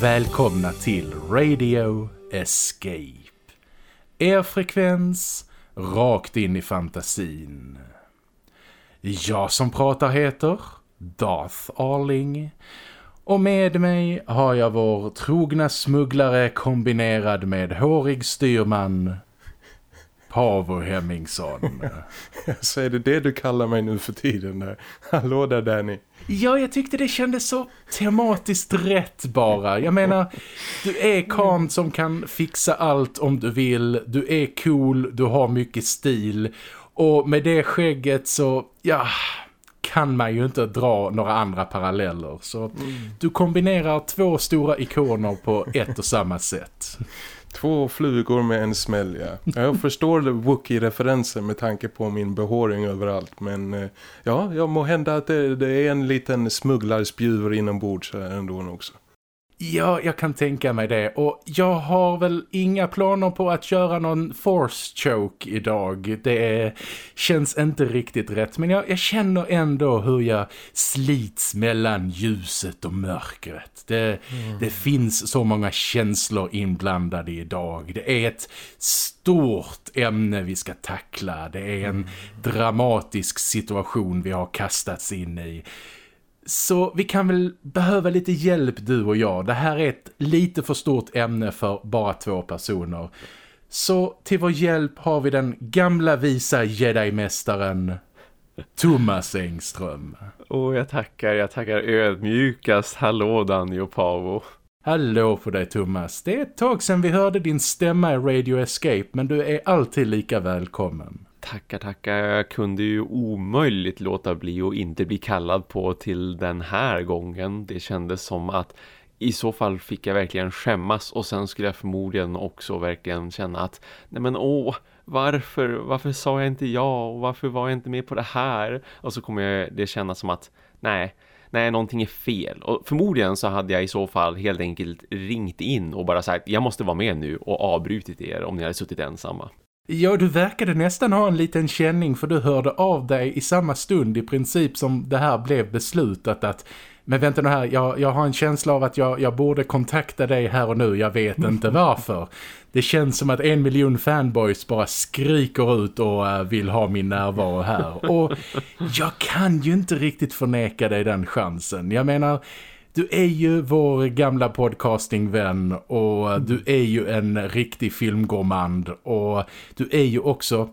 Och välkomna till Radio Escape. Er frekvens rakt in i fantasin. Jag som pratar heter Darth Arling. Och med mig har jag vår trogna smugglare kombinerad med hårig styrman Pavo Hemmingsson. Så är det det du kallar mig nu för tiden där? Hallå där Danny. Ja, jag tyckte det kändes så tematiskt rätt bara. Jag menar, du är kan som kan fixa allt om du vill. Du är cool, du har mycket stil. Och med det skägget så, ja, kan man ju inte dra några andra paralleller. Så mm. du kombinerar två stora ikoner på ett och samma sätt. Två flugor med en smäll, ja. Jag förstår Wookie-referensen med tanke på min behåring överallt. Men eh, ja, jag må hända att det, det är en liten smugglarspjuver inombords ändå också. Ja, jag kan tänka mig det. Och jag har väl inga planer på att köra någon force choke idag. Det känns inte riktigt rätt. Men jag, jag, känner ändå hur jag slits mellan ljuset och mörkret. Det, mm. det finns så många känslor inblandade idag. Det är ett stort ämne vi ska tackla. Det är en mm. dramatisk situation vi har kastats in i. Så vi kan väl behöva lite hjälp du och jag. Det här är ett lite för stort ämne för bara två personer. Så till vår hjälp har vi den gamla visa Jedi-mästaren Thomas Engström. Åh, oh, jag tackar, jag tackar ödmjukast. Hallå Danny och Pavo. Hallå på dig Thomas. Det är ett tag sedan vi hörde din stämma i Radio Escape men du är alltid lika välkommen. Tackar, tackar. Jag kunde ju omöjligt låta bli och inte bli kallad på till den här gången. Det kändes som att i så fall fick jag verkligen skämmas och sen skulle jag förmodligen också verkligen känna att nej men åh, varför, varför sa jag inte ja och varför var jag inte med på det här? Och så kommer jag det kännas som att nej, nej någonting är fel. Och förmodligen så hade jag i så fall helt enkelt ringt in och bara sagt jag måste vara med nu och avbrutit er om ni hade suttit ensamma. Ja, du verkade nästan ha en liten känning för du hörde av dig i samma stund i princip som det här blev beslutat att men vänta nu här, jag, jag har en känsla av att jag, jag borde kontakta dig här och nu, jag vet inte varför. Det känns som att en miljon fanboys bara skriker ut och uh, vill ha min närvaro här. Och jag kan ju inte riktigt förneka dig den chansen. Jag menar, du är ju vår gamla podcastingvän och du är ju en riktig filmgormand och du är ju också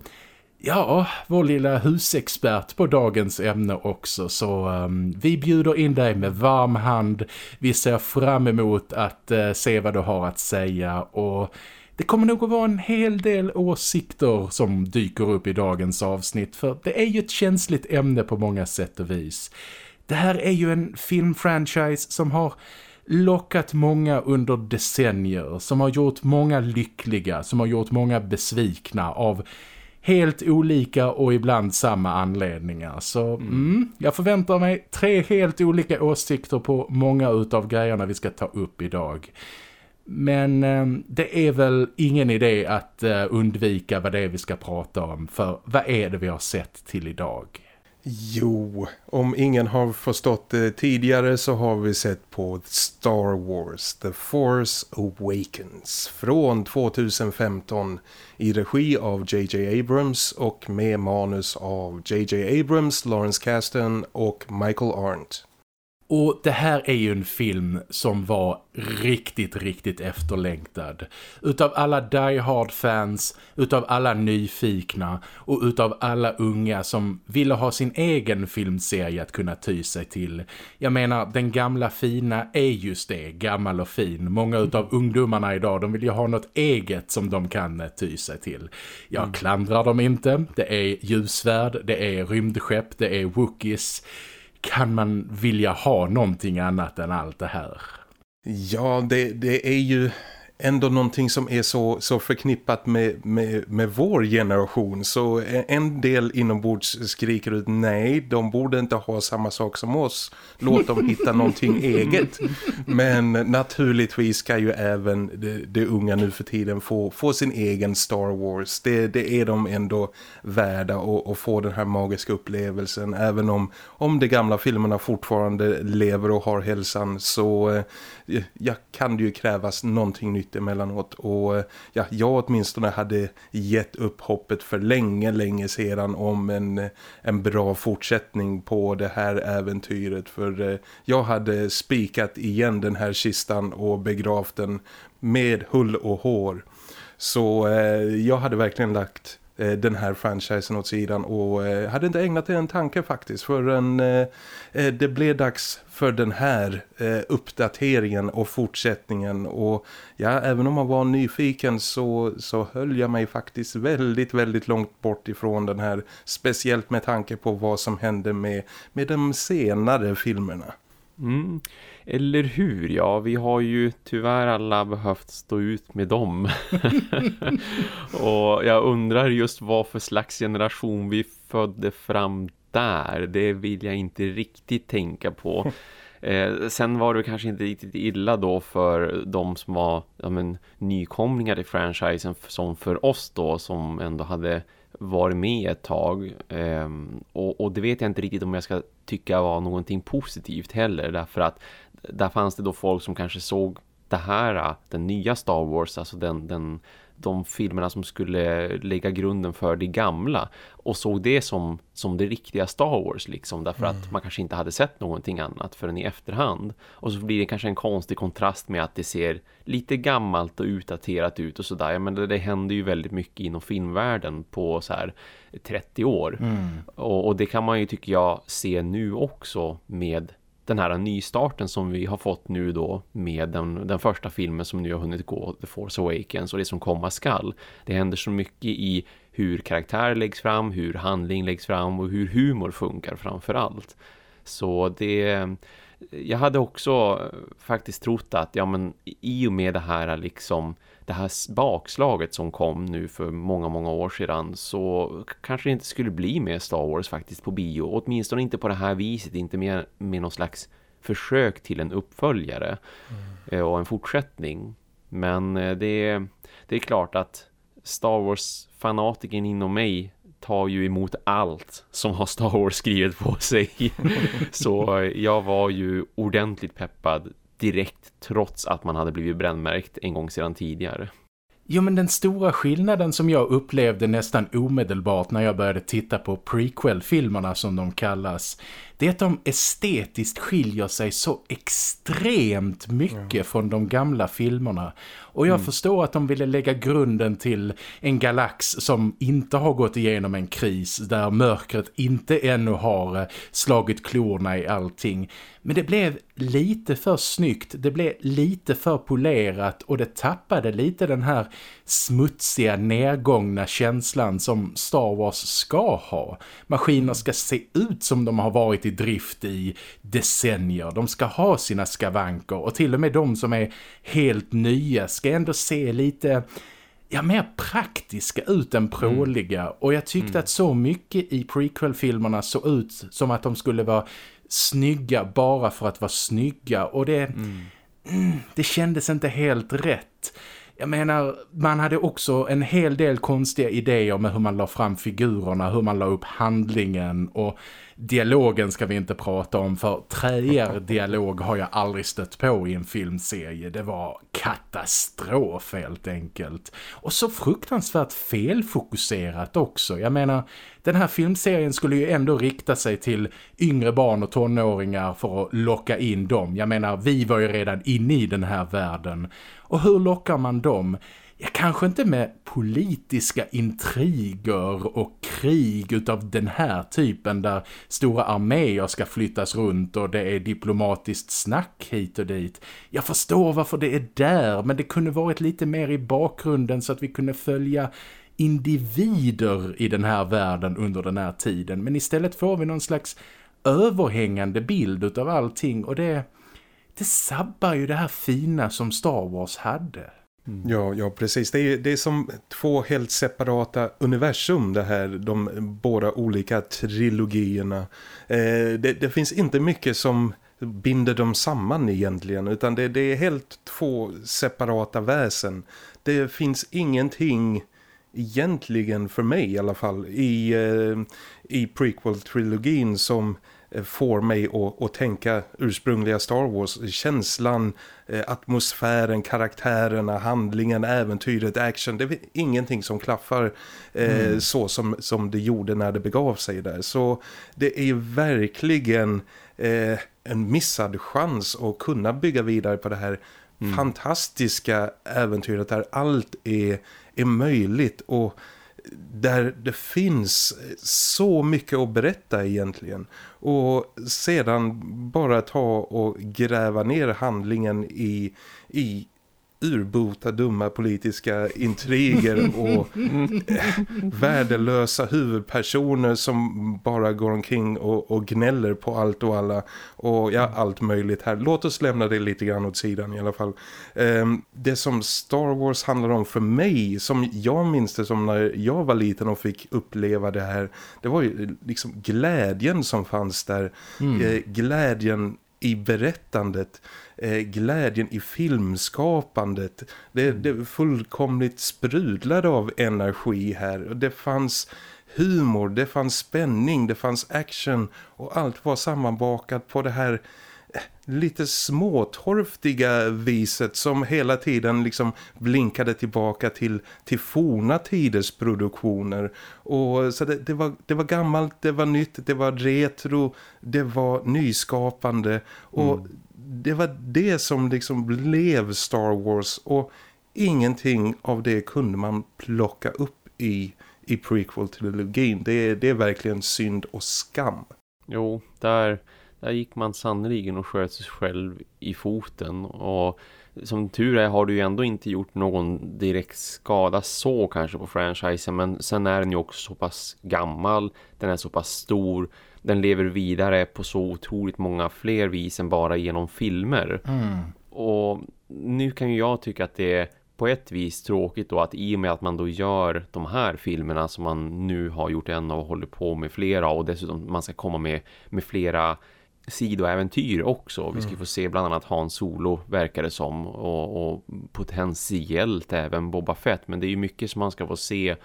ja, vår lilla husexpert på dagens ämne också. Så um, vi bjuder in dig med varm hand. Vi ser fram emot att uh, se vad du har att säga och det kommer nog att vara en hel del åsikter som dyker upp i dagens avsnitt för det är ju ett känsligt ämne på många sätt och vis. Det här är ju en filmfranchise som har lockat många under decennier, som har gjort många lyckliga, som har gjort många besvikna av helt olika och ibland samma anledningar. Så mm. Mm, jag förväntar mig tre helt olika åsikter på många utav grejerna vi ska ta upp idag. Men eh, det är väl ingen idé att eh, undvika vad det är vi ska prata om. För vad är det vi har sett till idag? Jo, om ingen har förstått det tidigare så har vi sett på Star Wars The Force Awakens från 2015 i regi av J.J. Abrams och med manus av J.J. Abrams, Lawrence Kasdan och Michael Arndt. Och det här är ju en film som var riktigt, riktigt efterlängtad. Utav alla Die Hard-fans, utav alla nyfikna och utav alla unga som ville ha sin egen filmserie att kunna ty sig till. Jag menar, den gamla fina är just det, gammal och fin. Många utav ungdomarna idag, de vill ju ha något eget som de kan ty sig till. Jag mm. klandrar dem inte. Det är ljusvärd, det är rymdskepp, det är Wookiees kan man vilja ha någonting annat än allt det här? Ja, det, det är ju ändå någonting som är så, så förknippat med, med, med vår generation. Så en del inombords skriker ut nej, de borde inte ha samma sak som oss. Låt dem hitta någonting eget. Men naturligtvis ska ju även det, det unga nu för tiden få, få sin egen Star Wars. Det, det är de ändå värda att få den här magiska upplevelsen. Även om, om de gamla filmerna fortfarande lever och har hälsan så eh, ja, kan det ju krävas någonting nytt emellanåt. Och eh, ja, jag åtminstone hade gett upp hoppet för länge, länge sedan om en, eh, en bra fortsättning på det här äventyret. För eh, jag hade spikat igen den här kistan och begravt den med hull och hår. Så eh, jag hade verkligen lagt Eh, den här franchisen åt sidan och eh, hade inte ägnat det en tanke faktiskt förrän eh, det blev dags för den här eh, uppdateringen och fortsättningen och ja, även om man var nyfiken så, så höll jag mig faktiskt väldigt, väldigt långt bort ifrån den här speciellt med tanke på vad som hände med, med de senare filmerna. Mm. Eller hur? Ja, vi har ju tyvärr alla behövt stå ut med dem. och jag undrar just vad för slags generation vi födde fram där. Det vill jag inte riktigt tänka på. Eh, sen var det kanske inte riktigt illa då för de som var ja, men, nykomlingar i franchisen som för oss då som ändå hade varit med ett tag eh, och, och, det vet jag inte riktigt om jag ska tycka var någonting positivt heller därför att där fanns det då folk som kanske såg det här, den nya Star Wars, alltså den, den, de filmerna som skulle lägga grunden för det gamla och såg det som, som det riktiga Star Wars liksom, därför mm. att man kanske inte hade sett någonting annat förrän i efterhand. Och så blir det kanske en konstig kontrast med att det ser lite gammalt och utdaterat ut och sådär. Ja, men det, det händer ju väldigt mycket inom filmvärlden på så här 30 år. Mm. Och, och det kan man ju tycker jag se nu också med den här nystarten som vi har fått nu då med den, den första filmen som nu har hunnit gå, The Force Awakens och det som komma skall. Det händer så mycket i hur karaktär läggs fram, hur handling läggs fram och hur humor funkar framför allt. Så det... Jag hade också faktiskt trott att ja, men, i och med det här liksom det här bakslaget som kom nu för många, många år sedan så kanske det inte skulle bli mer Star Wars faktiskt på bio. Åtminstone inte på det här viset, inte med, med någon slags försök till en uppföljare mm. och en fortsättning. Men eh, det, det är klart att Star Wars-fanatiken inom mig tar ju emot allt som har Star Wars skrivet på sig. Så jag var ju ordentligt peppad direkt trots att man hade blivit brännmärkt en gång sedan tidigare. Jo men den stora skillnaden som jag upplevde nästan omedelbart när jag började titta på prequel-filmerna som de kallas det är att de estetiskt skiljer sig så extremt mycket mm. från de gamla filmerna. Och jag mm. förstår att de ville lägga grunden till en galax som inte har gått igenom en kris där mörkret inte ännu har eh, slagit klorna i allting. Men det blev lite för snyggt, det blev lite för polerat och det tappade lite den här smutsiga, nedgångna känslan som Star Wars ska ha. Maskiner ska se ut som de har varit i drift i decennier. De ska ha sina skavanker och till och med de som är helt nya ska ändå se lite ja, mer praktiska ut än pråliga. Mm. Och jag tyckte mm. att så mycket i prequel-filmerna såg ut som att de skulle vara snygga bara för att vara snygga. Och det, mm. mm det kändes inte helt rätt. Jag menar, man hade också en hel del konstiga idéer med hur man la fram figurerna, hur man la upp handlingen och dialogen ska vi inte prata om för träigare dialog har jag aldrig stött på i en filmserie. Det var katastrof helt enkelt. Och så fruktansvärt felfokuserat också. Jag menar, den här filmserien skulle ju ändå rikta sig till yngre barn och tonåringar för att locka in dem. Jag menar, vi var ju redan inne i den här världen. Och hur lockar man dem? Ja, kanske inte med politiska intriger och krig utav den här typen där stora arméer ska flyttas runt och det är diplomatiskt snack hit och dit. Jag förstår varför det är där men det kunde varit lite mer i bakgrunden så att vi kunde följa individer i den här världen under den här tiden. Men istället får vi någon slags överhängande bild utav allting och det, det sabbar ju det här fina som Star Wars hade. Mm. Ja, ja, precis. Det är, det är som två helt separata universum det här, de båda olika trilogierna. Eh, det, det, finns inte mycket som binder dem samman egentligen utan det, det är helt två separata väsen. Det finns ingenting egentligen för mig i alla fall i, eh, i prequel-trilogin som får mig att, att tänka ursprungliga Star Wars. Känslan, eh, atmosfären, karaktärerna, handlingen, äventyret, action. Det är ingenting som klaffar eh, mm. så som, som det gjorde när det begav sig där. Så det är verkligen eh, en missad chans att kunna bygga vidare på det här mm. fantastiska äventyret där allt är, är möjligt och där det finns så mycket att berätta egentligen. Och sedan bara ta och gräva ner handlingen i, i urbota dumma politiska intriger och värdelösa huvudpersoner som bara går omkring och, och gnäller på allt och alla och ja, allt möjligt här. Låt oss lämna det lite grann åt sidan i alla fall. Um, det som Star Wars handlar om för mig, som jag minns det som när jag var liten och fick uppleva det här, det var ju liksom glädjen som fanns där. Mm. Eh, glädjen i berättandet eh, glädjen i filmskapandet. Det, mm. det fullkomligt sprudlade av energi här. Det fanns humor, det fanns spänning, det fanns action och allt var sammanbakat på det här eh, lite småtorftiga viset som hela tiden liksom blinkade tillbaka till, till forna tiders produktioner. Och så det, det, var, det var gammalt, det var nytt, det var retro, det var nyskapande och mm det var det som liksom blev Star Wars och ingenting av det kunde man plocka upp i, i prequel-trilogin. Det, det är verkligen synd och skam. Jo, där, där gick man sannoliken och sköt sig själv i foten och som tur är har du ju ändå inte gjort någon direkt skada så kanske på franchisen men sen är den ju också så pass gammal, den är så pass stor den lever vidare på så otroligt många fler vis än bara genom filmer. Mm. Och nu kan ju jag tycka att det är på ett vis tråkigt då att i och med att man då gör de här filmerna som man nu har gjort en och håller på med flera och dessutom man ska komma med, med flera sidoäventyr också. Vi ska mm. få se bland annat Hans Solo verkar det som och, och potentiellt även Boba Fett men det är ju mycket som man ska få se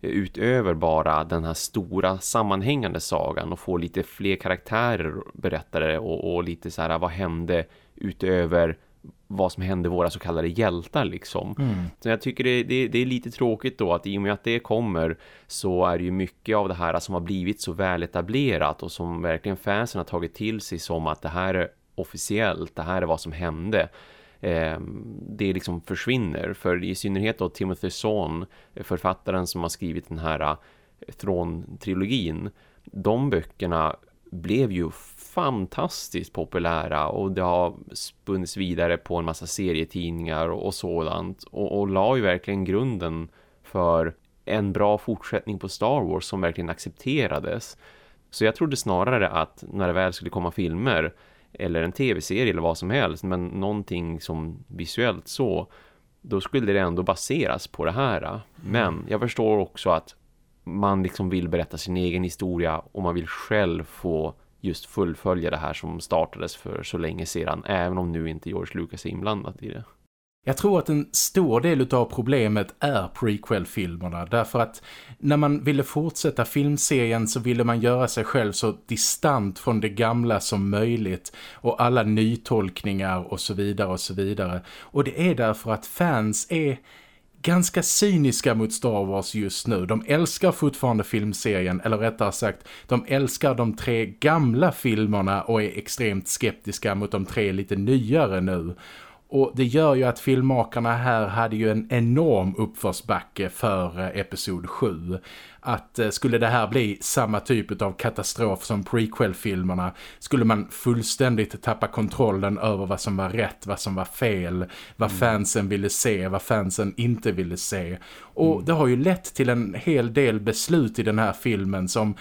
utöver bara den här stora sammanhängande sagan och få lite fler karaktärer berättade och, och lite så här vad hände utöver vad som hände våra så kallade hjältar liksom. Mm. Så jag tycker det, det, det, är lite tråkigt då att i och med att det kommer så är det ju mycket av det här som har blivit så väl etablerat och som verkligen fansen har tagit till sig som att det här är officiellt, det här är vad som hände Ehm, det liksom försvinner. För i synnerhet då Timothy Zahn, författaren som har skrivit den här eh, Thron-trilogin, de böckerna blev ju fantastiskt populära och det har spunnits vidare på en massa serietidningar och, sådant och, och la ju verkligen grunden för en bra fortsättning på Star Wars som verkligen accepterades. Så jag trodde snarare att när det väl skulle komma filmer eller en tv-serie eller vad som helst men någonting som visuellt så då skulle det ändå baseras på det här. Mm. Men jag förstår också att man liksom vill berätta sin egen historia och man vill själv få just fullfölja det här som startades för så länge sedan även om nu inte George Lucas är inblandat i det. Jag tror att en stor del av problemet är prequel-filmerna därför att när man ville fortsätta filmserien så ville man göra sig själv så distant från det gamla som möjligt och alla nytolkningar och så vidare och så vidare. Och det är därför att fans är ganska cyniska mot Star Wars just nu. De älskar fortfarande filmserien, eller rättare sagt, de älskar de tre gamla filmerna och är extremt skeptiska mot de tre lite nyare nu. Och det gör ju att filmmakarna här hade ju en enorm uppförsbacke för eh, episod 7. Att eh, skulle det här bli samma typ av katastrof som prequel-filmerna skulle man fullständigt tappa kontrollen över vad som var rätt, vad som var fel, vad mm. fansen ville se, vad fansen inte ville se. Och mm. det har ju lett till en hel del beslut i den här filmen som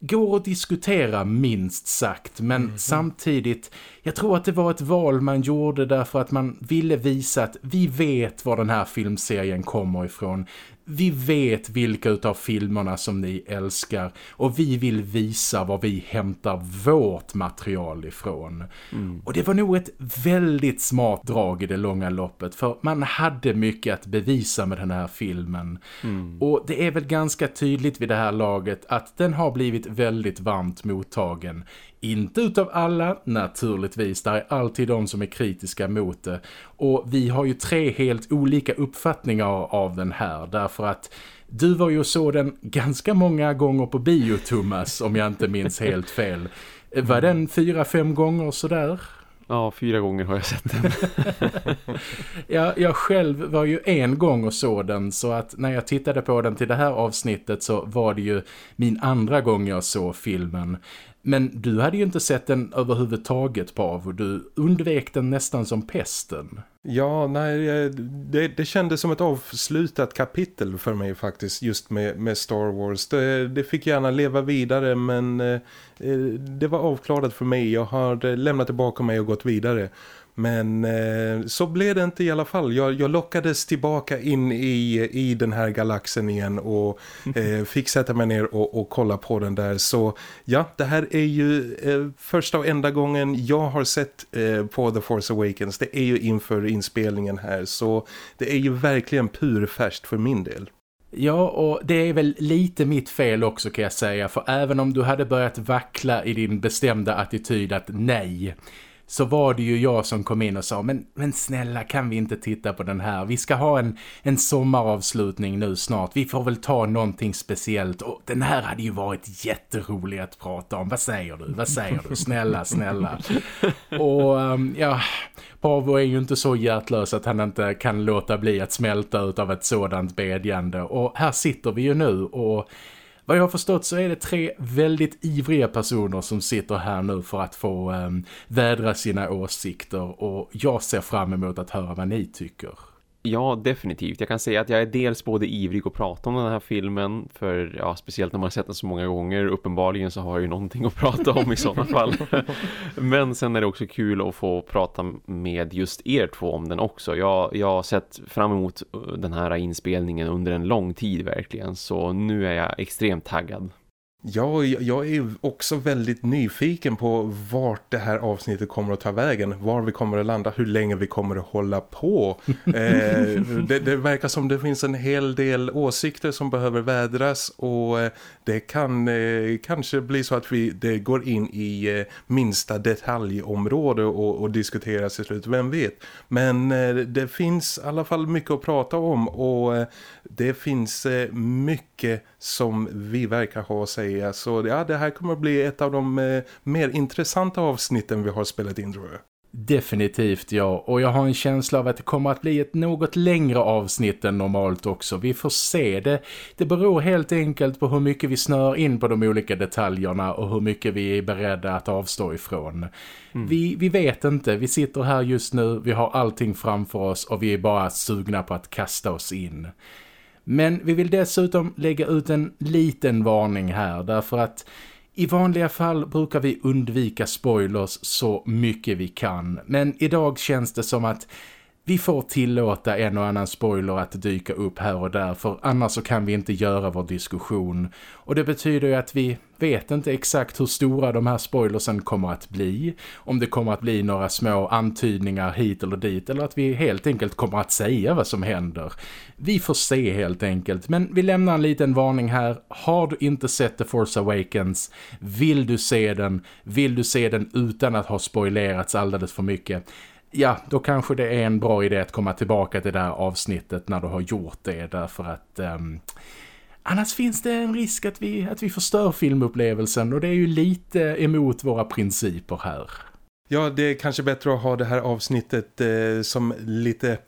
går att diskutera minst sagt men mm. samtidigt jag tror att det var ett val man gjorde därför att man ville visa att vi vet var den här filmserien kommer ifrån vi vet vilka utav filmerna som ni älskar och vi vill visa var vi hämtar vårt material ifrån. Mm. Och det var nog ett väldigt smart drag i det långa loppet för man hade mycket att bevisa med den här filmen. Mm. Och det är väl ganska tydligt vid det här laget att den har blivit väldigt varmt mottagen inte utav alla, naturligtvis. Där är alltid de som är kritiska mot det. Och vi har ju tre helt olika uppfattningar av den här. Därför att du var ju så den ganska många gånger på bio, Thomas, om jag inte minns helt fel. Var den fyra, fem gånger sådär? Ja, fyra gånger har jag sett den. ja, jag själv var ju en gång och såg den så att när jag tittade på den till det här avsnittet så var det ju min andra gång jag såg filmen. Men du hade ju inte sett den överhuvudtaget Pav och du undvek den nästan som pesten. Ja, nej, det, det kändes som ett avslutat kapitel för mig faktiskt just med, med Star Wars. Det, det fick gärna leva vidare men eh, eh det var avklarat för mig. Jag har eh, lämnat det bakom mig och gått vidare. Men eh, så blev det inte i alla fall. Jag, jag lockades tillbaka in i, i den här galaxen igen och eh, fick sätta mig ner och, och kolla på den där. Så ja, det här är ju eh, första och enda gången jag har sett eh, på The Force Awakens. Det är ju inför inspelningen här. Så det är ju verkligen purfärskt för min del. Ja, och det är väl lite mitt fel också kan jag säga. För även om du hade börjat vackla i din bestämda attityd att nej så var det ju jag som kom in och sa men, men snälla kan vi inte titta på den här? Vi ska ha en, en sommaravslutning nu snart. Vi får väl ta någonting speciellt. Och den här hade ju varit jätterolig att prata om. Vad säger du? Vad säger du? Snälla, snälla. Och ehm, ja, Pavo är ju inte så hjärtlös att han inte kan låta bli att smälta av ett sådant bedjande. Och här sitter vi ju nu och vad jag har förstått så är det tre väldigt ivriga personer som sitter här nu för att få eh, vädra sina åsikter och jag ser fram emot att höra vad ni tycker. Ja, definitivt. Jag kan säga att jag är dels både ivrig att prata om den här filmen för ja, speciellt när man har sett den så många gånger. Uppenbarligen så har jag ju någonting att prata om i sådana fall. Men sen är det också kul att få prata med just er två om den också. Jag, jag har sett fram emot eh, den här inspelningen under en lång tid verkligen så nu är jag extremt taggad. Ja, jag är också väldigt nyfiken på vart det här avsnittet kommer att ta vägen. Var vi kommer att landa, hur länge vi kommer att hålla på. Eh, det, det, verkar som det finns en hel del åsikter som behöver vädras och eh, det kan eh, kanske bli så att vi det går in i eh, minsta detaljområde och, och diskuteras till slut, vem vet. Men eh, det finns i alla fall mycket att prata om och eh, det finns mycket som vi verkar ha att säga. Så ja, det här kommer att bli ett av de eh, mer intressanta avsnitten vi har spelat in tror jag. Definitivt ja, och jag har en känsla av att det kommer att bli ett något längre avsnitt än normalt också. Vi får se det. Det beror helt enkelt på hur mycket vi snör in på de olika detaljerna och hur mycket vi är beredda att avstå ifrån. Mm. Vi, vi vet inte, vi sitter här just nu, vi har allting framför oss och vi är bara sugna på att kasta oss in. Men vi vill dessutom lägga ut en liten varning här därför att i vanliga fall brukar vi undvika spoilers så mycket vi kan. Men idag känns det som att vi får tillåta en och annan spoiler att dyka upp här och där för annars så kan vi inte göra vår diskussion. Och det betyder ju att vi vet inte exakt hur stora de här spoilersen kommer att bli. Om det kommer att bli några små antydningar hit eller dit eller att vi helt enkelt kommer att säga vad som händer. Vi får se helt enkelt men vi lämnar en liten varning här. Har du inte sett The Force Awakens, vill du se den, vill du se den utan att ha spoilerats alldeles för mycket ja, då kanske det är en bra idé att komma tillbaka till det här avsnittet när du har gjort det därför att um, annars finns det en risk att vi, att vi förstör filmupplevelsen och det är ju lite emot våra principer här. Ja, det är kanske bättre att ha det här avsnittet eh, som lite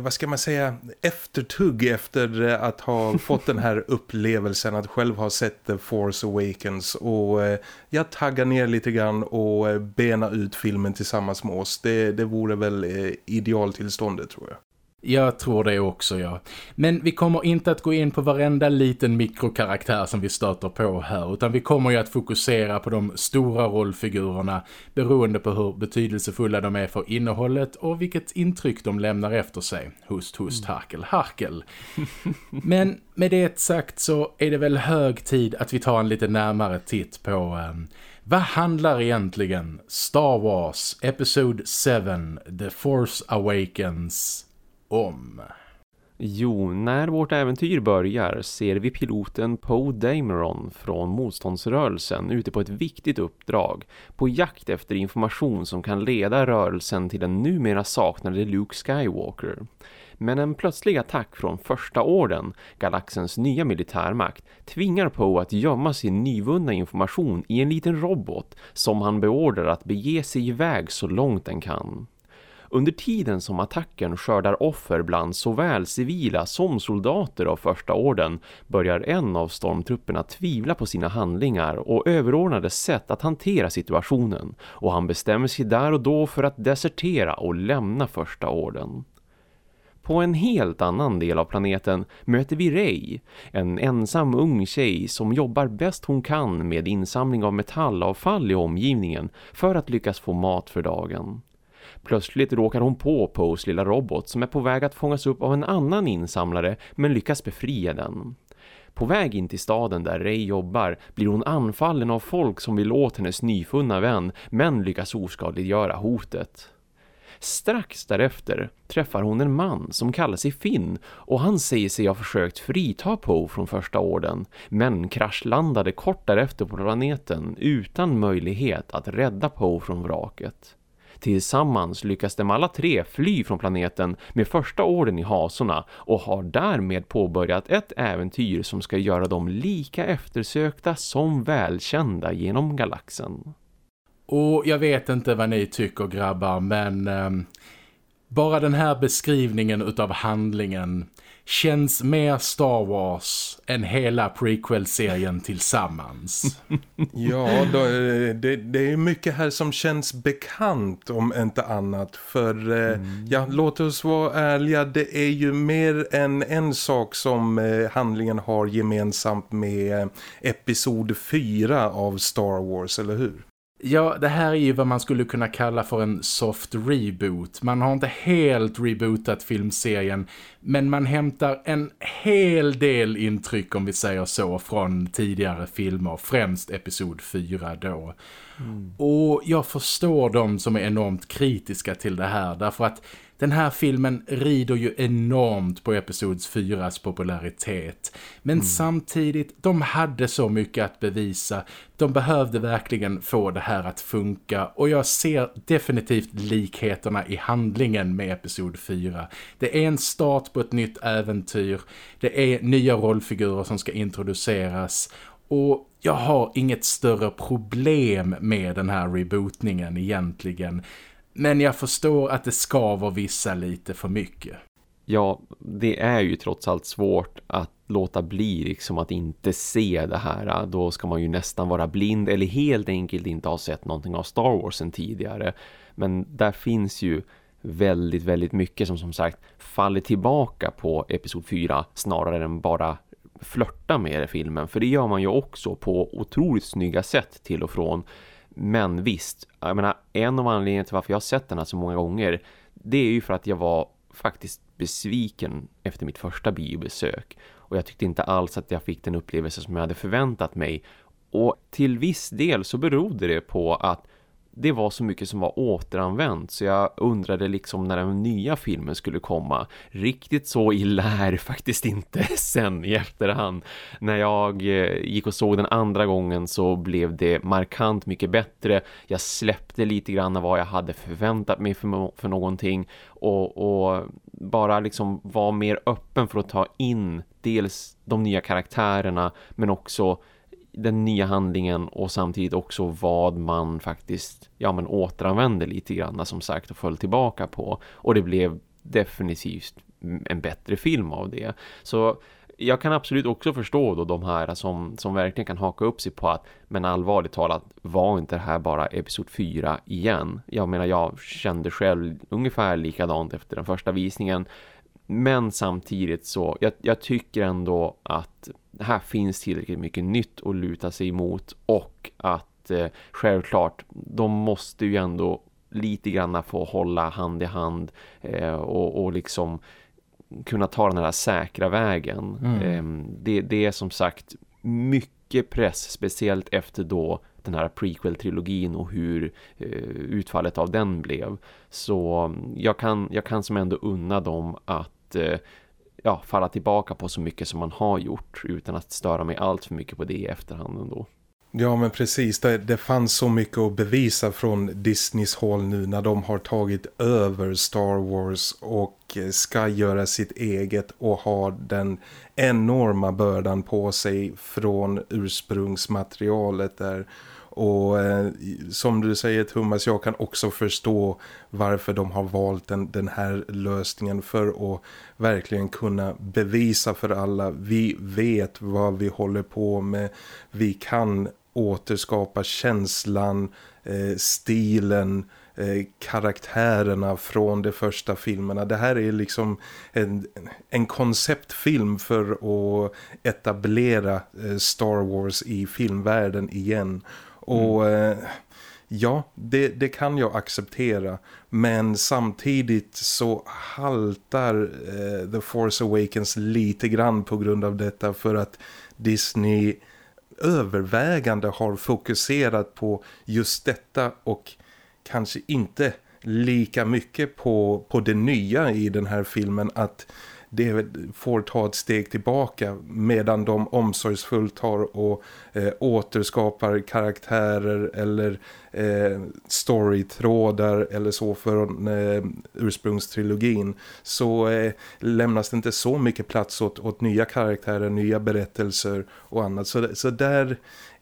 vad ska man säga, eftertugg efter eh, att ha fått den här upplevelsen att själv ha sett The Force Awakens och eh, jag taggar ner lite grann och bena ut filmen tillsammans med oss. Det, det vore väl idealtillståndet tror jag. Jag tror det också, ja. Men vi kommer inte att gå in på varenda liten mikrokaraktär som vi stöter på här utan vi kommer ju att fokusera på de stora rollfigurerna beroende på hur betydelsefulla de är för innehållet och vilket intryck de lämnar efter sig. Hust, hust, harkel, harkel. Men med det sagt så är det väl hög tid att vi tar en lite närmare titt på... Um, vad handlar egentligen Star Wars Episode 7 The Force Awakens om? Jo, när vårt äventyr börjar ser vi piloten Poe Dameron från motståndsrörelsen ute på ett viktigt uppdrag på jakt efter information som kan leda rörelsen till den numera saknade Luke Skywalker. Men en plötslig attack från första orden, galaxens nya militärmakt, tvingar Poe att gömma sin nyvunna information i en liten robot som han beordrar att bege sig iväg så långt den kan. Under tiden som attacken skördar offer bland såväl civila som soldater av första orden börjar en av stormtrupperna tvivla på sina handlingar och överordnade sätt att hantera situationen och han bestämmer sig där och då för att desertera och lämna första orden. På en helt annan del av planeten möter vi Ray, en ensam ung tjej som jobbar bäst hon kan med insamling av metallavfall i omgivningen för att lyckas få mat för dagen. Plötsligt råkar hon på Poes lilla robot som är på väg att fångas upp av en annan insamlare men lyckas befria den. På väg in till staden där Ray jobbar blir hon anfallen av folk som vill åt hennes nyfunna vän men lyckas oskadliggöra hotet. Strax därefter träffar hon en man som kallar sig Finn och han säger sig ha försökt frita Poe från första orden men kraschlandade kort därefter på planeten utan möjlighet att rädda Poe från vraket. Tillsammans lyckas de alla tre fly från planeten med första orden i hasorna och har därmed påbörjat ett äventyr som ska göra dem lika eftersökta som välkända genom galaxen. Och jag vet inte vad ni tycker grabbar men eh, bara den här beskrivningen utav handlingen känns mer Star Wars än hela prequel-serien tillsammans. ja, då, det, det är mycket här som känns bekant om inte annat. För eh, mm. ja, låt oss vara ärliga, det är ju mer än en sak som eh, handlingen har gemensamt med eh, episod 4 av Star Wars, eller hur? Ja, det här är ju vad man skulle kunna kalla för en soft reboot. Man har inte helt rebootat filmserien, men man hämtar en hel del intryck om vi säger så från tidigare filmer, främst episod 4 då. Mm. Och jag förstår de som är enormt kritiska till det här, därför att den här filmen rider ju enormt på episods 4s popularitet. Men mm. samtidigt, de hade så mycket att bevisa. De behövde verkligen få det här att funka. Och jag ser definitivt likheterna i handlingen med episod 4. Det är en start på ett nytt äventyr. Det är nya rollfigurer som ska introduceras. Och jag har inget större problem med den här rebootningen egentligen. Men jag förstår att det skaver vissa lite för mycket. Ja, det är ju trots allt svårt att låta bli liksom att inte se det här. Då ska man ju nästan vara blind eller helt enkelt inte ha sett någonting av Star Wars än tidigare. Men där finns ju väldigt, väldigt mycket som som sagt faller tillbaka på episod 4 snarare än bara flörta med filmen. För det gör man ju också på otroligt snygga sätt till och från. Men visst, jag menar, en av anledningarna till varför jag har sett den här så många gånger det är ju för att jag var faktiskt besviken efter mitt första biobesök. Och jag tyckte inte alls att jag fick den upplevelse som jag hade förväntat mig. Och till viss del så berodde det på att det var så mycket som var återanvänt så jag undrade liksom när den nya filmen skulle komma. Riktigt så illa är det faktiskt inte sen i efterhand. När jag eh, gick och såg den andra gången så blev det markant mycket bättre. Jag släppte lite grann av vad jag hade förväntat mig för, för någonting och, och bara liksom var mer öppen för att ta in dels de nya karaktärerna men också den nya handlingen och samtidigt också vad man faktiskt ja, men återanvände lite grann som sagt och föll tillbaka på. Och det blev definitivt en bättre film av det. Så jag kan absolut också förstå då de här som, som verkligen kan haka upp sig på att men allvarligt talat var inte det här bara episod 4 igen. Jag menar jag kände själv ungefär likadant efter den första visningen men samtidigt så, jag, jag tycker ändå att här finns tillräckligt mycket nytt att luta sig emot och att eh, självklart, de måste ju ändå lite grann få hålla hand i hand eh, och, och liksom kunna ta den här säkra vägen. Mm. Eh, det, det är som sagt mycket press, speciellt efter då den här prequel-trilogin och hur eh, utfallet av den blev. Så jag kan, jag kan som ändå unna dem att Eh, ja, falla tillbaka på så mycket som man har gjort utan att störa mig allt för mycket på det i efterhand ändå. Ja men precis, det, det fanns så mycket att bevisa från Disneys håll nu när de har tagit över Star Wars och eh, ska göra sitt eget och har den enorma bördan på sig från ursprungsmaterialet där och eh, som du säger Thomas, jag kan också förstå varför de har valt den, den här lösningen för att verkligen kunna bevisa för alla. Vi vet vad vi håller på med. Vi kan återskapa känslan, eh, stilen, eh, karaktärerna från de första filmerna. Det här är liksom en, en konceptfilm för att etablera eh, Star Wars i filmvärlden igen. Och mm. eh, ja, det, det kan jag acceptera. Men samtidigt så haltar eh, The Force Awakens lite grann på grund av detta för att Disney övervägande har fokuserat på just detta och kanske inte lika mycket på, på det nya i den här filmen att det får ta ett steg tillbaka medan de omsorgsfullt tar och eh, återskapar karaktärer eller eh, storytrådar eller så för eh, ursprungstrilogin så eh, lämnas det inte så mycket plats åt, åt nya karaktärer, nya berättelser och annat. Så, så där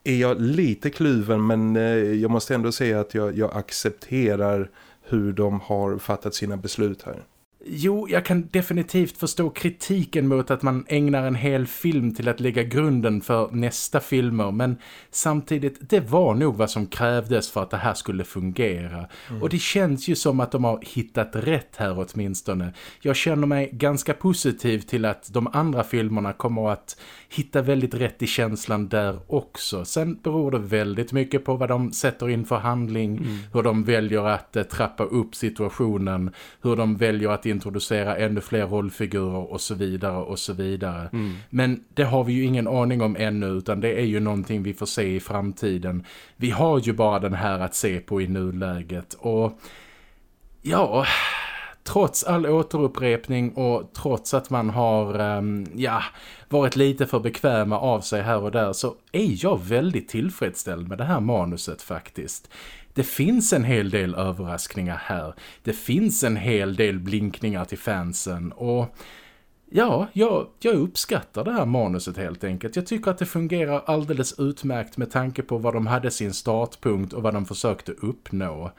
är jag lite kluven men eh, jag måste ändå säga att jag, jag accepterar hur de har fattat sina beslut här. Jo, jag kan definitivt förstå kritiken mot att man ägnar en hel film till att lägga grunden för nästa filmer. Men samtidigt, det var nog vad som krävdes för att det här skulle fungera. Mm. Och det känns ju som att de har hittat rätt här åtminstone. Jag känner mig ganska positiv till att de andra filmerna kommer att hitta väldigt rätt i känslan där också. Sen beror det väldigt mycket på vad de sätter in för handling, mm. hur de väljer att eh, trappa upp situationen, hur de väljer att introducera ännu fler rollfigurer och så vidare och så vidare. Mm. Men det har vi ju ingen aning om ännu utan det är ju någonting vi får se i framtiden. Vi har ju bara den här att se på i nuläget och ja trots all återupprepning och trots att man har um, ja, varit lite för bekväma av sig här och där så är jag väldigt tillfredsställd med det här manuset faktiskt. Det finns en hel del överraskningar här. Det finns en hel del blinkningar till fansen och Ja, jag, jag uppskattar det här manuset helt enkelt. Jag tycker att det fungerar alldeles utmärkt med tanke på vad de hade sin startpunkt och vad de försökte uppnå.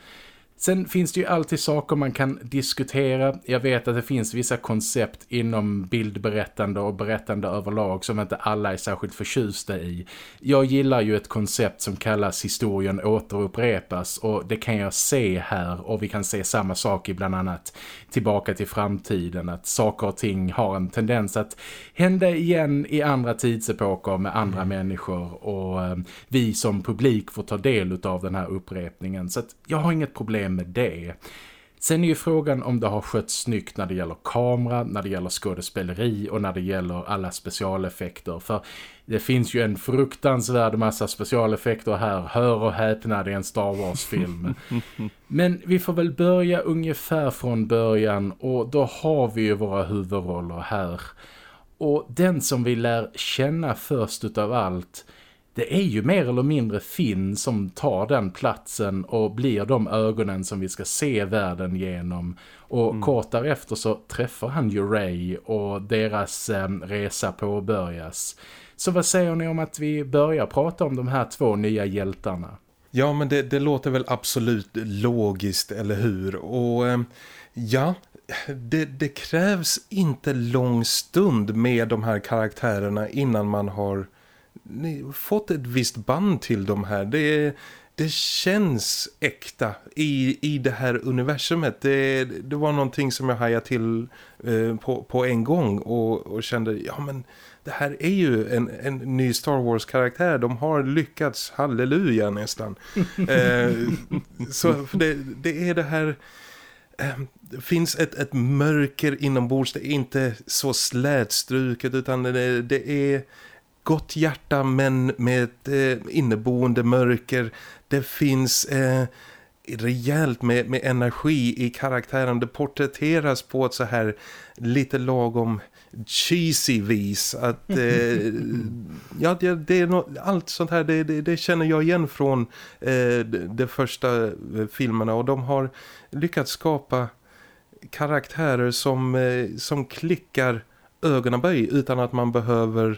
Sen finns det ju alltid saker man kan diskutera. Jag vet att det finns vissa koncept inom bildberättande och berättande överlag som inte alla är särskilt förtjusta i. Jag gillar ju ett koncept som kallas historien återupprepas och det kan jag se här och vi kan se samma sak i bland annat tillbaka till framtiden. Att saker och ting har en tendens att hända igen i andra tidsepoker med andra mm. människor och eh, vi som publik får ta del av den här upprepningen. Så jag har inget problem det. Sen är ju frågan om det har skött snyggt när det gäller kamera, när det gäller skådespeleri och när det gäller alla specialeffekter. För det finns ju en fruktansvärd massa specialeffekter här. Hör och häpna, det är en Star Wars-film. Men vi får väl börja ungefär från början och då har vi ju våra huvudroller här. Och den som vi lär känna först utav allt det är ju mer eller mindre Finn som tar den platsen och blir de ögonen som vi ska se världen genom. Och mm. kort därefter så träffar han ju Ray och deras eh, resa påbörjas. Så vad säger ni om att vi börjar prata om de här två nya hjältarna? Ja, men det, det låter väl absolut logiskt, eller hur? Och eh, ja, det, det, krävs inte lång stund med de här karaktärerna innan man har fått ett visst band till de här. Det det känns äkta i, i det här universumet. Det, det var någonting som jag hajade till eh, på, på en gång och, och kände, ja men det här är ju en, en ny Star Wars-karaktär. De har lyckats, halleluja nästan. eh, så det, det är det här... Eh, det finns ett, ett mörker inombords. Det är inte så slätstruket utan det, det är gott hjärta men med ett eh, inneboende mörker. Det finns eh, rejält med, med energi i karaktären. Det porträtteras på ett så här lite lagom cheesy vis att eh, ja, det, är no allt sånt här det, det, det, känner jag igen från eh, de första eh, filmerna och de har lyckats skapa karaktärer som, eh, som klickar ögonaböj utan att man behöver Eh,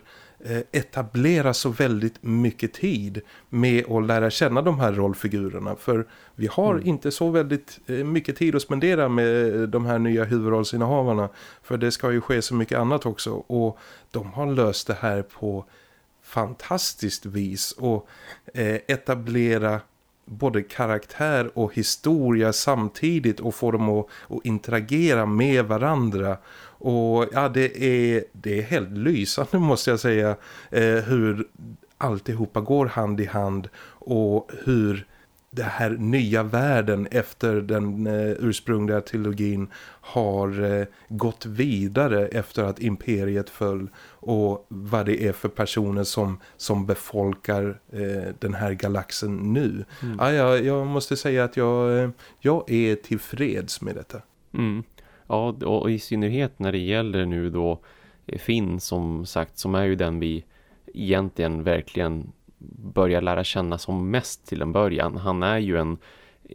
etablera så väldigt mycket tid med att lära känna de här rollfigurerna. För vi har mm. inte så väldigt eh, mycket tid att spendera med de här nya huvudrollsinnehavarna. För det ska ju ske så mycket annat också. Och de har löst det här på fantastiskt vis. Och eh, etablera både karaktär och historia samtidigt och få dem att, att interagera med varandra och ja, det är, det är helt lysande måste jag säga eh, hur alltihopa går hand i hand och hur det här nya världen efter den eh, ursprungliga trilogin har eh, gått vidare efter att imperiet föll och vad det är för personer som, som befolkar eh, den här galaxen nu. Mm. Ja, jag, måste säga att jag, jag är tillfreds med detta. Mm. Ja, och i synnerhet när det gäller nu då eh, Finn som sagt, som är ju den vi egentligen verkligen börjar lära känna som mest till en början. Han är ju en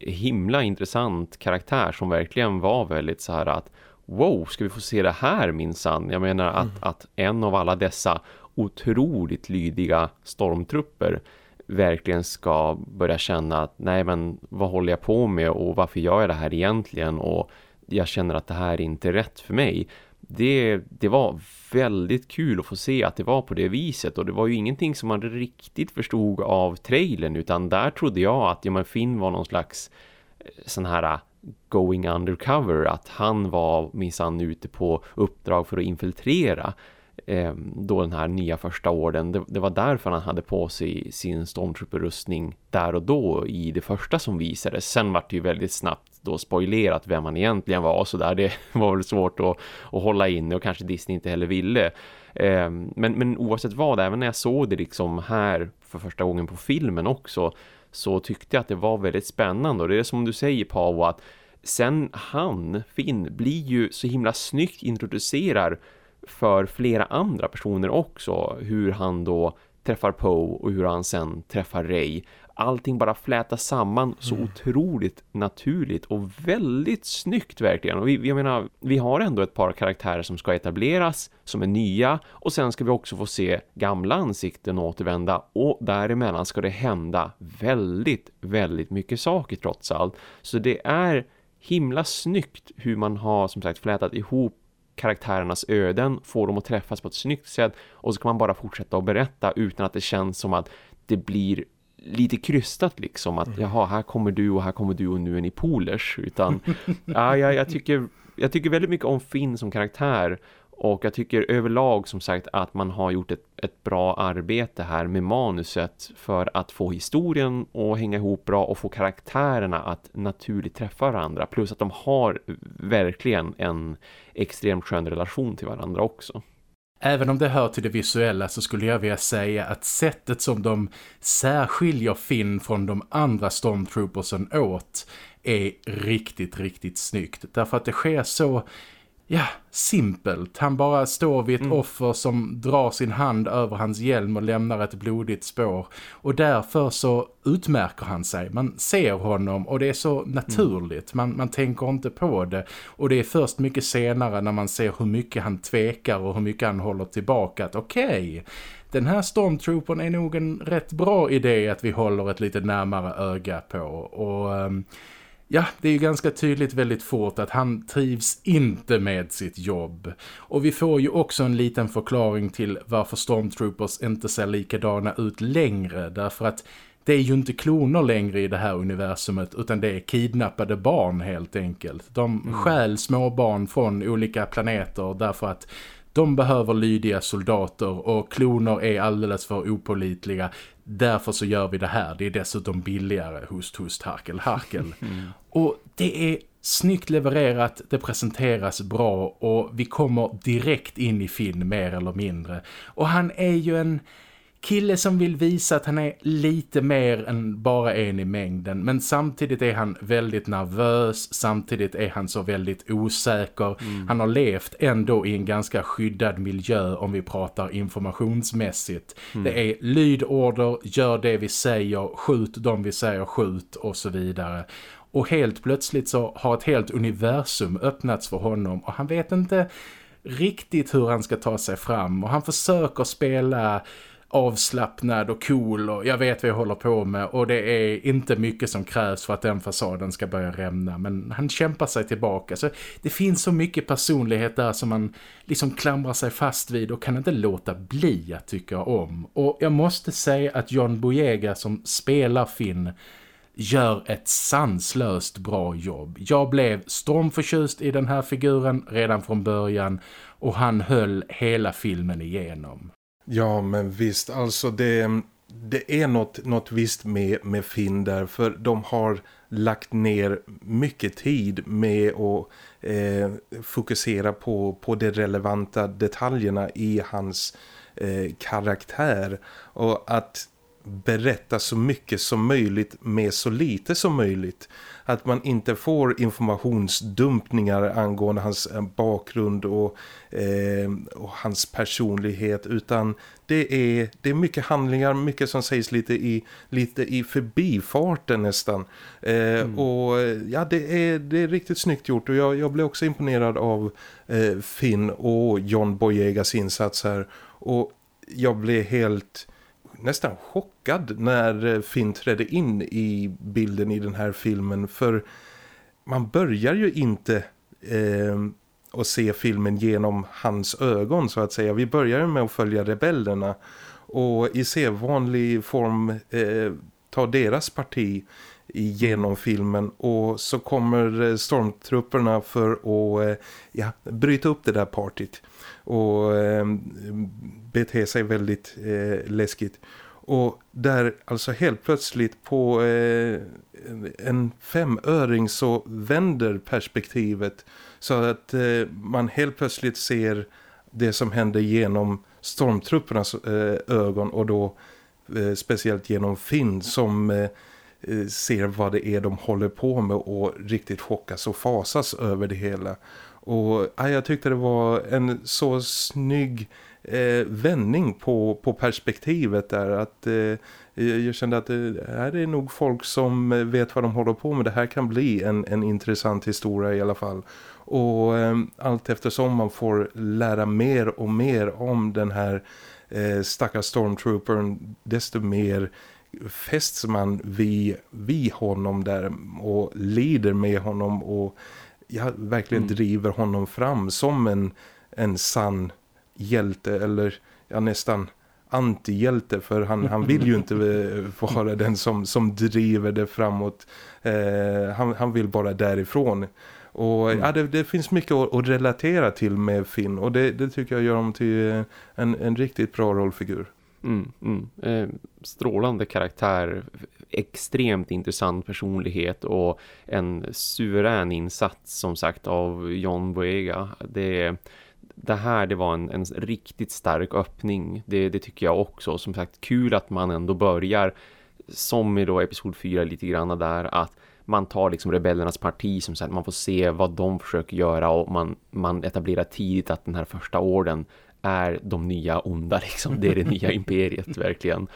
himla intressant karaktär som verkligen var väldigt så här att wow, ska vi få se det här minsann? Jag menar att, mm. att en av alla dessa otroligt lydiga stormtrupper verkligen ska börja känna att nej men vad håller jag på med och varför gör jag det här egentligen och jag känner att det här är inte rätt för mig. Det, det var väldigt kul att få se att det var på det viset och det var ju ingenting som man riktigt förstod av trailern utan där trodde jag att ja, men Finn var någon slags eh, sån här ah, going undercover att han var minsann ute på uppdrag för att infiltrera eh, då den här nya första orden. Det, det, var därför han hade på sig sin stormtrooper-rustning där och då i det första som visades. Sen var det ju väldigt snabbt då spoilerat vem han egentligen var så där det var väl svårt att, att hålla inne och kanske Disney inte heller ville. Eh, men, men oavsett vad, även när jag såg det liksom här för första gången på filmen också så tyckte jag att det var väldigt spännande och det är som du säger Pavo att sen han, Finn, blir ju så himla snyggt introducerar för flera andra personer också hur han då träffar Poe och hur han sen träffar Rey allting bara flätas samman så mm. otroligt naturligt och väldigt snyggt verkligen. Och vi, jag menar, vi har ändå ett par karaktärer som ska etableras, som är nya och sen ska vi också få se gamla ansikten återvända och däremellan ska det hända väldigt, väldigt mycket saker trots allt. Så det är himla snyggt hur man har som sagt flätat ihop karaktärernas öden, får dem att träffas på ett snyggt sätt och så kan man bara fortsätta att berätta utan att det känns som att det blir lite krystat liksom att mm. jaha, här kommer du och här kommer du och nu är ni polers utan ja, jag, jag, tycker, jag tycker väldigt mycket om Finn som karaktär och jag tycker överlag som sagt att man har gjort ett, ett bra arbete här med manuset för att få historien att hänga ihop bra och få karaktärerna att naturligt träffa varandra. Plus att de har verkligen en extremt skön relation till varandra också. Även om det hör till det visuella så skulle jag vilja säga att sättet som de särskiljer Finn från de andra Stormtroopersen åt är riktigt, riktigt snyggt. Därför att det sker så ja, simpelt. Han bara står vid ett mm. offer som drar sin hand över hans hjälm och lämnar ett blodigt spår. Och därför så utmärker han sig. Man ser honom och det är så naturligt. Man, man tänker inte på det. Och det är först mycket senare när man ser hur mycket han tvekar och hur mycket han håller tillbaka. Att okej, okay, den här stormtroopern är nog en rätt bra idé att vi håller ett lite närmare öga på. Och... Um, Ja, det är ju ganska tydligt väldigt fort att han trivs inte med sitt jobb. Och vi får ju också en liten förklaring till varför Stormtroopers inte ser likadana ut längre. Därför att det är ju inte kloner längre i det här universumet utan det är kidnappade barn helt enkelt. De mm. stjäl små barn från olika planeter därför att de behöver lydiga soldater och kloner är alldeles för opolitliga. Därför så gör vi det här. Det är dessutom billigare. Hust, hust, harkel, harkel. Och det är snyggt levererat, det presenteras bra och vi kommer direkt in i Finn mer eller mindre. Och han är ju en kille som vill visa att han är lite mer än bara en i mängden. Men samtidigt är han väldigt nervös, samtidigt är han så väldigt osäker. Mm. Han har levt ändå i en ganska skyddad miljö om vi pratar informationsmässigt. Mm. Det är lydorder, gör det vi säger, skjut de vi säger, skjut och så vidare. Och helt plötsligt så har ett helt universum öppnats för honom och han vet inte riktigt hur han ska ta sig fram och han försöker spela avslappnad och cool och jag vet vad jag håller på med och det är inte mycket som krävs för att den fasaden ska börja rämna men han kämpar sig tillbaka så det finns så mycket personlighet där som man liksom klamrar sig fast vid och kan inte låta bli att tycka om och jag måste säga att John Boyega som spelar Finn gör ett sanslöst bra jobb. Jag blev stormförtjust i den här figuren redan från början och han höll hela filmen igenom. Ja, men visst. Alltså det, det är något, något visst med, med Finn där. För de har lagt ner mycket tid med att eh, fokusera på, på de relevanta detaljerna i hans eh, karaktär. Och att berätta så mycket som möjligt med så lite som möjligt. Att man inte får informationsdumpningar angående hans eh, bakgrund och, eh, och hans personlighet utan det är, det är mycket handlingar, mycket som sägs lite i, lite i förbifarten nästan. Eh, mm. Och ja, det är, det är riktigt snyggt gjort och jag, jag blev också imponerad av eh, Finn och John Boyegas insats här. Och jag blev helt nästan chockad när eh, Finn trädde in i bilden i den här filmen. För man börjar ju inte eh, att se filmen genom hans ögon så att säga. Vi börjar med att följa rebellerna. Och i sedvanlig form eh, ta deras parti genom filmen. Och så kommer eh, stormtrupperna för att eh, ja, bryta upp det där partyt och eh, bete sig väldigt eh, läskigt. Och där alltså helt plötsligt på eh, en femöring så vänder perspektivet så att eh, man helt plötsligt ser det som händer genom stormtruppernas eh, ögon och då eh, speciellt genom Finn som eh, ser vad det är de håller på med och riktigt chockas och fasas över det hela. Och ja, jag tyckte det var en så snygg eh, vändning på, på perspektivet där att eh, jag kände att det här är nog folk som vet vad de håller på med. Det här kan bli en, en intressant historia i alla fall. Och eh, allt eftersom man får lära mer och mer om den här eh, stackars stormtroopern desto mer fästs man vid, vid honom där och lider med honom och ja, verkligen mm. driver honom fram som en, en sann hjälte eller ja, nästan antihjälte för han, han vill ju inte vara den som, som driver det framåt. Eh, han, han vill bara därifrån. Och mm. ja, det, det, finns mycket att, att, relatera till med Finn och det, det tycker jag gör honom till en, en riktigt bra rollfigur. Mm, mm. Eh, strålande karaktär, extremt intressant personlighet och en suverän insats som sagt av John Boyega. Det, det här det var en, en riktigt stark öppning, det, det tycker jag också. Som sagt, kul att man ändå börjar som i då episod 4 lite grann där att man tar liksom rebellernas parti som sagt, man får se vad de försöker göra och man, man etablerar tidigt att den här första orden är de nya onda liksom. Det är det nya imperiet verkligen.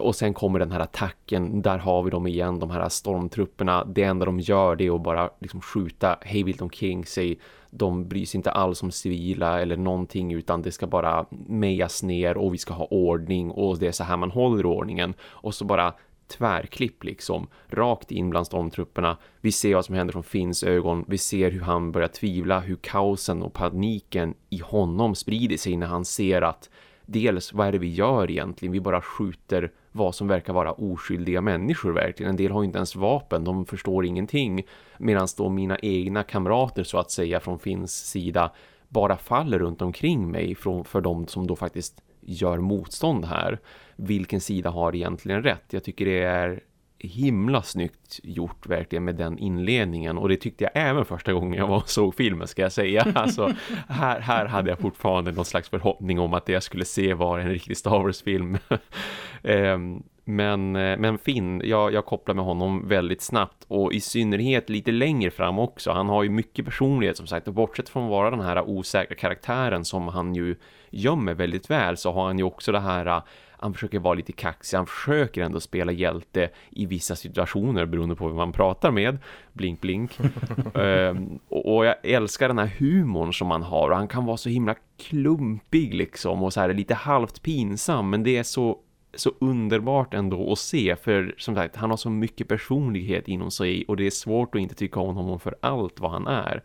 Och sen kommer den här attacken. Där har vi dem igen, de här stormtrupperna. Det enda de gör det är att bara liksom skjuta Hayvilton King sig. De bryr sig inte alls om civila eller någonting utan det ska bara mejas ner och vi ska ha ordning och det är så här man håller ordningen. Och så bara tvärklipp liksom, rakt in bland stormtrupperna. Vi ser vad som händer från Finns ögon, vi ser hur han börjar tvivla, hur kaosen och paniken i honom sprider sig när han ser att dels vad är det vi gör egentligen? Vi bara skjuter vad som verkar vara oskyldiga människor verkligen. En del har inte ens vapen, de förstår ingenting. Medan då mina egna kamrater så att säga från Finns sida bara faller runt omkring mig från, för de som då faktiskt gör motstånd här. Vilken sida har egentligen rätt? Jag tycker det är himla snyggt gjort verkligen med den inledningen och det tyckte jag även första gången jag var och såg filmen ska jag säga. Alltså, här, här hade jag fortfarande någon slags förhoppning om att det jag skulle se var en riktig Star Wars-film. Ehm, men, eh, men Finn, jag, jag kopplar med honom väldigt snabbt och i synnerhet lite längre fram också. Han har ju mycket personlighet som sagt och bortsett från att vara den här osäkra karaktären som han ju gömmer väldigt väl så har han ju också det här han försöker vara lite kaxig, han försöker ändå spela hjälte i vissa situationer beroende på vem man pratar med. Blink, blink. och, och, jag älskar den här humorn som han har och han kan vara så himla klumpig liksom och så här lite halvt pinsam men det är så så underbart ändå att se för som sagt, han har så mycket personlighet inom sig och det är svårt att inte tycka om honom för allt vad han är.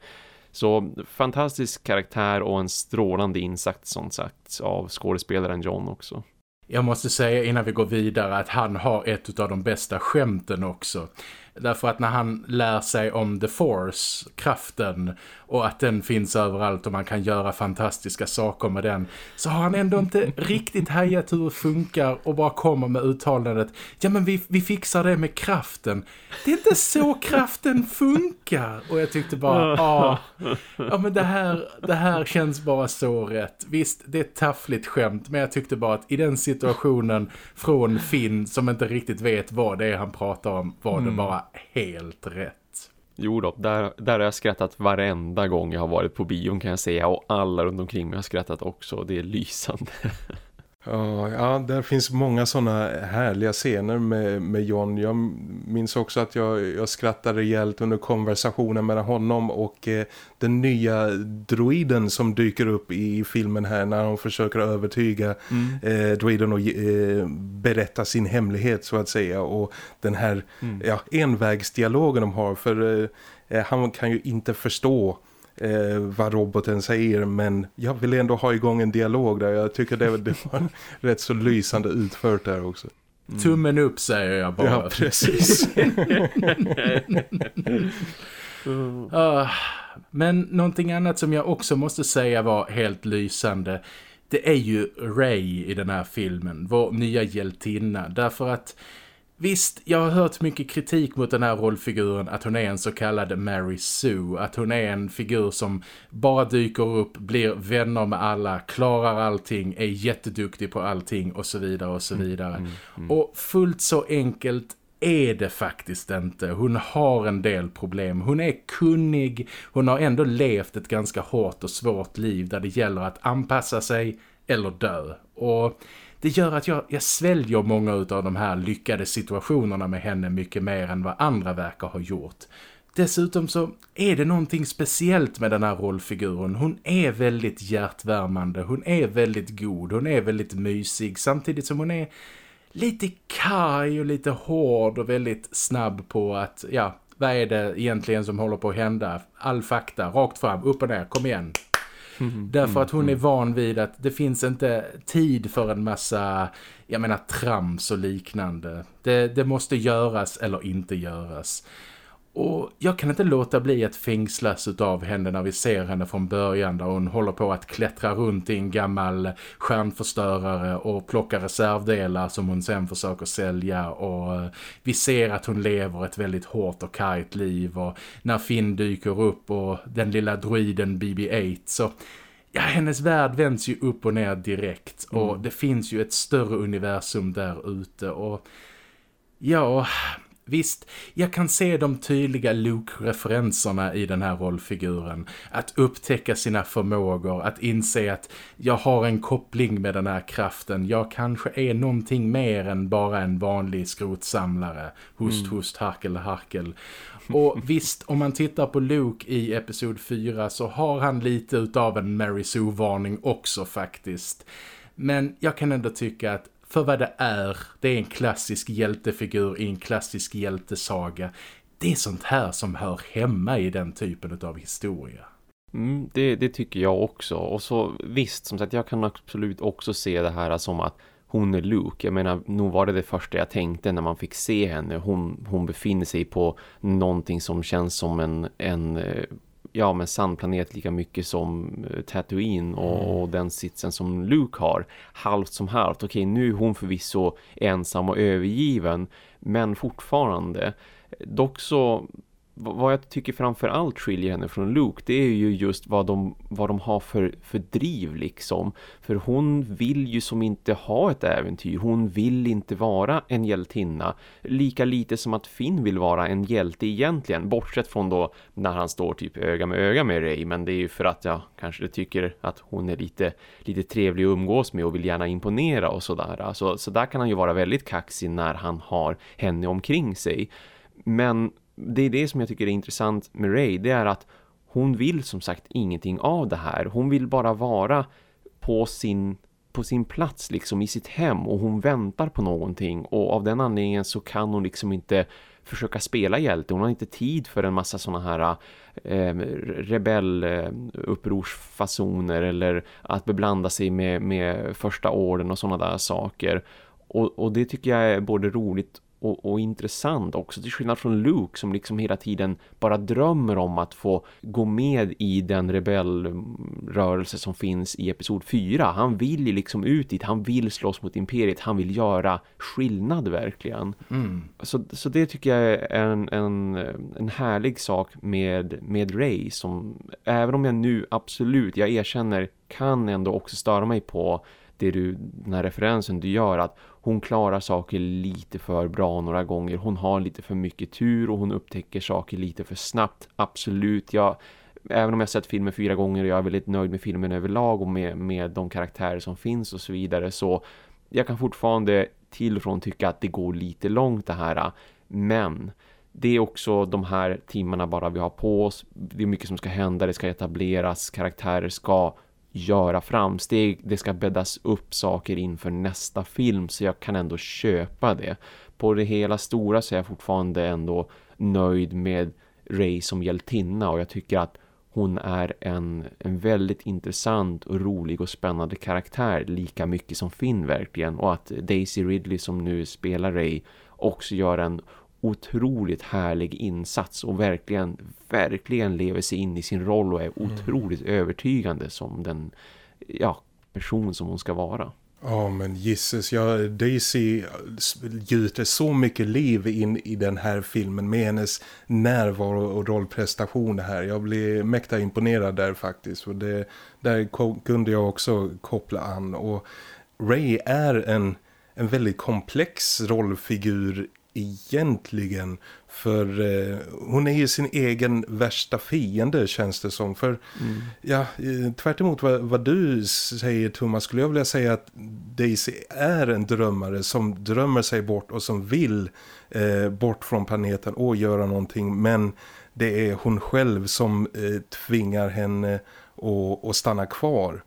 Så fantastisk karaktär och en strålande insats som sagt av skådespelaren John också. Jag måste säga innan vi går vidare att han har ett av de bästa skämten också. Därför att när han lär sig om The Force, kraften, och att den finns överallt och man kan göra fantastiska saker med den så har han ändå inte riktigt hajat hur det funkar och bara kommer med uttalandet ja men vi, vi fixar det med kraften. Det är inte så kraften funkar. Och jag tyckte bara, ja, ja men det här, det här känns bara så rätt. Visst, det är ett taffligt skämt men jag tyckte bara att i den situationen från Finn som inte riktigt vet vad det är han pratar om var det mm. bara helt rätt. Jo då, där, där har jag skrattat varenda gång jag har varit på bion kan jag säga och alla runt omkring mig har skrattat också, det är lysande. Ja, där finns många sådana härliga scener med, med John. Jag minns också att jag, jag skrattade rejält under konversationen mellan honom och eh, den nya droiden som dyker upp i filmen här när de försöker övertyga mm. eh, droiden och eh, berätta sin hemlighet så att säga. Och den här mm. ja, envägsdialogen de har för eh, han kan ju inte förstå eh, vad roboten säger men jag vill ändå ha igång en dialog där. Jag tycker det, det var rätt så lysande utfört där också. Mm. Tummen upp säger jag bara. Ja, precis. uh, men någonting annat som jag också måste säga var helt lysande det är ju Ray i den här filmen, vår nya hjältinna. Därför att Visst, jag har hört mycket kritik mot den här rollfiguren att hon är en så kallad Mary Sue. Att hon är en figur som bara dyker upp, blir vänner med alla, klarar allting, är jätteduktig på allting och så vidare och så mm, vidare. Mm, mm, Och fullt så enkelt är det faktiskt inte. Hon har en del problem. Hon är kunnig. Hon har ändå levt ett ganska hårt och svårt liv där det gäller att anpassa sig eller dö. Och det gör att jag, jag sväljer många av de här lyckade situationerna med henne mycket mer än vad andra verkar ha gjort. Dessutom så är det någonting speciellt med den här rollfiguren. Hon är väldigt hjärtvärmande, hon är väldigt god, hon är väldigt mysig samtidigt som hon är lite kaj och lite hård och väldigt snabb på att, ja, vad är det egentligen som håller på att hända? All fakta, rakt fram, upp och ner, kom igen. Mm, Därför att hon är mm. van vid att det finns inte tid för en massa, jag menar trams och liknande. Det, det måste göras eller inte göras. Och jag kan inte låta bli att fängslas av henne när vi ser henne från början där hon håller på att klättra runt i en gammal stjärnförstörare och plocka reservdelar som hon sen försöker sälja och vi ser att hon lever ett väldigt hårt och kajt liv och när Finn dyker upp och den lilla druiden BB-8 så ja, hennes värld vänds ju upp och ner direkt och mm. det finns ju ett större universum där ute och ja, Visst, jag kan se de tydliga Luke-referenserna i den här rollfiguren. Att upptäcka sina förmågor, att inse att jag har en koppling med den här kraften. Jag kanske är någonting mer än bara en vanlig skrotsamlare. Hust, mm. hust, harkel, harkel. Och visst, om man tittar på Luke i episod 4 så har han lite utav en Mary Sue-varning också faktiskt. Men jag kan ändå tycka att för vad det är. Det är en klassisk hjältefigur i en klassisk hjältesaga. Det är sånt här som hör hemma i den typen av historia. Mm, det, det tycker jag också. Och så visst, som sagt, jag kan absolut också se det här som att hon är Luke. Jag menar, nog var det det första jag tänkte när man fick se henne. Hon, hon befinner sig på någonting som känns som en, en eh, ja men sandplanet lika mycket som uh, Tatooine och, mm. och, den sitsen som Luke har. Halvt som halvt. Okej, nu är hon förvisso ensam och övergiven men fortfarande. Dock så vad jag tycker framför allt skiljer henne från Luke det är ju just vad de, vad de har för, för driv liksom. För hon vill ju som inte ha ett äventyr. Hon vill inte vara en hjältinna. Lika lite som att Finn vill vara en hjälte egentligen. Bortsett från då när han står typ öga med öga med Rey. Men det är ju för att jag kanske tycker att hon är lite, lite trevlig att umgås med och vill gärna imponera och sådär. Alltså, så där kan han ju vara väldigt kaxig när han har henne omkring sig. Men det är det som jag tycker är intressant med Ray. Det är att hon vill som sagt ingenting av det här. Hon vill bara vara på sin, på sin plats liksom i sitt hem och hon väntar på någonting och av den anledningen så kan hon liksom inte försöka spela hjälte. Hon har inte tid för en massa sådana här eh, rebellupprorsfasoner eller att beblanda sig med, med första orden och sådana där saker. Och, och det tycker jag är både roligt och, och, intressant också till skillnad från Luke som liksom hela tiden bara drömmer om att få gå med i den rebellrörelse som finns i episod 4. Han vill ju liksom ut dit, han vill slåss mot imperiet, han vill göra skillnad verkligen. Mm. Så, så det tycker jag är en, en, en härlig sak med, med Ray som även om jag nu absolut, jag erkänner, kan ändå också störa mig på det du, den här referensen du gör att hon klarar saker lite för bra några gånger. Hon har lite för mycket tur och hon upptäcker saker lite för snabbt. Absolut, jag, även om jag sett filmen fyra gånger och jag är väldigt nöjd med filmen överlag och med, med de karaktärer som finns och så vidare så jag kan fortfarande till och från tycka att det går lite långt det här. Men det är också de här timmarna bara vi har på oss. Det är mycket som ska hända, det ska etableras, karaktärer ska göra framsteg, det ska bäddas upp saker inför nästa film så jag kan ändå köpa det. På det hela stora så är jag fortfarande ändå nöjd med Ray som hjältinna och jag tycker att hon är en, en väldigt intressant och rolig och spännande karaktär lika mycket som Finn verkligen och att Daisy Ridley som nu spelar Ray också gör en otroligt härlig insats och verkligen, verkligen lever sig in i sin roll och är mm. otroligt mm. övertygande som den ja, person som hon ska vara. Ja men gisses, ja, Daisy gjuter så mycket liv in i den här filmen med hennes närvaro och rollprestation här. Jag blir mäkta imponerad där faktiskt och det, där kunde jag också koppla an och Ray är en, en väldigt komplex rollfigur egentligen. För eh, hon är ju sin egen värsta fiende känns det som. För mm. ja, eh, tvärt emot vad, vad, du säger Thomas skulle jag vilja säga att Daisy är en drömmare som drömmer sig bort och som vill eh, bort från planeten och göra någonting. Men det är hon själv som eh, tvingar henne att stanna kvar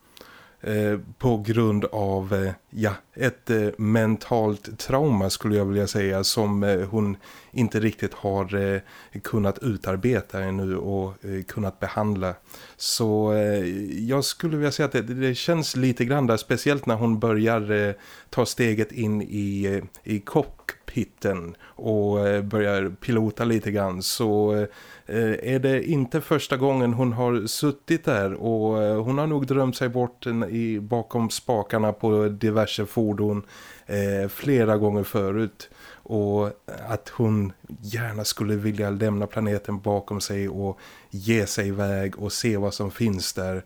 Eh, på grund av eh, ja, ett eh, mentalt trauma skulle jag vilja säga som eh, hon inte riktigt har eh, kunnat utarbeta ännu och eh, kunnat behandla. Så jag skulle vilja säga att det, det, känns lite grann där, speciellt när hon börjar ta steget in i, i cockpiten och börjar pilota lite grann så Eh, är det inte första gången hon har suttit där och hon har nog drömt sig bort i, bakom spakarna på diverse fordon eh, flera gånger förut och att hon gärna skulle vilja lämna planeten bakom sig och ge sig iväg och se vad som finns där.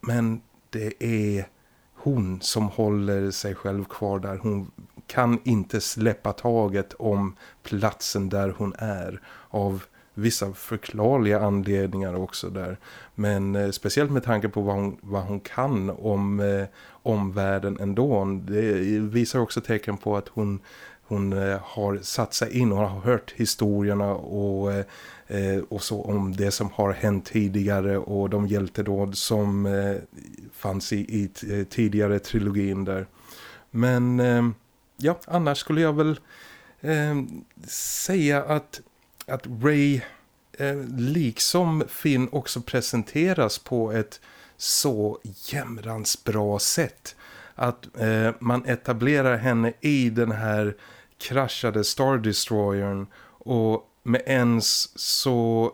Men det är hon som håller sig själv kvar där. Hon kan inte släppa taget om platsen där hon är av vissa förklarliga anledningar också där. Men eh, speciellt med tanke på vad hon, vad hon kan om, eh, om världen ändå. Det visar också tecken på att hon, hon eh, har satt sig in och har hört historierna och, eh, eh och så om det som har hänt tidigare och de hjältedåd som eh, fanns i, i eh, tidigare trilogin där. Men eh, ja, annars skulle jag väl säga att att Ray eh, liksom Finn också presenteras på ett så jämrans bra sätt. att eh, man etablerar henne i den här kraschade Star Destroyern och med ens så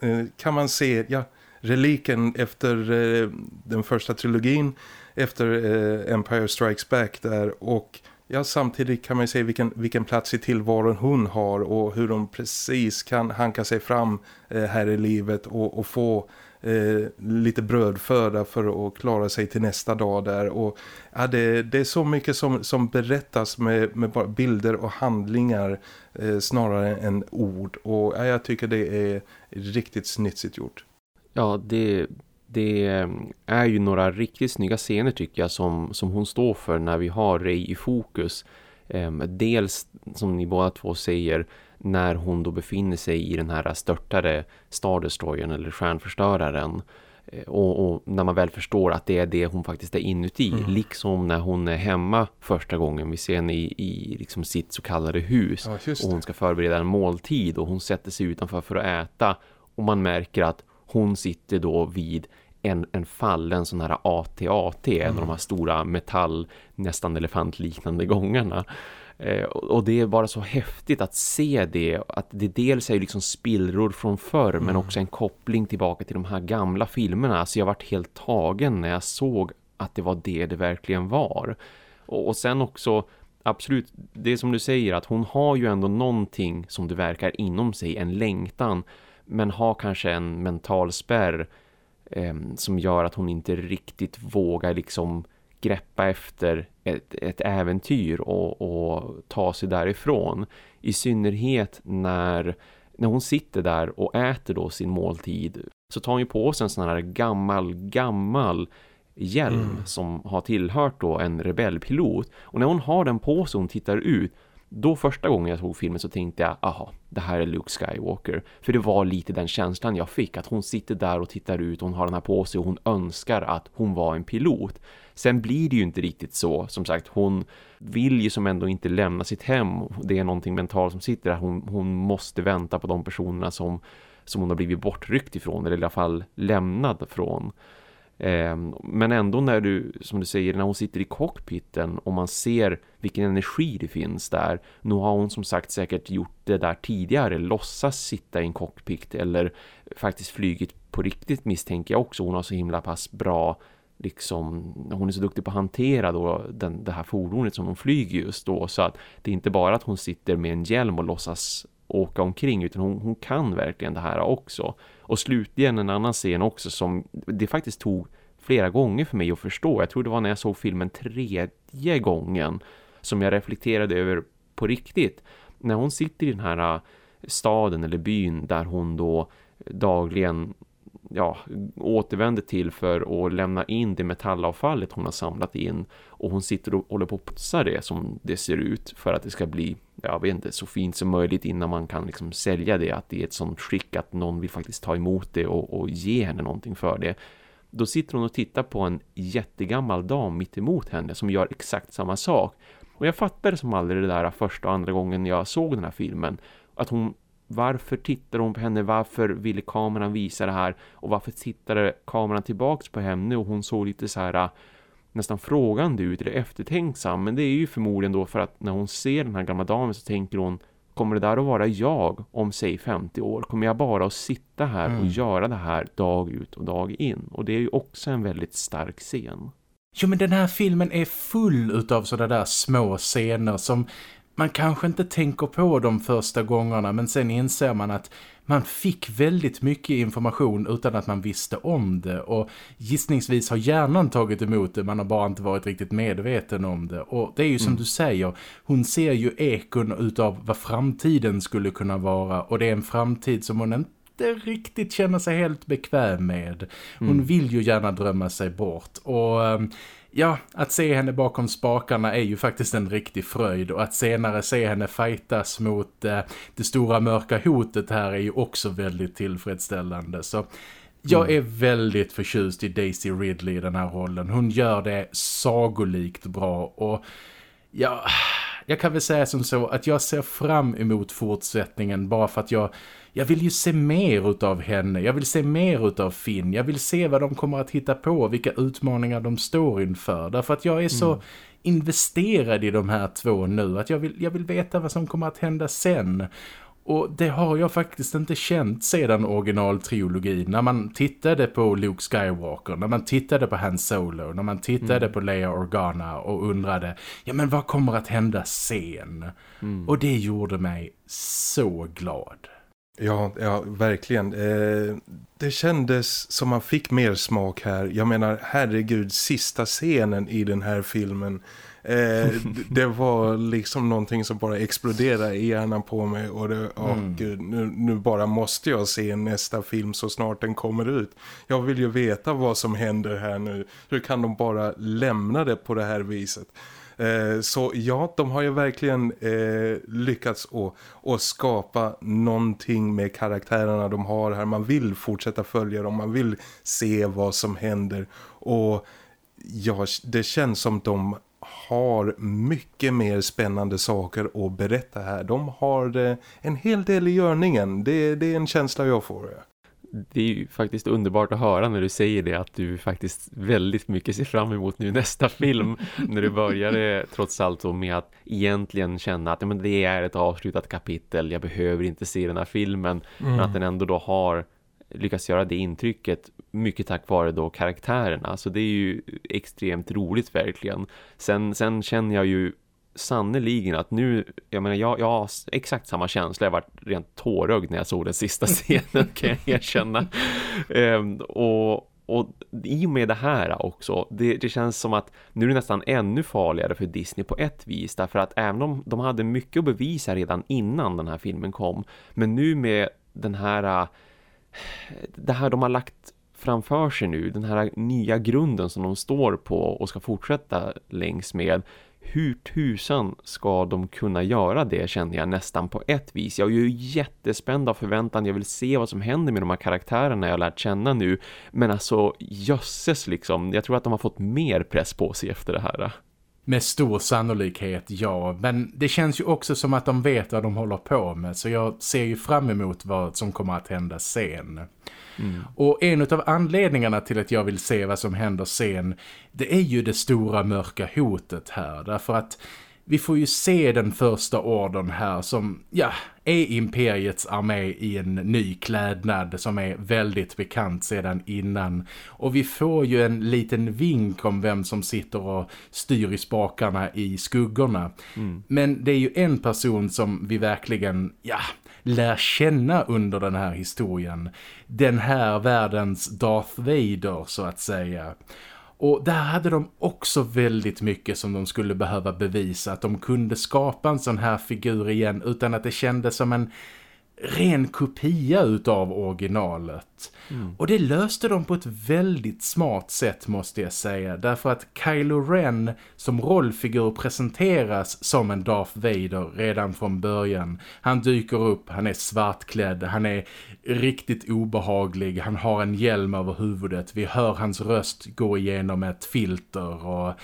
eh, kan man se ja, reliken efter eh, den första trilogin efter eh, Empire Strikes Back där och ja, samtidigt kan man ju se vilken, vilken plats i tillvaron hon har och hur hon precis kan hanka sig fram eh, här i livet och, och få eh, lite brödföda för att klara sig till nästa dag där och ja, det, det är så mycket som, som berättas med, med bara bilder och handlingar eh, snarare än ord och ja, jag tycker det är riktigt snitsigt gjort. Ja, det, det är ju några riktigt snygga scener tycker jag som, som hon står för när vi har Ray i fokus. Ehm, dels som ni båda två säger när hon då befinner sig i den här störtade Star Destroyern eller stjärnförstöraren. Eh, och, och, när man väl förstår att det är det hon faktiskt är inuti. Mm. Liksom när hon är hemma första gången. Vi ser henne i, i liksom sitt så kallade hus. Ja, och hon ska förbereda en måltid och hon sätter sig utanför för att äta. Och man märker att hon sitter då vid en, en fallen sån här AT-AT, mm. en av de här stora metall, nästan elefantliknande gångarna. Eh, och det är bara så häftigt att se det, att det dels är liksom spillror från förr mm. men också en koppling tillbaka till de här gamla filmerna. Alltså jag varit helt tagen när jag såg att det var det det verkligen var. Och, och sen också absolut, det som du säger att hon har ju ändå någonting som det verkar inom sig, en längtan men har kanske en mental spärr som gör att hon inte riktigt vågar liksom greppa efter ett, ett äventyr och, och ta sig därifrån. I synnerhet när, när hon sitter där och äter då sin måltid så tar hon ju på sig en sån här gammal, gammal hjälm mm. som har tillhört då en rebellpilot. Och när hon har den på sig och hon tittar ut då första gången jag såg filmen så tänkte jag, aha, det här är Luke Skywalker. För det var lite den känslan jag fick, att hon sitter där och tittar ut, hon har den här på sig och hon önskar att hon var en pilot. Sen blir det ju inte riktigt så, som sagt, hon vill ju som ändå inte lämna sitt hem. Det är någonting mentalt som sitter där, hon, hon måste vänta på de personerna som, som hon har blivit bortryckt ifrån, eller i alla fall lämnad från. Ehm, men ändå när du, som du säger, när hon sitter i cockpiten och man ser vilken energi det finns där. Nu har hon som sagt säkert gjort det där tidigare, låtsas sitta i en cockpit eller faktiskt flygit på riktigt misstänker jag också. Hon har så himla pass bra liksom, hon är så duktig på att hantera då den, det här fordonet som hon flyger just då så att det är inte bara att hon sitter med en hjälm och låtsas åka omkring utan hon, hon kan verkligen det här också. Och slutligen en annan scen också som det faktiskt tog flera gånger för mig att förstå. Jag tror det var när jag såg filmen tredje gången som jag reflekterade över på riktigt. När hon sitter i den här äh, staden eller byn där hon då dagligen ja, återvänder till för att lämna in det metallavfallet hon har samlat in. Och hon sitter och håller på att putsa det som det ser ut för att det ska bli jag vet inte, så fint som möjligt innan man kan liksom sälja det. Att det är ett sånt skick att någon vill faktiskt ta emot det och, och ge henne någonting för det. Då sitter hon och tittar på en jättegammal dam mitt emot henne som gör exakt samma sak. Och jag fattade som aldrig det där första och andra gången jag såg den här filmen att hon varför tittar hon på henne? Varför ville kameran visa det här? Och varför tittade kameran tillbaks på henne? Och hon såg lite så här äh, nästan frågande ut eller eftertänksam. Men det är ju förmodligen då för att när hon ser den här gamla damen så tänker hon Kommer det där att vara jag om säg 50 år? Kommer jag bara att sitta här mm. och göra det här dag ut och dag in? Och det är ju också en väldigt stark scen. Jo men den här filmen är full utav sådana där små scener som man kanske inte tänker på de första gångerna men sen inser man att man fick väldigt mycket information utan att man visste om det och gissningsvis har hjärnan tagit emot det, man har bara inte varit riktigt medveten om det och det är ju som mm. du säger, hon ser ju ekon utav vad framtiden skulle kunna vara och det är en framtid som hon inte riktigt känner sig helt bekväm med. Hon mm. vill ju gärna drömma sig bort och ehm, ja, att se henne bakom spakarna är ju faktiskt en riktig fröjd och att senare se henne fightas mot eh, det stora mörka hotet här är ju också väldigt tillfredsställande. Så jag mm. är väldigt förtjust i Daisy Ridley i den här rollen. Hon gör det sagolikt bra och ja, jag kan väl säga som så att jag ser fram emot fortsättningen bara för att jag jag vill ju se mer utav henne. Jag vill se mer utav Finn. Jag vill se vad de kommer att hitta på. Vilka utmaningar de står inför. Därför att jag är så mm. investerad i de här två nu. Att jag vill, jag vill veta vad som kommer att hända sen. Och det har jag faktiskt inte känt sedan originaltrilogin. När man tittade på Luke Skywalker, när man tittade på Han Solo, när man tittade mm. på Leia Organa och undrade, ja men vad kommer att hända sen? Mm. Och det gjorde mig så glad. Ja, ja verkligen. Eh, det kändes som man fick mer smak här. Jag menar, herregud, sista scenen i den här filmen Eh, det var liksom någonting som bara exploderade i hjärnan på mig och det, mm. gud, nu, nu, bara måste jag se nästa film så snart den kommer ut. Jag vill ju veta vad som händer här nu. Hur kan de bara lämna det på det här viset? Eh, så ja, de har ju verkligen eh, lyckats att skapa någonting med karaktärerna de har här. Man vill fortsätta följa dem, man vill se vad som händer och ja, det känns som de har mycket mer spännande saker att berätta här. De har eh, en hel del i görningen. Det, det är en känsla jag får. Det är ju faktiskt underbart att höra när du säger det att du faktiskt väldigt mycket ser fram emot nu nästa film när du började trots allt med att egentligen känna att ja, men det är ett avslutat kapitel, jag behöver inte se den här filmen mm. men att den ändå då har lyckats göra det intrycket mycket tack vare då karaktärerna. Så det är ju extremt roligt verkligen. Sen, sen känner jag ju sannoliken att nu, jag menar jag, jag har exakt samma känsla, jag var rent tårögd när jag såg den sista scenen kan jag erkänna. Ehm, och, och i och med det här också, det, det, känns som att nu är det nästan ännu farligare för Disney på ett vis. Därför att även om de hade mycket att bevisa redan innan den här filmen kom. Men nu med den här, äh, det här de har lagt framför sig nu, den här nya grunden som de står på och ska fortsätta längs med hur tusan ska de kunna göra det känner jag nästan på ett vis. Jag är ju jättespänd av förväntan. Jag vill se vad som händer med de här karaktärerna jag lärt känna nu. Men alltså, jösses liksom. Jag tror att de har fått mer press på sig efter det här. Med stor sannolikhet, ja. Men det känns ju också som att de vet vad de håller på med. Så jag ser ju fram emot vad som kommer att hända sen. Mm. Och en av anledningarna till att jag vill se vad som händer sen det är ju det stora mörka hotet här. Därför att vi får ju se den första orden här som, ja, är imperiets armé i en ny klädnad som är väldigt bekant sedan innan. Och vi får ju en liten vink om vem som sitter och styr i spakarna i skuggorna. Mm. Men det är ju en person som vi verkligen, ja, lär känna under den här historien. Den här världens Darth Vader så att säga. Och där hade de också väldigt mycket som de skulle behöva bevisa. Att de kunde skapa en sån här figur igen utan att det kändes som en ren kopia utav originalet. Mm. Och det löste de på ett väldigt smart sätt måste jag säga. Därför att Kylo Ren som rollfigur presenteras som en Darth Vader redan från början. Han dyker upp, han är svartklädd, han är riktigt obehaglig. Han har en hjälm över huvudet. Vi hör hans röst gå igenom ett filter och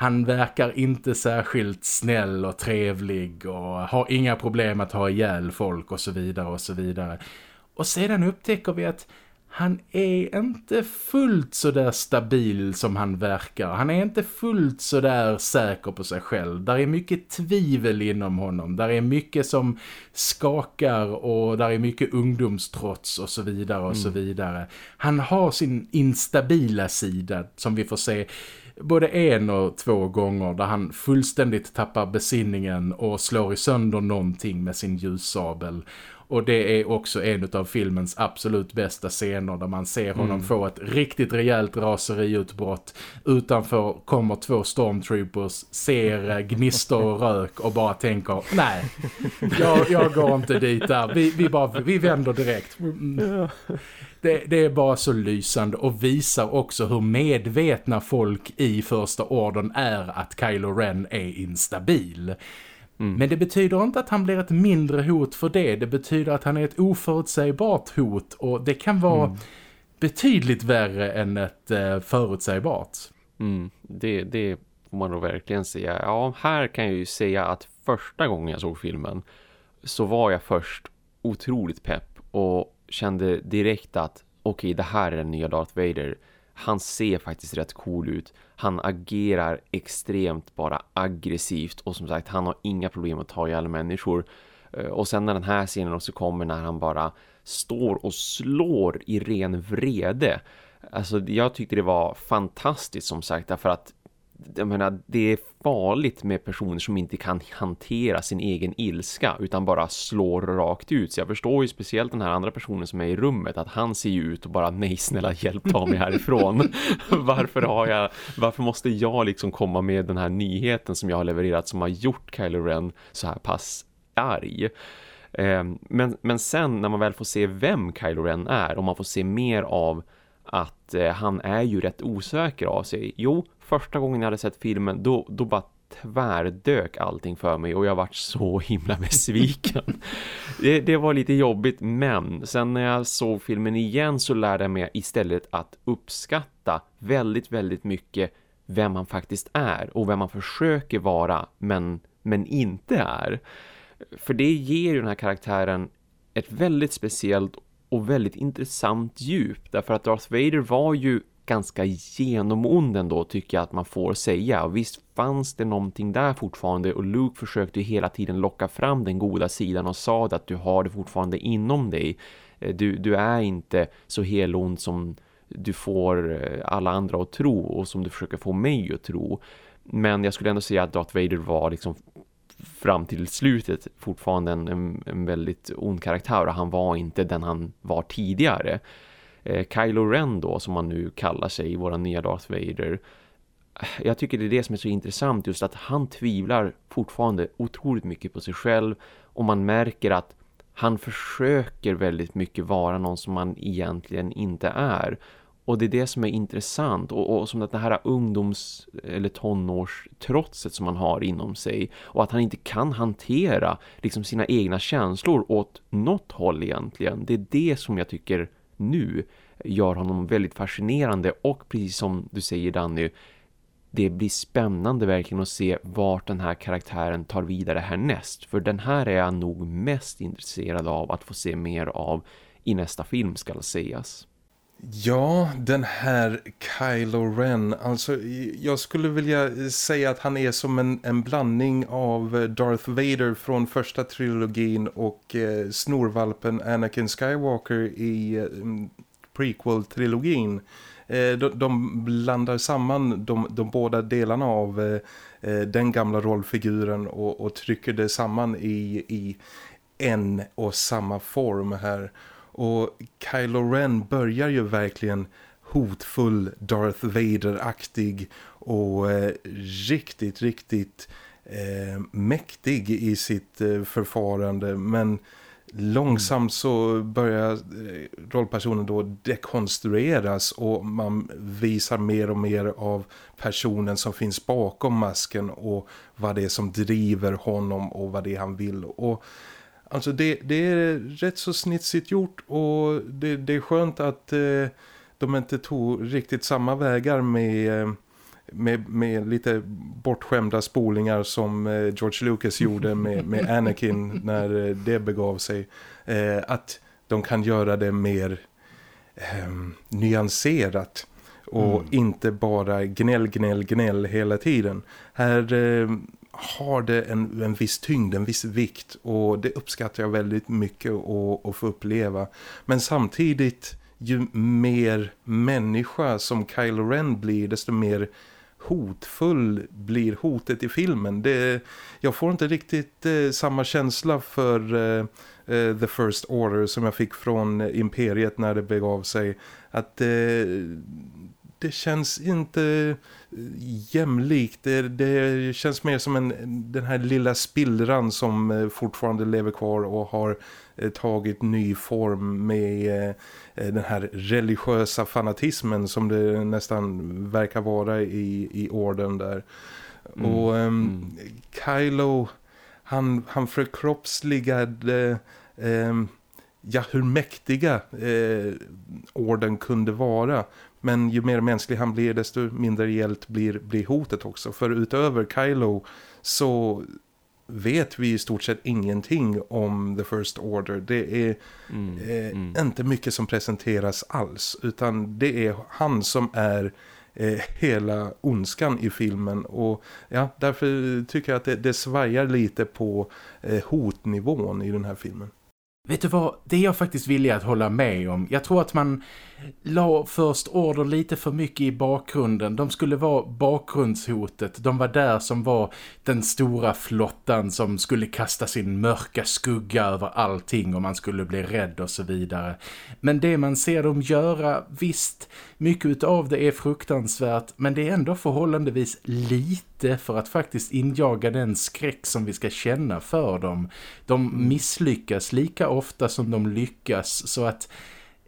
han verkar inte särskilt snäll och trevlig och har inga problem att ha ihjäl folk och så vidare och så vidare. Och sedan upptäcker vi att han är inte fullt så där stabil som han verkar. Han är inte fullt så där säker på sig själv. Där är mycket tvivel inom honom. Där är mycket som skakar och där är mycket ungdomstrots och så vidare och mm. så vidare. Han har sin instabila sida som vi får se både en och två gånger där han fullständigt tappar besinningen och slår i sönder någonting med sin ljussabel. Och det är också en av filmens absolut bästa scener där man ser honom mm. få ett riktigt rejält raseriutbrott. Utanför kommer två stormtroopers, ser gnistor och rök och bara tänker, nej, jag, jag går inte dit där. Vi, vi, bara, vi vänder direkt. Mm. Det, det, är bara så lysande och visar också hur medvetna folk i första orden är att Kylo Ren är instabil. Mm. Men det betyder inte att han blir ett mindre hot för det. Det betyder att han är ett oförutsägbart hot och det kan vara mm. betydligt värre än ett eh, förutsägbart. Mm. Det, det får man då verkligen säga. Ja, här kan jag ju säga att första gången jag såg filmen så var jag först otroligt pepp och kände direkt att okej, okay, det här är den nya Darth Vader. Han ser faktiskt rätt cool ut. Han agerar extremt bara aggressivt och som sagt, han har inga problem att ta ihjäl människor. Eh, och sen när den här scenen också kommer när han bara står och slår i ren vrede. Alltså jag tyckte det var fantastiskt som sagt därför att jag menar, det är farligt med personer som inte kan hantera sin egen ilska utan bara slår rakt ut. Så jag förstår ju speciellt den här andra personen som är i rummet att han ser ju ut och bara nej snälla hjälp ta mig härifrån. varför har jag, varför måste jag liksom komma med den här nyheten som jag har levererat som har gjort Kylo Ren så här pass arg. Ehm, men, men sen när man väl får se vem Kylo Ren är och man får se mer av att eh, han är ju rätt osäker av sig. Jo, första gången jag hade sett filmen då, då bara tvärdök allting för mig och jag vart så himla besviken. det, det, var lite jobbigt men sen när jag såg filmen igen så lärde jag mig istället att uppskatta väldigt väldigt mycket vem han faktiskt är och vem man försöker vara men, men inte är. För det ger ju den här karaktären ett väldigt speciellt och väldigt intressant djup. Därför att Darth Vader var ju ganska genomond ändå tycker jag att man får säga. Och visst fanns det någonting där fortfarande och Luke försökte ju hela tiden locka fram den goda sidan och sa att du har det fortfarande inom dig. Eh, du, du är inte så helond som du får eh, alla andra att tro och som du försöker få mig att tro. Men jag skulle ändå säga att Darth Vader var liksom fram till slutet fortfarande en, en, en, väldigt ond karaktär och han var inte den han var tidigare. Eh, Kylo Ren då som man nu kallar sig i våra nya Darth Vader jag tycker det är det som är så intressant just att han tvivlar fortfarande otroligt mycket på sig själv och man märker att han försöker väldigt mycket vara någon som man egentligen inte är och det är det som är intressant och, och som att det här ungdoms- eller tonårstrotset som man har inom sig och att han inte kan hantera liksom sina egna känslor åt något håll egentligen. Det är det som jag tycker nu gör honom väldigt fascinerande och precis som du säger Danny det blir spännande verkligen att se vart den här karaktären tar vidare härnäst. För den här är jag nog mest intresserad av att få se mer av i nästa film ska sägas. Ja, den här Kylo Ren, alltså jag skulle vilja säga att han är som en, en blandning av Darth Vader från första trilogin och eh, snorvalpen Anakin Skywalker i eh, prequel-trilogin. Eh, de, de, blandar samman de, de båda delarna av eh, eh, den gamla rollfiguren och, och trycker det samman i, i en och samma form här. Och Kylo Ren börjar ju verkligen hotfull Darth Vader-aktig och eh, riktigt, riktigt eh, mäktig i sitt eh, förfarande. Men långsamt så börjar eh, rollpersonen då dekonstrueras och man visar mer och mer av personen som finns bakom masken och vad det är som driver honom och vad det är han vill. Och Alltså det, det är rätt så snitsigt gjort och det, det är skönt att eh, de inte tog riktigt samma vägar med, eh, med, med lite bortskämda spolingar som eh, George Lucas gjorde med, med Anakin när eh, det begav sig. Eh, att de kan göra det mer eh, nyanserat och mm. inte bara gnäll, gnäll, gnäll hela tiden. Här har det en, en viss tyngd, en viss vikt och det uppskattar jag väldigt mycket att, att få uppleva. Men samtidigt, ju mer människa som Kylo Ren blir, desto mer hotfull blir hotet i filmen. Det, jag får inte riktigt eh, samma känsla för eh, eh The First Order som jag fick från eh, Imperiet när det begav sig. Att eh, det känns inte jämlikt. Det, det, känns mer som en, den här lilla spillran som eh, fortfarande lever kvar och har eh, tagit ny form med eh, den här religiösa fanatismen som det nästan verkar vara i, i orden där. Mm. Och um. Kylo, han, han förkroppsligade... Um, ja, hur mäktiga eh, orden kunde vara. Men ju mer mänsklig han blir desto mindre hjält blir, blir hotet också. För utöver Kylo så vet vi i stort sett ingenting om The First Order. Det är mm, eh, mm. inte mycket som presenteras alls utan det är han som är eh, hela ondskan i filmen och ja, därför tycker jag att det, det svajar lite på eh, hotnivån i den här filmen. Vet du vad, det är jag faktiskt villig att hålla med om. Jag tror att man la först order lite för mycket i bakgrunden. De skulle vara bakgrundshotet. De var där som var den stora flottan som skulle kasta sin mörka skugga över allting och man skulle bli rädd och så vidare. Men det man ser dem göra, visst, mycket av det är fruktansvärt men det är ändå förhållandevis lite för att faktiskt injaga den skräck som vi ska känna för dem. De misslyckas lika ofta som de lyckas så att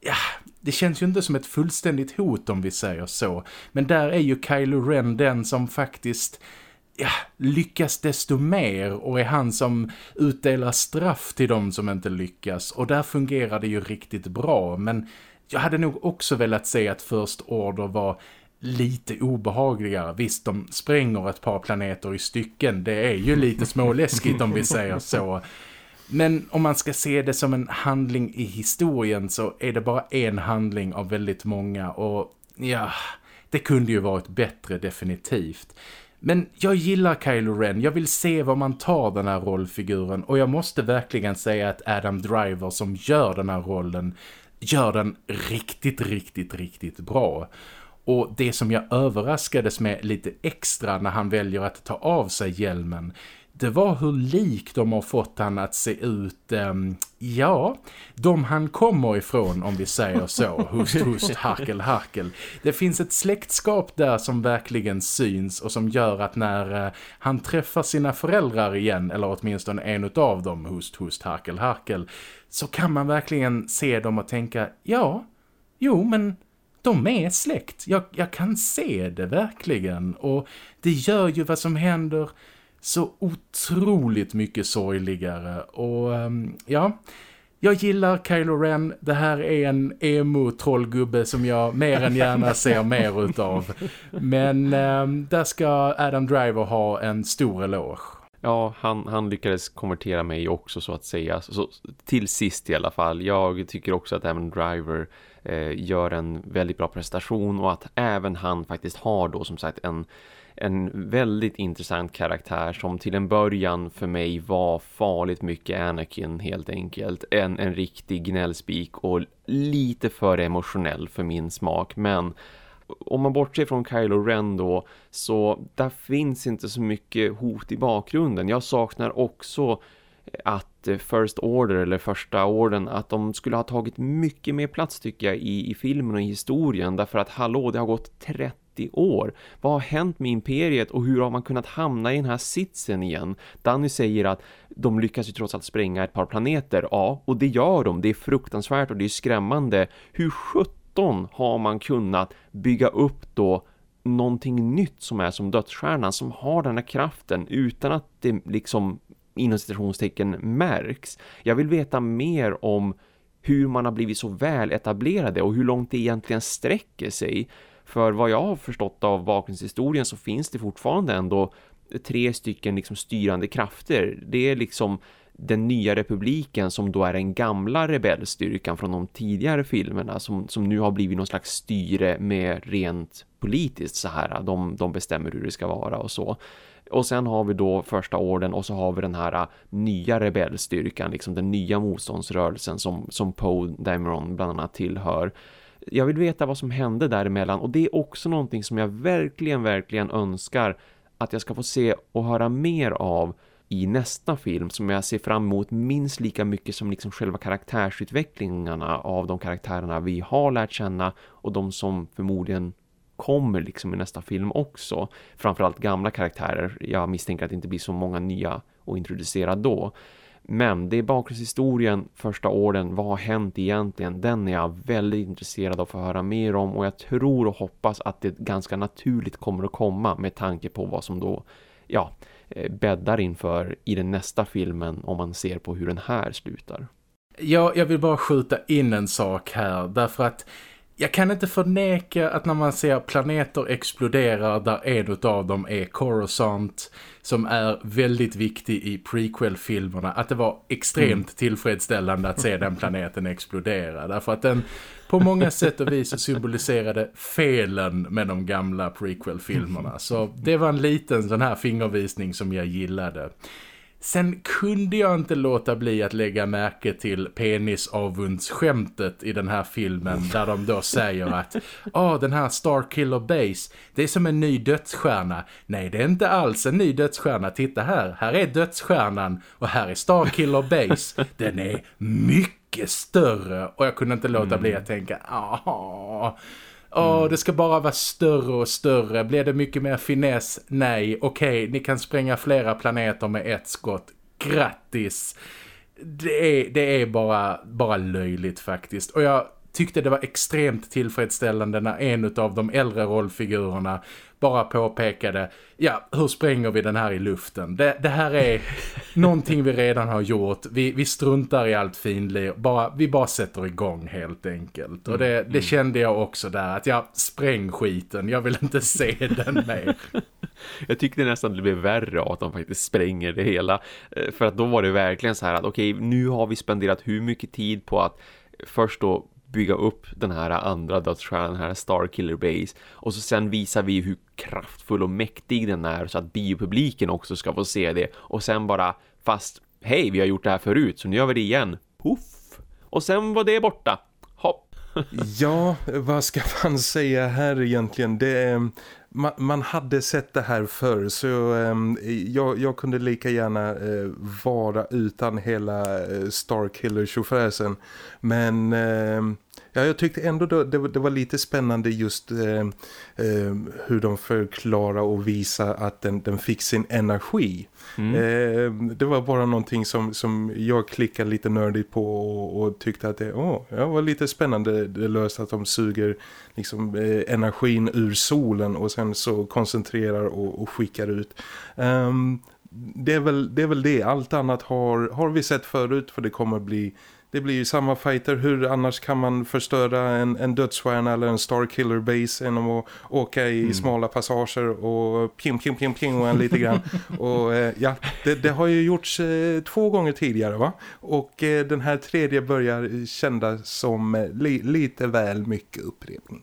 ja, det känns ju inte som ett fullständigt hot om vi säger så. Men där är ju Kylo Ren den som faktiskt ja, lyckas desto mer och är han som utdelar straff till de som inte lyckas. Och där fungerar det ju riktigt bra. Men jag hade nog också velat se att First Order var lite obehagligare. Visst, de spränger ett par planeter i stycken. Det är ju lite småläskigt om vi säger så. Men om man ska se det som en handling i historien så är det bara en handling av väldigt många och ja, det kunde ju varit bättre definitivt. Men jag gillar Kylo Ren, jag vill se var man tar den här rollfiguren och jag måste verkligen säga att Adam Driver som gör den här rollen gör den riktigt, riktigt, riktigt bra. Och det som jag överraskades med lite extra när han väljer att ta av sig hjälmen det var hur lik de har fått han att se ut, um, ja, de han kommer ifrån om vi säger så, hust, hust, harkel, harkel. Det finns ett släktskap där som verkligen syns och som gör att när uh, han träffar sina föräldrar igen, eller åtminstone en av dem, hust, hust, harkel, harkel, så kan man verkligen se dem och tänka, ja, jo men de är släkt. Jag, jag kan se det verkligen och det gör ju vad som händer så otroligt mycket sorgligare och ehm, ja, jag gillar Kylo Ren. Det här är en emo-trollgubbe som jag mer än gärna ser mer utav. Men ehm, där ska Adam Driver ha en stor eloge. Ja, han, han lyckades konvertera mig också så att säga. Så, till sist i alla fall. Jag tycker också att även Driver eh, gör en väldigt bra prestation och att även han faktiskt har då som sagt en en väldigt intressant karaktär som till en början för mig var farligt mycket Anakin helt enkelt. En, en riktig gnällspik och lite för emotionell för min smak men om man bortser från Kylo Ren då så där finns inte så mycket hot i bakgrunden. Jag saknar också att eh, First Order eller första orden att de skulle ha tagit mycket mer plats tycker jag i, i filmen och i historien därför att hallå det har gått 30 30 år. Vad har hänt med imperiet och hur har man kunnat hamna i den här sitsen igen? Danny säger att de lyckas ju trots allt spränga ett par planeter. Ja, och det gör de. Det är fruktansvärt och det är skrämmande. Hur 17 har man kunnat bygga upp då någonting nytt som är som dödsstjärnan som har den här kraften utan att det liksom inom citationstecken märks. Jag vill veta mer om hur man har blivit så väl etablerade och hur långt det egentligen sträcker sig. För vad jag har förstått av bakgrundshistorien så finns det fortfarande ändå tre stycken liksom styrande krafter. Det är liksom den nya republiken som då är den gamla rebellstyrkan från de tidigare filmerna som, som nu har blivit någon slags styre med rent politiskt så här. De, de bestämmer hur det ska vara och så. Och sen har vi då första orden och så har vi den här äh, nya rebellstyrkan, liksom den nya motståndsrörelsen som, som Poe Dameron bland annat tillhör jag vill veta vad som hände däremellan och det är också någonting som jag verkligen, verkligen önskar att jag ska få se och höra mer av i nästa film som jag ser fram emot minst lika mycket som liksom själva karaktärsutvecklingarna av de karaktärerna vi har lärt känna och de som förmodligen kommer liksom i nästa film också. Framförallt gamla karaktärer. Jag misstänker att det inte blir så många nya att introducera då. Men det är bakgrundshistorien, första åren, vad har hänt egentligen? Den är jag väldigt intresserad av att få höra mer om och jag tror och hoppas att det ganska naturligt kommer att komma med tanke på vad som då, ja, eh, bäddar inför i den nästa filmen om man ser på hur den här slutar. Ja, jag vill bara skjuta in en sak här därför att jag kan inte förneka att när man ser planeter explodera där en av dem är Coruscant som är väldigt viktig i prequel-filmerna att det var extremt mm. tillfredsställande att se den planeten explodera därför att den på många sätt och vis symboliserade felen med de gamla prequel-filmerna så det var en liten sån här fingervisning som jag gillade. Sen kunde jag inte låta bli att lägga märke till penisavundsskämtet i den här filmen där de då säger att ah, den här Starkiller Base, det är som en ny dödsstjärna. Nej, det är inte alls en ny dödsstjärna. Titta här, här är dödsstjärnan och här är Starkiller Base. Den är mycket större och jag kunde inte låta bli att tänka, ah Åh, mm. det ska bara vara större och större. Blir det mycket mer finess? Nej. Okej, ni kan spränga flera planeter med ett skott. Grattis! Det är, det är bara, bara löjligt faktiskt. Och jag tyckte det var extremt tillfredsställande när en av de äldre rollfigurerna bara påpekade, ja, hur spränger vi den här i luften? Det, det här är någonting vi redan har gjort. Vi, vi struntar i allt finlir. Bara, vi bara sätter igång helt enkelt. Och det, det mm. kände jag också där, att jag spräng skiten. Jag vill inte se den mer. Jag tyckte nästan det blev värre att de faktiskt spränger det hela. Eh, för att då var det verkligen så här att okej, okay, nu har vi spenderat hur mycket tid på att först då bygga upp den här andra dödsstjärnan, den här Starkiller Base. Och så sen visar vi hur kraftfull och mäktig den är så att biopubliken också ska få se det. Och sen bara, fast hej vi har gjort det här förut så nu gör vi det igen. Puff! Och sen var det borta. Hopp! ja, vad ska man säga här egentligen? Det, är man, man, hade sett det här förr så eh, jag, jag, kunde lika gärna eh, vara utan hela eh, Starkiller-tjofräsen. Men ehm, Ja, jag tyckte ändå då, det, det var lite spännande just eh, eh, hur de förklarar och visar att den, den fick sin energi. Mm. Eh, det var bara någonting som, som jag klickade lite nördigt på och, och tyckte att det åh, ja, var lite spännande det löst att de suger liksom, eh, energin ur solen och sen så koncentrerar och, och skickar ut. Um, det, är väl, det är väl det. Allt annat har, har vi sett förut för det kommer bli det blir ju samma fighter. Hur annars kan man förstöra en, en dödsstjärna eller en Starkiller base genom att åka i mm. smala passager och pim, pim, pim, pim och en lite grann. och eh, ja, det, det, har ju gjorts eh, två gånger tidigare va? Och eh, den här tredje börjar kändas som eh, li, lite väl mycket upprepning.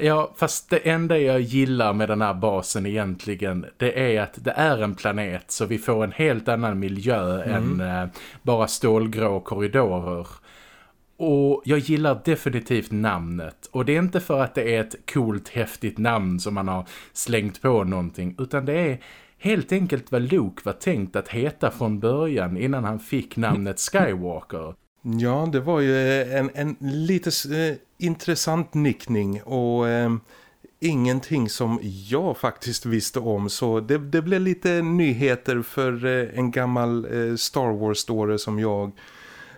Ja, fast det enda jag gillar med den här basen egentligen det är att det är en planet så vi får en helt annan miljö mm. än eh, bara stålgrå korridorer. Och jag gillar definitivt namnet. Och det är inte för att det är ett coolt, häftigt namn som man har slängt på någonting. Utan det är helt enkelt vad Luke var tänkt att heta från början innan han fick namnet Skywalker. Ja, det var ju en, en lite eh, intressant nickning och eh, ingenting som jag faktiskt visste om. Så det, det blev lite nyheter för eh, en gammal eh, Star Wars-story som jag.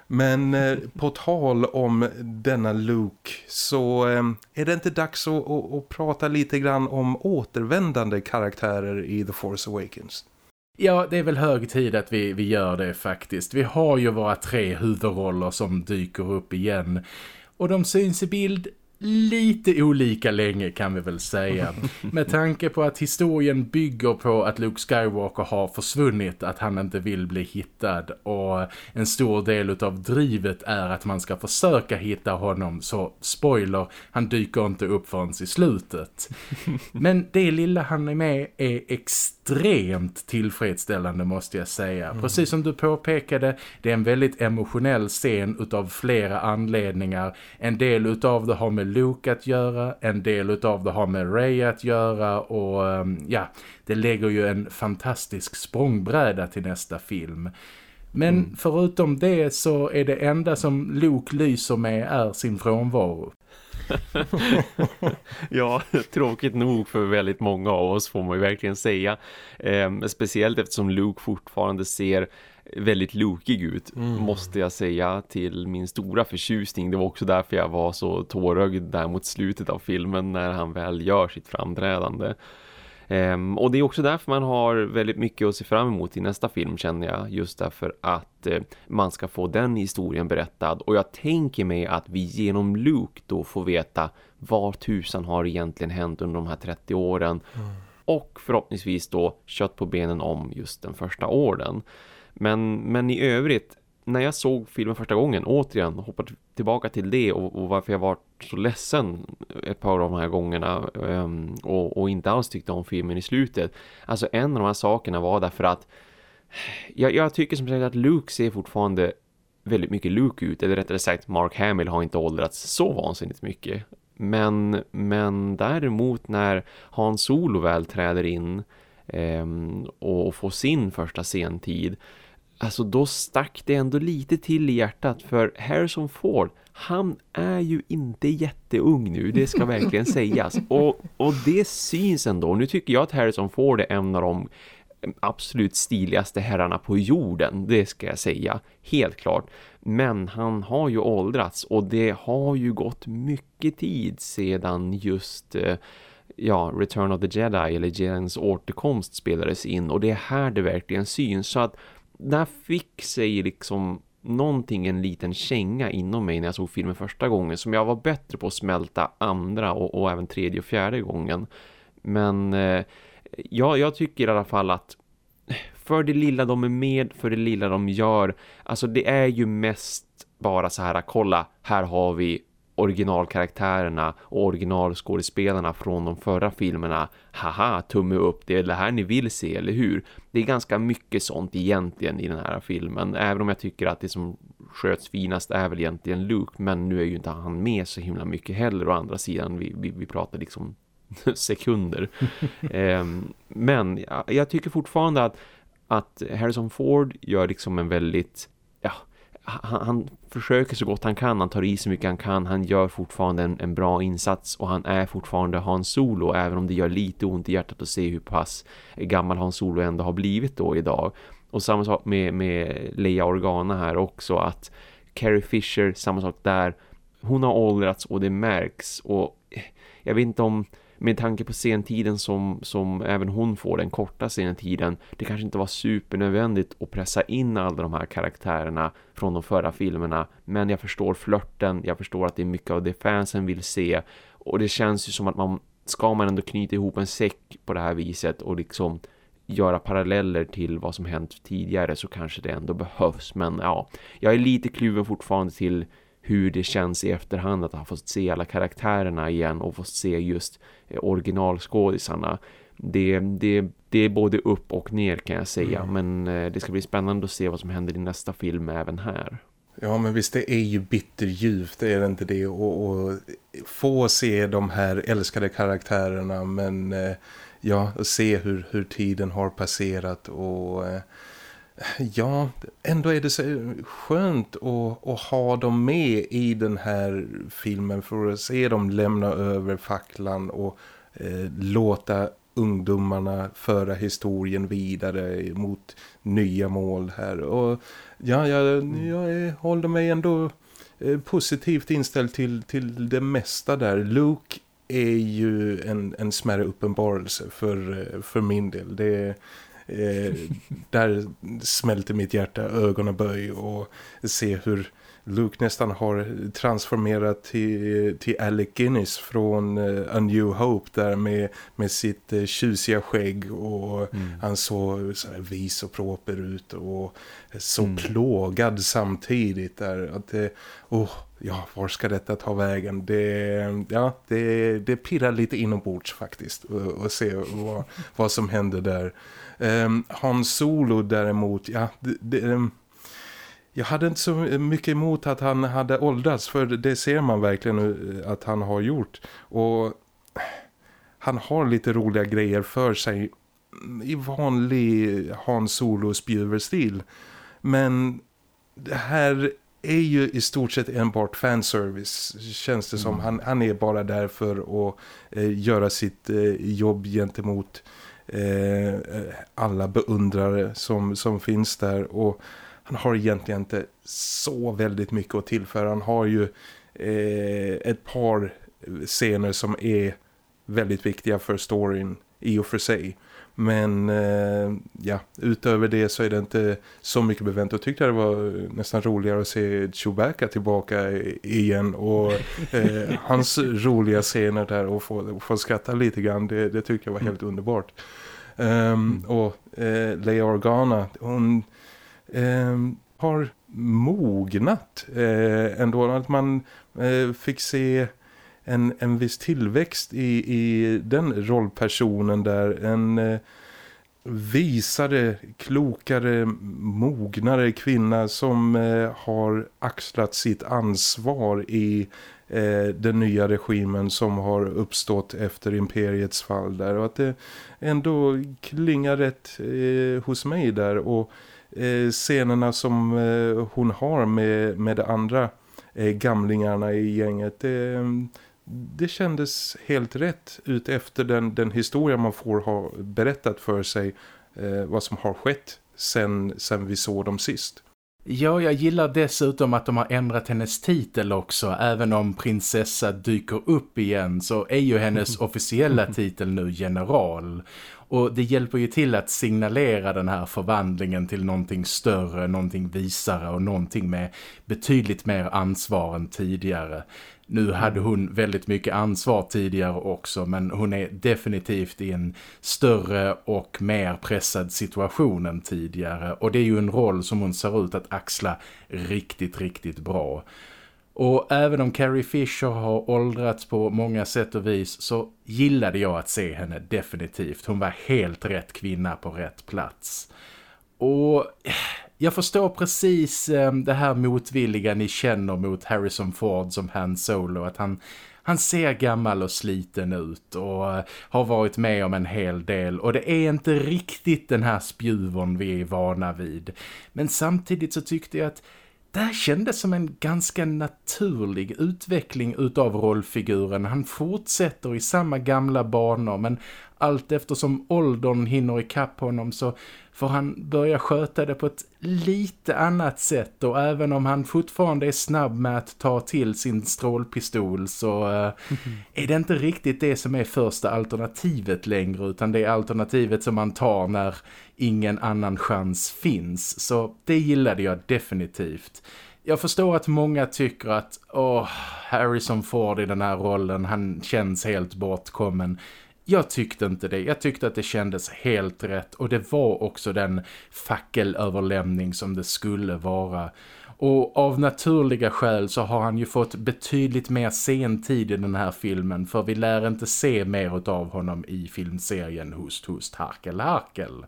Men eh, på tal om denna Luke så eh, är det inte dags att, att, att prata lite grann om återvändande karaktärer i The Force Awakens. Ja, det är väl hög tid att vi, vi gör det faktiskt. Vi har ju våra tre huvudroller som dyker upp igen. Och de syns i bild lite olika länge kan vi väl säga. Med tanke på att historien bygger på att Luke Skywalker har försvunnit, att han inte vill bli hittad och en stor del av drivet är att man ska försöka hitta honom så spoiler, han dyker inte upp förrän i slutet. Men det lilla han är med är extremt tillfredsställande måste jag säga. Mm. Precis som du påpekade, det är en väldigt emotionell scen utav flera anledningar. En del utav det har med Luke att göra, en del utav det har med Ray att göra och ehm, ja, det lägger ju en fantastisk språngbräda till nästa film. Men mm. förutom det så är det enda som Luke lyser med är sin frånvaro. ja, tråkigt nog för väldigt många av oss får man ju verkligen säga. Eh, speciellt eftersom Luke fortfarande ser väldigt lokig ut mm. måste jag säga till min stora förtjusning. Det var också därför jag var så tårögd där mot slutet av filmen när han väl gör sitt framträdande. Um, och det är också därför man har väldigt mycket att se fram emot i nästa film känner jag. Just därför att uh, man ska få den historien berättad. Och jag tänker mig att vi genom Luke då får veta vad tusan har egentligen hänt under de här 30 åren. Mm. Och förhoppningsvis då kött på benen om just den första orden. Men, men i övrigt, när jag såg filmen första gången, återigen hoppar tillbaka till det och, och varför jag var så ledsen ett par av de här gångerna ehm, och, och, inte alls tyckte om filmen i slutet. Alltså en av de här sakerna var därför att jag, jag tycker som sagt att Luke ser fortfarande väldigt mycket Luke ut, eller rättare sagt Mark Hamill har inte åldrats så vansinnigt mycket. Men, men däremot när Han Solo väl träder in eh, och, och får sin första sentid alltså då stack det ändå lite till i hjärtat för Harrison Ford, han är ju inte jätteung nu, det ska verkligen sägas. Och, och det syns ändå. Nu tycker jag att Harrison Ford är en av de absolut stiligaste herrarna på jorden, det ska jag säga, helt klart. Men han har ju åldrats och det har ju gått mycket tid sedan just eh, ja, Return of the Jedi eller Jedins återkomst spelades in och det är här det verkligen syns. Så att där fick sig liksom någonting, en liten känga inom mig när jag såg filmen första gången som jag var bättre på att smälta andra och, och även tredje och fjärde gången. Men eh, ja, jag tycker i alla fall att för det lilla de är med, för det lilla de gör, alltså det är ju mest bara så här, kolla, här har vi originalkaraktärerna och originalskådespelarna från de förra filmerna. Haha, tumme upp, det är det här ni vill se, eller hur? Det är ganska mycket sånt egentligen i den här filmen. Även om jag tycker att det som sköts finast är väl egentligen Luke. Men nu är ju inte han med så himla mycket heller. Å andra sidan, vi, vi, vi pratar liksom sekunder. um, men ja, jag tycker fortfarande att, att Harrison Ford gör liksom en väldigt han, han, försöker så gott han kan, han tar i så mycket han kan, han gör fortfarande en, en, bra insats och han är fortfarande Hans Solo även om det gör lite ont i hjärtat att se hur pass gammal Hans Solo ändå har blivit då idag. Och samma sak med, med Leia Organa här också att Carrie Fisher, samma sak där, hon har åldrats och det märks och jag vet inte om med tanke på sentiden som, som även hon får, den korta sentiden, det kanske inte var supernödvändigt att pressa in alla de här karaktärerna från de förra filmerna. Men jag förstår flörten, jag förstår att det är mycket av det fansen vill se. Och det känns ju som att man, ska man ändå knyta ihop en säck på det här viset och liksom göra paralleller till vad som hänt tidigare så kanske det ändå behövs. Men ja, jag är lite kluven fortfarande till hur det känns i efterhand att ha fått se alla karaktärerna igen och fått se just eh, originalskådisarna. Det, det, det är både upp och ner kan jag säga mm. men eh, det ska bli spännande att se vad som händer i nästa film även här. Ja men visst det är ju bitterljuvt, är det inte det och, och få se de här älskade karaktärerna men eh, ja, se hur, hur tiden har passerat och ja, ändå är det så skönt att, att, ha dem med i den här filmen för att se dem lämna över facklan och eh, låta ungdomarna föra historien vidare mot nya mål här. Och ja, jag, jag är, håller mig ändå eh, positivt inställd till, till det mesta där. Luke är ju en, en smärre uppenbarelse för, eh, för min del. Det Eh, där smälter mitt hjärta ögonaböj och se hur Luke nästan har transformerat till, till Alec Guinness från uh, A New Hope där med, med sitt uh, tjusiga skägg och mm. han såg så här vis och proper ut och så mm. plågad samtidigt där att det, oh, ja, var ska detta ta vägen? Det, ja, det, det pirrar lite inombords faktiskt och, och se vad, vad som händer där. Um, Han Solo däremot, ja, det, det, um, jag hade inte så mycket emot att han hade åldrats för det ser man verkligen eh, att han har gjort. Och han har lite roliga grejer för sig i vanlig Han Solo spjuverstil. Men det här är ju i stort sett enbart fanservice känns det som. Mm. Han, han är bara där för att eh, göra sitt eh, jobb gentemot Eh, alla beundrare som, som finns där och han har egentligen inte så väldigt mycket att tillföra. Han har ju eh, ett par scener som är väldigt viktiga för storyn i och för sig. Men eh, ja, utöver det så är det inte så mycket bevänt. Och tyckte det var nästan roligare att se Chewbacca tillbaka igen. Och eh, hans roliga scener där och få, få skratta lite grann. Det, det tyckte jag var helt underbart. Um, och eh, Leia Organa, hon eh, har mognat eh, ändå. Att man eh, fick se en, en viss tillväxt i, i den rollpersonen där. En eh, visare, klokare, mognare kvinna som eh, har axlat sitt ansvar i eh, den nya regimen som har uppstått efter imperiets fall där. Och att det ändå klingar rätt eh, hos mig där och eh, scenerna som eh, hon har med, med de andra eh, gamlingarna i gänget det, mm, det kändes helt rätt ut efter den, den historia man får ha berättat för sig eh, vad som har skett sen, sen vi såg dem sist. Ja, jag gillar dessutom att de har ändrat hennes titel också. Även om prinsessa dyker upp igen så är ju hennes officiella titel nu general. Och det hjälper ju till att signalera den här förvandlingen till någonting större, någonting visare och någonting med betydligt mer ansvar än tidigare. Nu hade hon väldigt mycket ansvar tidigare också men hon är definitivt i en större och mer pressad situation än tidigare. Och det är ju en roll som hon ser ut att axla riktigt, riktigt bra. Och även om Carrie Fisher har åldrats på många sätt och vis så gillade jag att se henne definitivt. Hon var helt rätt kvinna på rätt plats. Och eh, jag förstår precis eh, det här motvilliga ni känner mot Harrison Ford som Han Solo. Att han, han ser gammal och sliten ut och eh, har varit med om en hel del. Och det är inte riktigt den här spjuvon vi är vana vid. Men samtidigt så tyckte jag att det här kändes som en ganska naturlig utveckling utav rollfiguren. Han fortsätter i samma gamla banor men allt eftersom åldern hinner ikapp honom så får han börja sköta det på ett lite annat sätt och även om han fortfarande är snabb med att ta till sin strålpistol så uh, mm -hmm. är det inte riktigt det som är första alternativet längre utan det är alternativet som man tar när ingen annan chans finns. Så det gillade jag definitivt. Jag förstår att många tycker att åh, Harrison Ford i den här rollen, han känns helt bortkommen. Jag tyckte inte det. Jag tyckte att det kändes helt rätt och det var också den fackelöverlämning som det skulle vara. Och av naturliga skäl så har han ju fått betydligt mer sentid i den här filmen för vi lär inte se mer av honom i filmserien Host Host Harkel Harkel.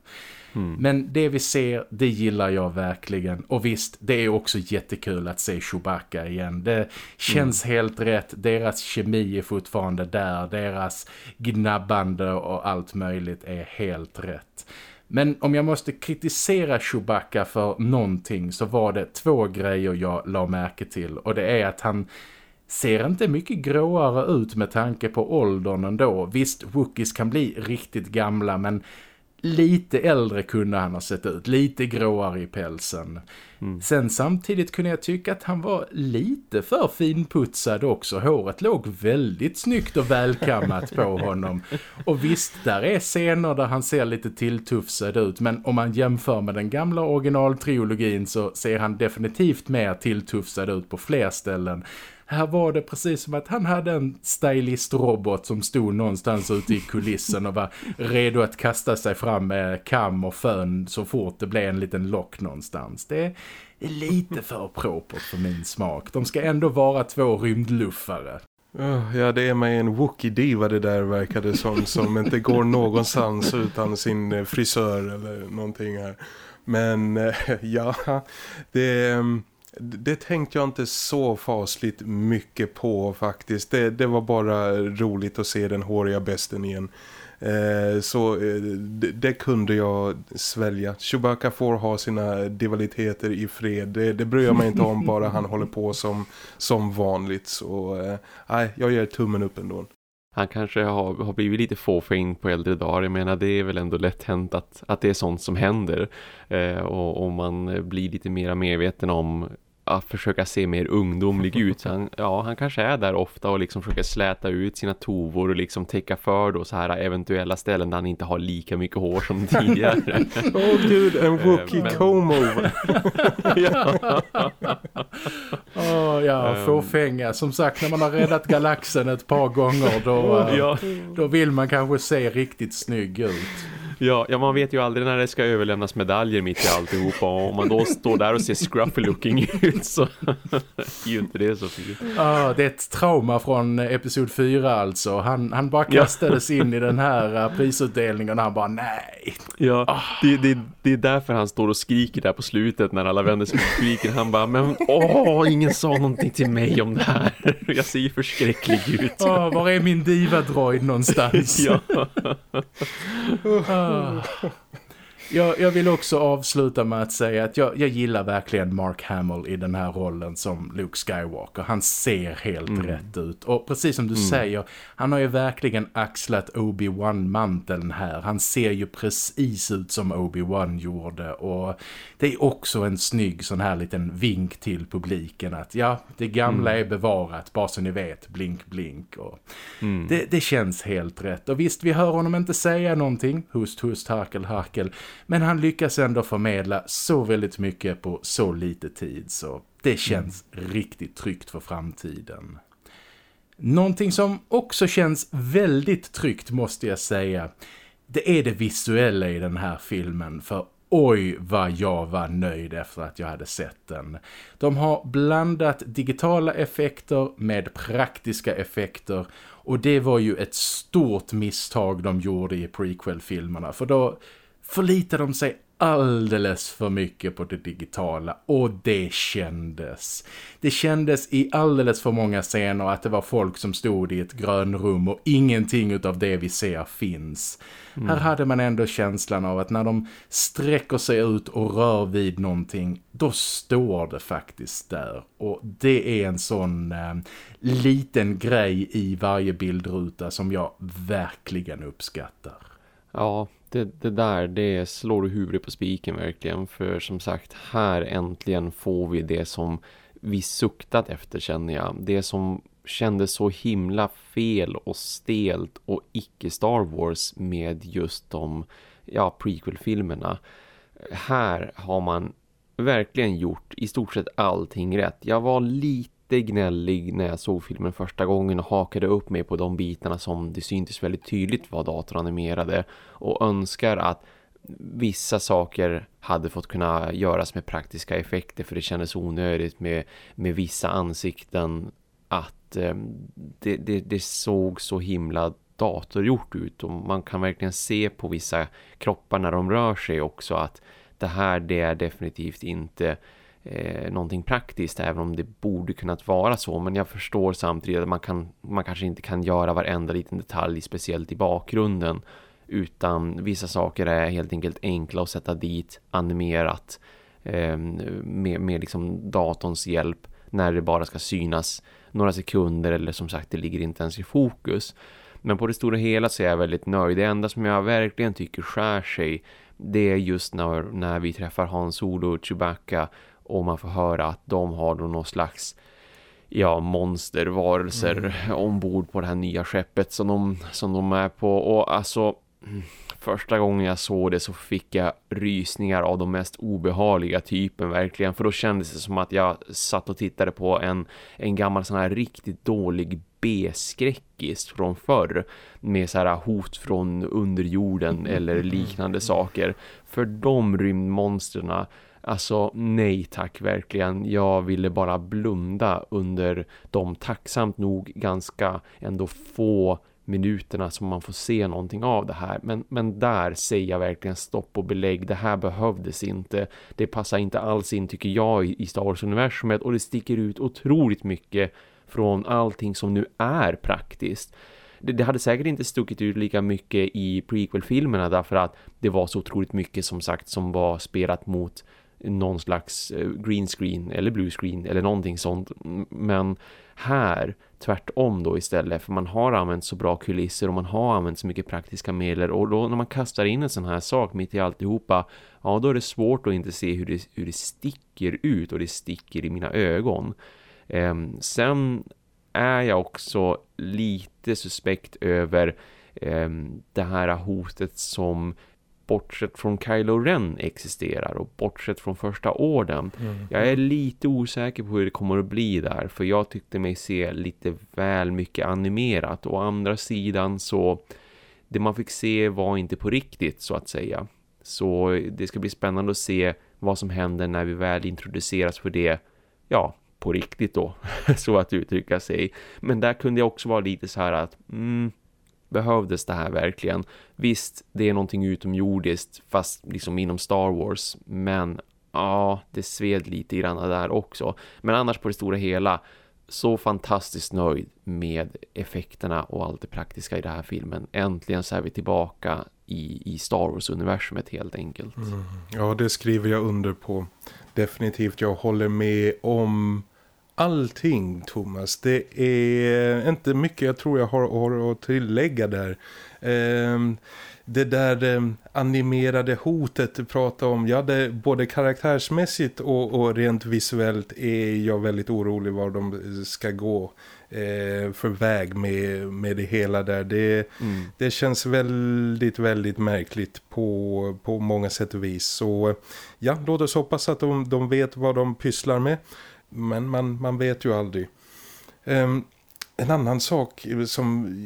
Mm. Men det vi ser, det gillar jag verkligen. Och visst, det är också jättekul att se Chewbacca igen. Det känns mm. helt rätt. Deras kemi är fortfarande där. Deras gnabbande och allt möjligt är helt rätt. Men om jag måste kritisera Chewbacca för någonting så var det två grejer jag la märke till. Och det är att han ser inte mycket gråare ut med tanke på åldern ändå. Visst, Wookiees kan bli riktigt gamla men lite äldre kunde han ha sett ut. Lite gråare i pälsen. Mm. Sen samtidigt kunde jag tycka att han var lite för finputsad också. Håret låg väldigt snyggt och välkammat på honom. Och visst, där är scener där han ser lite tilltufsad ut. Men om man jämför med den gamla originaltriologin så ser han definitivt mer tilltufsad ut på fler ställen. Här var det precis som att han hade en stylist-robot som stod någonstans ute i kulissen och var redo att kasta sig fram med kam och fön så fort det blev en liten lock någonstans. Det är lite för propert för min smak. De ska ändå vara två rymdluffare. Ah, ja, det är mig en Wookie-diva det där verkade som, som inte går någonstans utan sin eh, frisör eller någonting här. Men eh, ja, det... Mm, det tänkte jag inte så fasligt mycket på faktiskt. Det, det var bara roligt att se den håriga besten igen. Eh, så eh, det, det, kunde jag svälja. Chewbacca får ha sina divaliteter i fred. Det, det bryr jag mig inte om bara han håller på som, som vanligt. Så eh, jag ger tummen upp ändå. Han kanske har, har blivit lite fåfäng på äldre dagar. Jag menar det är väl ändå lätt hänt att, att det är sånt som händer. Eh, och, och man blir lite mer medveten om att försöka se mer ungdomlig ut. Så han, ja, han kanske är där ofta och liksom försöker släta ut sina tovor och liksom täcka för då så här eventuella ställen där han inte har lika mycket hår som tidigare. Åh oh, gud, en rookie Men... comb-over. ja. Oh, ja, ehm. fåfänga. Som sagt, när man har räddat galaxen ett par gånger då, ja. då vill man kanske se riktigt snygg ut. Ja, ja, man vet ju aldrig när det ska överlämnas medaljer mitt i alltihopa. Och om man då står där och ser scruffy looking ut så är ju inte det så fint. Ja, det är ett trauma från episod 4 alltså. Han, han bara kastades in i den här uh, prisutdelningen och han bara nej. Ja, oh. det, det, det är därför han står och skriker där på slutet när alla vänder sig och skriker. Han bara, men åh, ingen sa någonting till mig om det här. Jag ser ju förskräcklig ut. Åh, var är min diva-droid någonstans? ja. Oh. Jag, jag, vill också avsluta med att säga att jag, jag, gillar verkligen Mark Hamill i den här rollen som Luke Skywalker. Han ser helt mm. rätt ut. Och precis som du mm. säger, han har ju verkligen axlat Obi-Wan-manteln här. Han ser ju precis ut som Obi-Wan gjorde. Och det är också en snygg sån här liten vink till publiken att ja, det gamla mm. är bevarat, bara så ni vet, blink blink. Och mm. det, det känns helt rätt. Och visst, vi hör honom inte säga någonting, hust hust harkel harkel. Men han lyckas ändå förmedla så väldigt mycket på så lite tid så det känns mm. riktigt tryggt för framtiden. Någonting som också känns väldigt tryggt måste jag säga. Det är det visuella i den här filmen för oj vad jag var nöjd efter att jag hade sett den. De har blandat digitala effekter med praktiska effekter och det var ju ett stort misstag de gjorde i prequel-filmerna för då förlitade de sig alldeles för mycket på det digitala och det kändes. Det kändes i alldeles för många scener att det var folk som stod i ett grönrum och ingenting av det vi ser finns. Mm. Här hade man ändå känslan av att när de sträcker sig ut och rör vid någonting, då står det faktiskt där. Och det är en sån eh, liten grej i varje bildruta som jag verkligen uppskattar. Ja, det, det där, det slår huvudet på spiken verkligen. För som sagt, här äntligen får vi det som vi suktat efter känner jag. Det som kändes så himla fel och stelt och icke Star Wars med just de ja, prequel-filmerna. Här har man verkligen gjort i stort sett allting rätt. Jag var lite gnällig när jag såg filmen första gången och hakade upp mig på de bitarna som det syntes väldigt tydligt var datoranimerade och önskar att vissa saker hade fått kunna göras med praktiska effekter för det kändes onödigt med, med vissa ansikten att eh, det, det, det såg så himla datorgjort ut och man kan verkligen se på vissa kroppar när de rör sig också att det här det är definitivt inte eh, någonting praktiskt även om det borde kunnat vara så men jag förstår samtidigt att man, kan, man kanske inte kan göra varenda liten detalj speciellt i bakgrunden utan vissa saker är helt enkelt enkla att sätta dit animerat eh, med, med liksom datorns hjälp när det bara ska synas några sekunder eller som sagt det ligger inte ens i fokus men på det stora hela så är jag väldigt nöjd. Det enda som jag verkligen tycker skär sig det är just när, när vi träffar Hans Solo och Chewbacca och man får höra att de har då någon slags ja, monstervarelser mm. ombord på det här nya skeppet som de, som de är på. Och alltså första gången jag såg det så fick jag rysningar av de mest obehagliga typen verkligen. För då kändes det som att jag satt och tittade på en, en gammal sån här riktigt dålig B-skräckis från förr med så här hot från underjorden eller liknande saker. För de rymdmonsterna Alltså nej tack verkligen. Jag ville bara blunda under de tacksamt nog ganska ändå få minuterna som man får se någonting av det här. Men, men där säger jag verkligen stopp och belägg. Det här behövdes inte. Det passar inte alls in tycker jag i Star Wars-universumet och det sticker ut otroligt mycket från allting som nu är praktiskt. Det, det hade säkert inte stuckit ut lika mycket i prequel-filmerna därför att det var så otroligt mycket som sagt som var spelat mot någon slags eh, green screen eller blue screen eller någonting sånt. Men här tvärtom då istället för man har använt så bra kulisser och man har använt så mycket praktiska medel och då när man kastar in en sån här sak mitt i alltihopa ja då är det svårt att inte se hur det, hur det sticker ut och det sticker i mina ögon. Eh, sen är jag också lite suspekt över eh, det här hotet som bortsett från Kylo Ren existerar och bortsett från första orden. Mm. Jag är lite osäker på hur det kommer att bli där för jag tyckte mig se lite väl mycket animerat. Å andra sidan så det man fick se var inte på riktigt så att säga. Så det ska bli spännande att se vad som händer när vi väl introduceras för det, ja, på riktigt då, så att uttrycka sig. Men där kunde jag också vara lite så här att, mm, behövdes det här verkligen? Visst, det är någonting utomjordiskt fast liksom inom Star Wars, men ja, det sved lite grann där också. Men annars på det stora hela så fantastiskt nöjd med effekterna och allt det praktiska i den här filmen. Äntligen så är vi tillbaka i, i Star Wars-universumet helt enkelt. Mm. Ja, det skriver jag under på. Definitivt, jag håller med om allting Thomas. Det är inte mycket jag tror jag har, har att tillägga där. Um, det där um, animerade hotet du pratar om, ja det, både karaktärsmässigt och, och, rent visuellt är jag väldigt orolig var de ska gå eh, för väg med, med det hela där. Det, mm. det känns väldigt, väldigt märkligt på, på många sätt och vis. Så ja, låt oss hoppas att de, de vet vad de pysslar med. Men man, man vet ju aldrig. Um, en annan sak som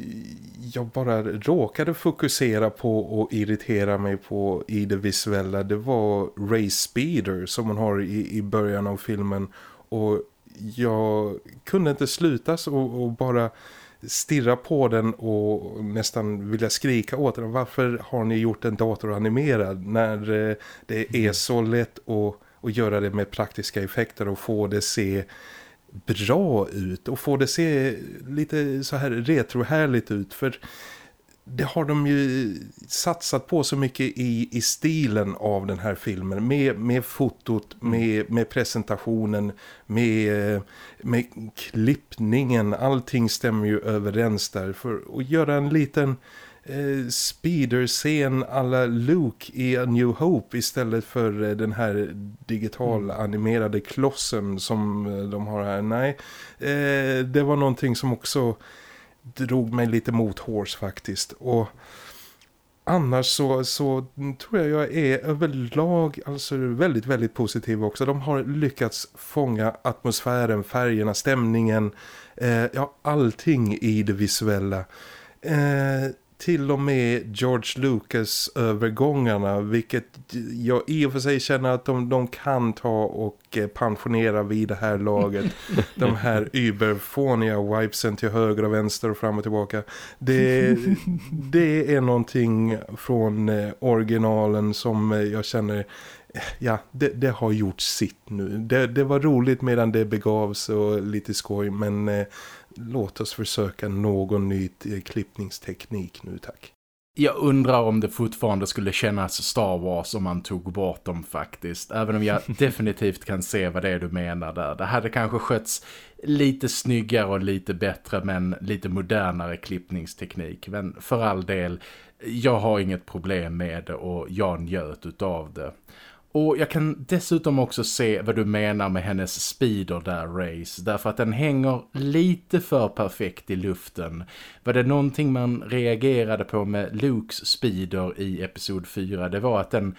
jag bara råkade fokusera på och irritera mig på i det visuella det var Ray Speeder som hon har i, i början av filmen och jag kunde inte slutas och, och bara stirra på den och nästan vilja skrika åt den. Varför har ni gjort en datoranimerad när eh, det är så lätt att och göra det med praktiska effekter och få det se bra ut och få det se lite så här retrohärligt ut. För det har de ju satsat på så mycket i, i stilen av den här filmen. Med, med fotot, mm. med, med presentationen med, med klippningen. Allting stämmer ju överens där. För att göra en liten eh, speeder-scen alla Luke i A New Hope istället för eh, den här digital animerade klossen som eh, de har här. Nej, eh, det var någonting som också drog mig lite mot hårs faktiskt. Och annars så, så tror jag jag är överlag alltså väldigt, väldigt positiv också. De har lyckats fånga atmosfären, färgerna, stämningen, eh, ja allting i det visuella. Eh, till och med George Lucas övergångarna vilket jag i och för sig känner att de, de kan ta och eh, pensionera vid det här laget. de här überfåniga wipesen till höger och vänster och fram och tillbaka. Det, det är någonting från eh, originalen som eh, jag känner ja, det, det, har gjort sitt nu. Det, det, var roligt medan det begavs och lite skoj men eh, låt oss försöka någon ny klippningsteknik nu, tack. Jag undrar om det fortfarande skulle kännas Star Wars om man tog bort dem faktiskt. Även om jag definitivt kan se vad det är du menar där. Det hade kanske skötts lite snyggare och lite bättre men lite modernare klippningsteknik. Men för all del, jag har inget problem med det och jag njöt utav det. Och jag kan dessutom också se vad du menar med hennes speeder där, Race. Därför att den hänger lite för perfekt i luften. Var det någonting man reagerade på med Lukes speeder i episod 4? Det var att den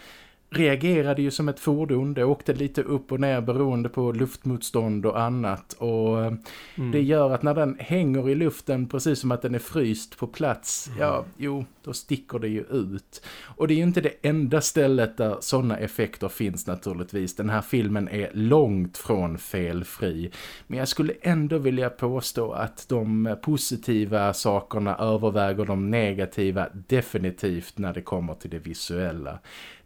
reagerade ju som ett fordon. Det åkte lite upp och ner beroende på luftmotstånd och annat. Och eh, mm. det gör att när den hänger i luften precis som att den är fryst på plats. Mm. Ja, jo, då sticker det ju ut. Och det är ju inte det enda stället där sådana effekter finns naturligtvis. Den här filmen är långt från felfri. Men jag skulle ändå vilja påstå att de positiva sakerna överväger de negativa definitivt när det kommer till det visuella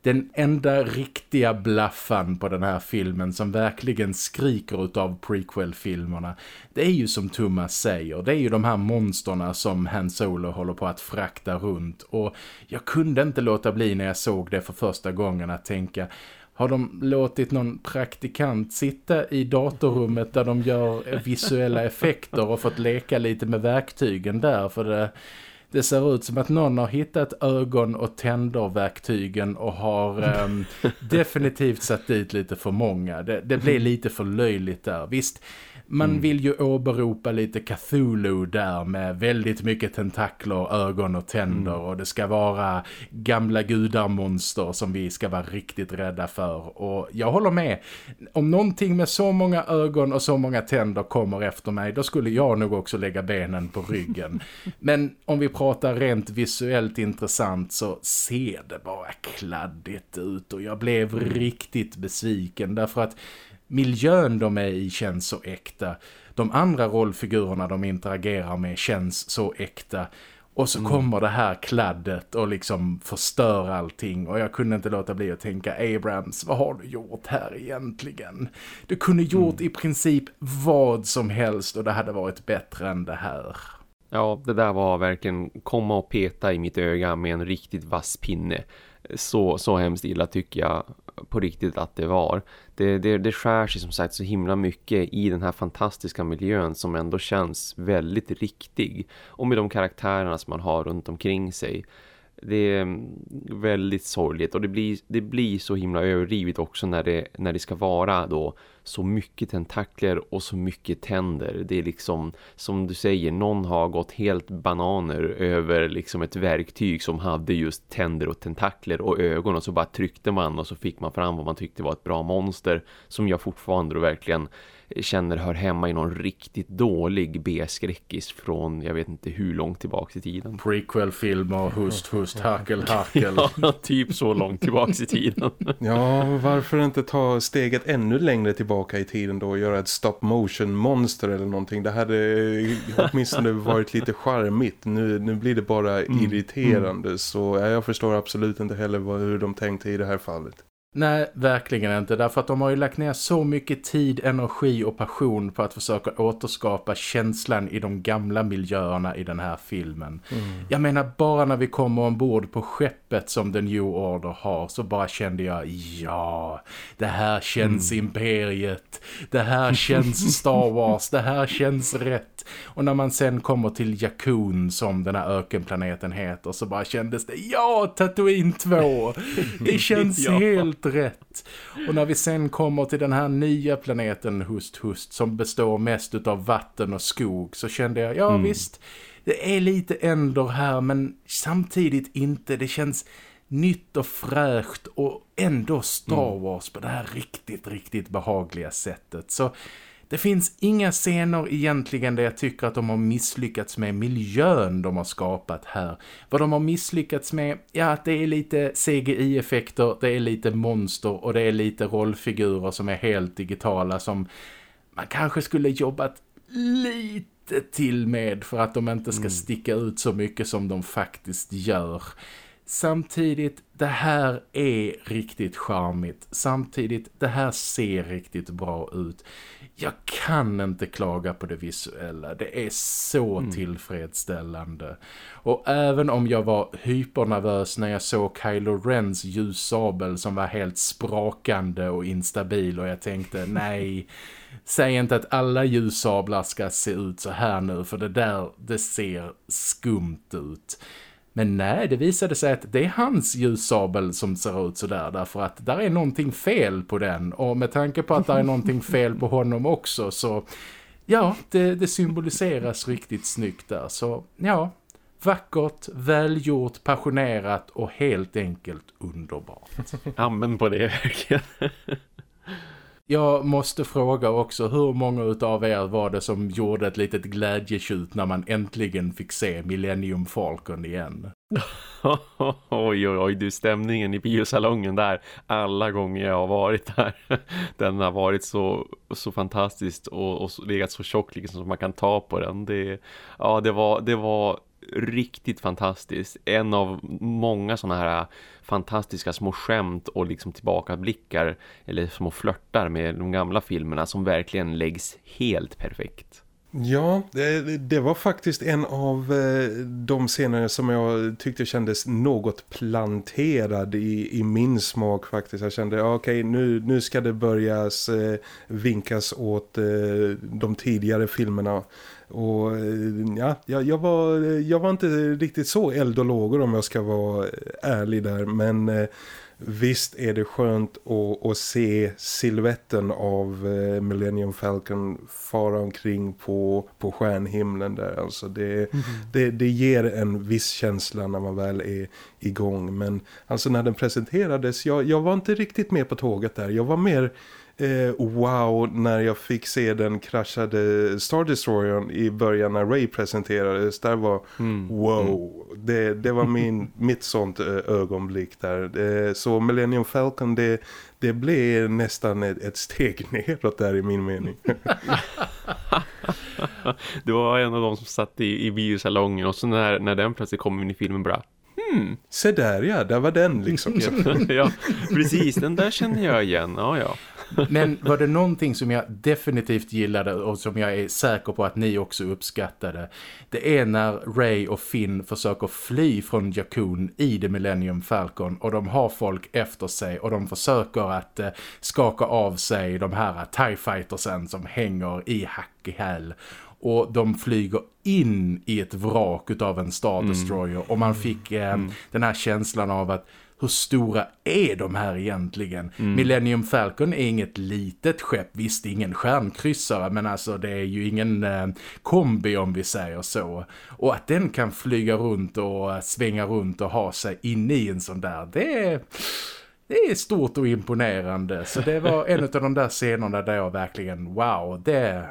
den enda riktiga blaffan på den här filmen som verkligen skriker utav prequel-filmerna det är ju som Thomas säger, det är ju de här monsterna som Han Solo håller på att frakta runt. Och jag kunde inte låta bli när jag såg det för första gången att tänka har de låtit någon praktikant sitta i datorrummet där de gör visuella effekter och fått leka lite med verktygen där? För det, det ser ut som att någon har hittat ögon- och tänderverktygen och har um, definitivt satt dit lite för många. Det, det blir lite för löjligt där. Visst, man mm. vill ju åberopa lite Cthulhu där med väldigt mycket tentakler, ögon och tänder mm. och det ska vara gamla gudarmonster som vi ska vara riktigt rädda för och jag håller med. Om någonting med så många ögon och så många tänder kommer efter mig då skulle jag nog också lägga benen på ryggen. Men om vi pratar rent visuellt intressant så ser det bara kladdigt ut och jag blev riktigt besviken därför att miljön de är i känns så äkta. De andra rollfigurerna de interagerar med känns så äkta. Och så mm. kommer det här kladdet och liksom förstör allting. Och jag kunde inte låta bli att tänka, Abrams, vad har du gjort här egentligen? Du kunde gjort mm. i princip vad som helst och det hade varit bättre än det här. Ja, det där var verkligen komma och peta i mitt öga med en riktigt vass pinne. Så, så hemskt illa tycker jag på riktigt att det var. Det, det, det skär sig som sagt så himla mycket i den här fantastiska miljön som ändå känns väldigt riktig. Och med de karaktärerna som man har runt omkring sig det är mm, väldigt sorgligt och det blir, det blir så himla överdrivet också när det, när det ska vara då så mycket tentakler och så mycket tänder. Det är liksom, som du säger, någon har gått helt bananer över liksom ett verktyg som hade just tänder och tentakler och ögon och så bara tryckte man och så fick man fram vad man tyckte var ett bra monster som jag fortfarande verkligen känner hör hemma i någon riktigt dålig B-skräckis från jag vet inte hur långt tillbaka i tiden. Prequel-film och hust, hust, hackel, hackel. ja, typ så långt tillbaka i tiden. ja, varför inte ta steget ännu längre tillbaka i tiden då och göra ett stop-motion-monster eller någonting. Det hade åtminstone varit lite charmigt. Nu, nu blir det bara mm. irriterande mm. så jag förstår absolut inte heller vad, hur de tänkte i det här fallet. Nej, verkligen inte. Därför att de har ju lagt ner så mycket tid, energi och passion på att försöka återskapa känslan i de gamla miljöerna i den här filmen. Mm. Jag menar, bara när vi kommer ombord på skeppet som The New Order har så bara kände jag, ja, det här känns mm. imperiet. Det här känns Star Wars. det här känns rätt. Och när man sen kommer till Jakun som den här ökenplaneten heter så bara kändes det, ja, Tatooine 2. Det känns ja. helt rätt. Och när vi sen kommer till den här nya planeten Hust Hust som består mest av vatten och skog så kände jag, ja mm. visst, det är lite ändå här men samtidigt inte. Det känns nytt och fräscht och ändå Star mm. Wars på det här riktigt, riktigt behagliga sättet. Så det finns inga scener egentligen där jag tycker att de har misslyckats med miljön de har skapat här. Vad de har misslyckats med, ja det är lite CGI-effekter, det är lite monster och det är lite rollfigurer som är helt digitala som man kanske skulle jobbat lite till med för att de inte ska mm. sticka ut så mycket som de faktiskt gör. Samtidigt, det här är riktigt charmigt. Samtidigt, det här ser riktigt bra ut jag kan inte klaga på det visuella. Det är så mm. tillfredsställande. Och även om jag var hypernervös när jag såg Kylo Rens ljussabel som var helt sprakande och instabil och jag tänkte nej, säg inte att alla ljussablar ska se ut så här nu för det där, det ser skumt ut. Men nej, det visade sig att det är hans ljussabel som ser ut sådär därför att där är någonting fel på den och med tanke på att det är någonting fel på honom också så ja, det, det symboliseras riktigt snyggt där så ja, vackert, välgjort, passionerat och helt enkelt underbart. Amen på det verkligen. Jag måste fråga också, hur många av er var det som gjorde ett litet glädjetjut när man äntligen fick se Millennium Falcon igen? oj, oj, oj, du stämningen i biosalongen där, alla gånger jag har varit där, den har varit så, så fantastiskt och, och legat så tjock liksom som man kan ta på den. Det, ja, det var, det var riktigt fantastiskt. En av många sådana här äh, fantastiska små skämt och liksom tillbakablickar eller små flörtar med de gamla filmerna som verkligen läggs helt perfekt. Ja, det, det, var faktiskt en av äh, de scener som jag tyckte kändes något planterad i, i min smak faktiskt. Jag kände, okej okay, nu, nu ska det börjas äh, vinkas åt de tidigare filmerna. Och ja, jag, jag, var, jag var inte riktigt så eld och lågor om jag ska vara ärlig där. Men eh, Visst är det skönt att, att se siluetten av eh, Millennium Falcon fara omkring på, på stjärnhimlen där. Alltså det, mm det, det ger en viss känsla när man väl är igång. Men alltså när den presenterades, jag, jag var inte riktigt med på tåget där. Jag var mer eh, wow när jag fick se den kraschade Star Destroyern i början när Ray presenterades. Där var mm. wow. Mm. Det, det var min, mitt sånt eh, ögonblick där. Eh, så Millennium Falcon det, det blev nästan ett, ett steg neråt där i min mening. det var en av de som satt i, i biosalongen och så när, när den plötsligt kom in i filmen bara Hmm, se där ja, där var den liksom. ja, precis, den där känner jag igen, ja ja. Men var det någonting som jag definitivt gillade och som jag är säker på att ni också uppskattade. Det är när Ray och Finn försöker fly från Jakun i The Millennium Falcon och de har folk efter sig och de försöker att eh, skaka av sig de här TIE Fightersen som hänger i hack i häl och de flyger in i ett vrak av en Star mm. Destroyer mm. och man fick eh, mm. den här känslan av att hur stora är de här egentligen? Mm. Millennium Falcon är inget litet skepp, visst ingen stjärnkryssare men alltså det är ju ingen eh, kombi om vi säger så. Och att den kan flyga runt och eh, svänga runt och ha sig inne i en sån där, det är... Det är stort och imponerande. Så det var en av de där scenerna där jag verkligen, wow, det,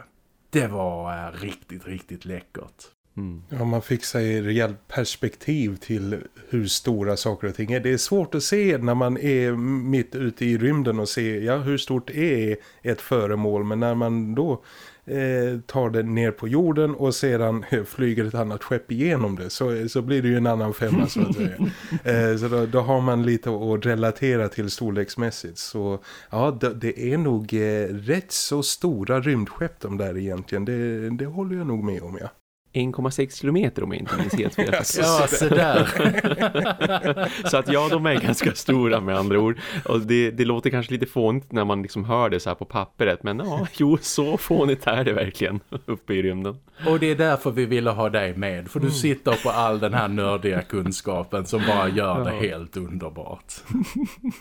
det var eh, riktigt, riktigt läckert. Mm. Ja, man fick sig rejält perspektiv till hur stora saker och ting är. Det är svårt att se när man är mitt ute i rymden och se ja, hur stort är ett föremål. Men när man då eh, tar det ner på jorden och sedan flyger ett annat skepp igenom det så, så blir det ju en annan femma så att säga. eh, så då, då, har man lite att relatera till storleksmässigt. Så ja, det, det är nog eh, rätt så stora rymdskepp de där egentligen. Det, det håller jag nog med om, ja. 1,6 kilometer om jag inte minns helt fel. ja, så där. så att ja, de är ganska stora med andra ord. Och det, det låter kanske lite fånigt när man liksom hör det så här på pappret. Men ja, jo, så fånigt är det verkligen uppe i rymden. Och det är därför vi ville ha dig med. För du mm. sitter på all den här nördiga kunskapen som bara gör det helt underbart.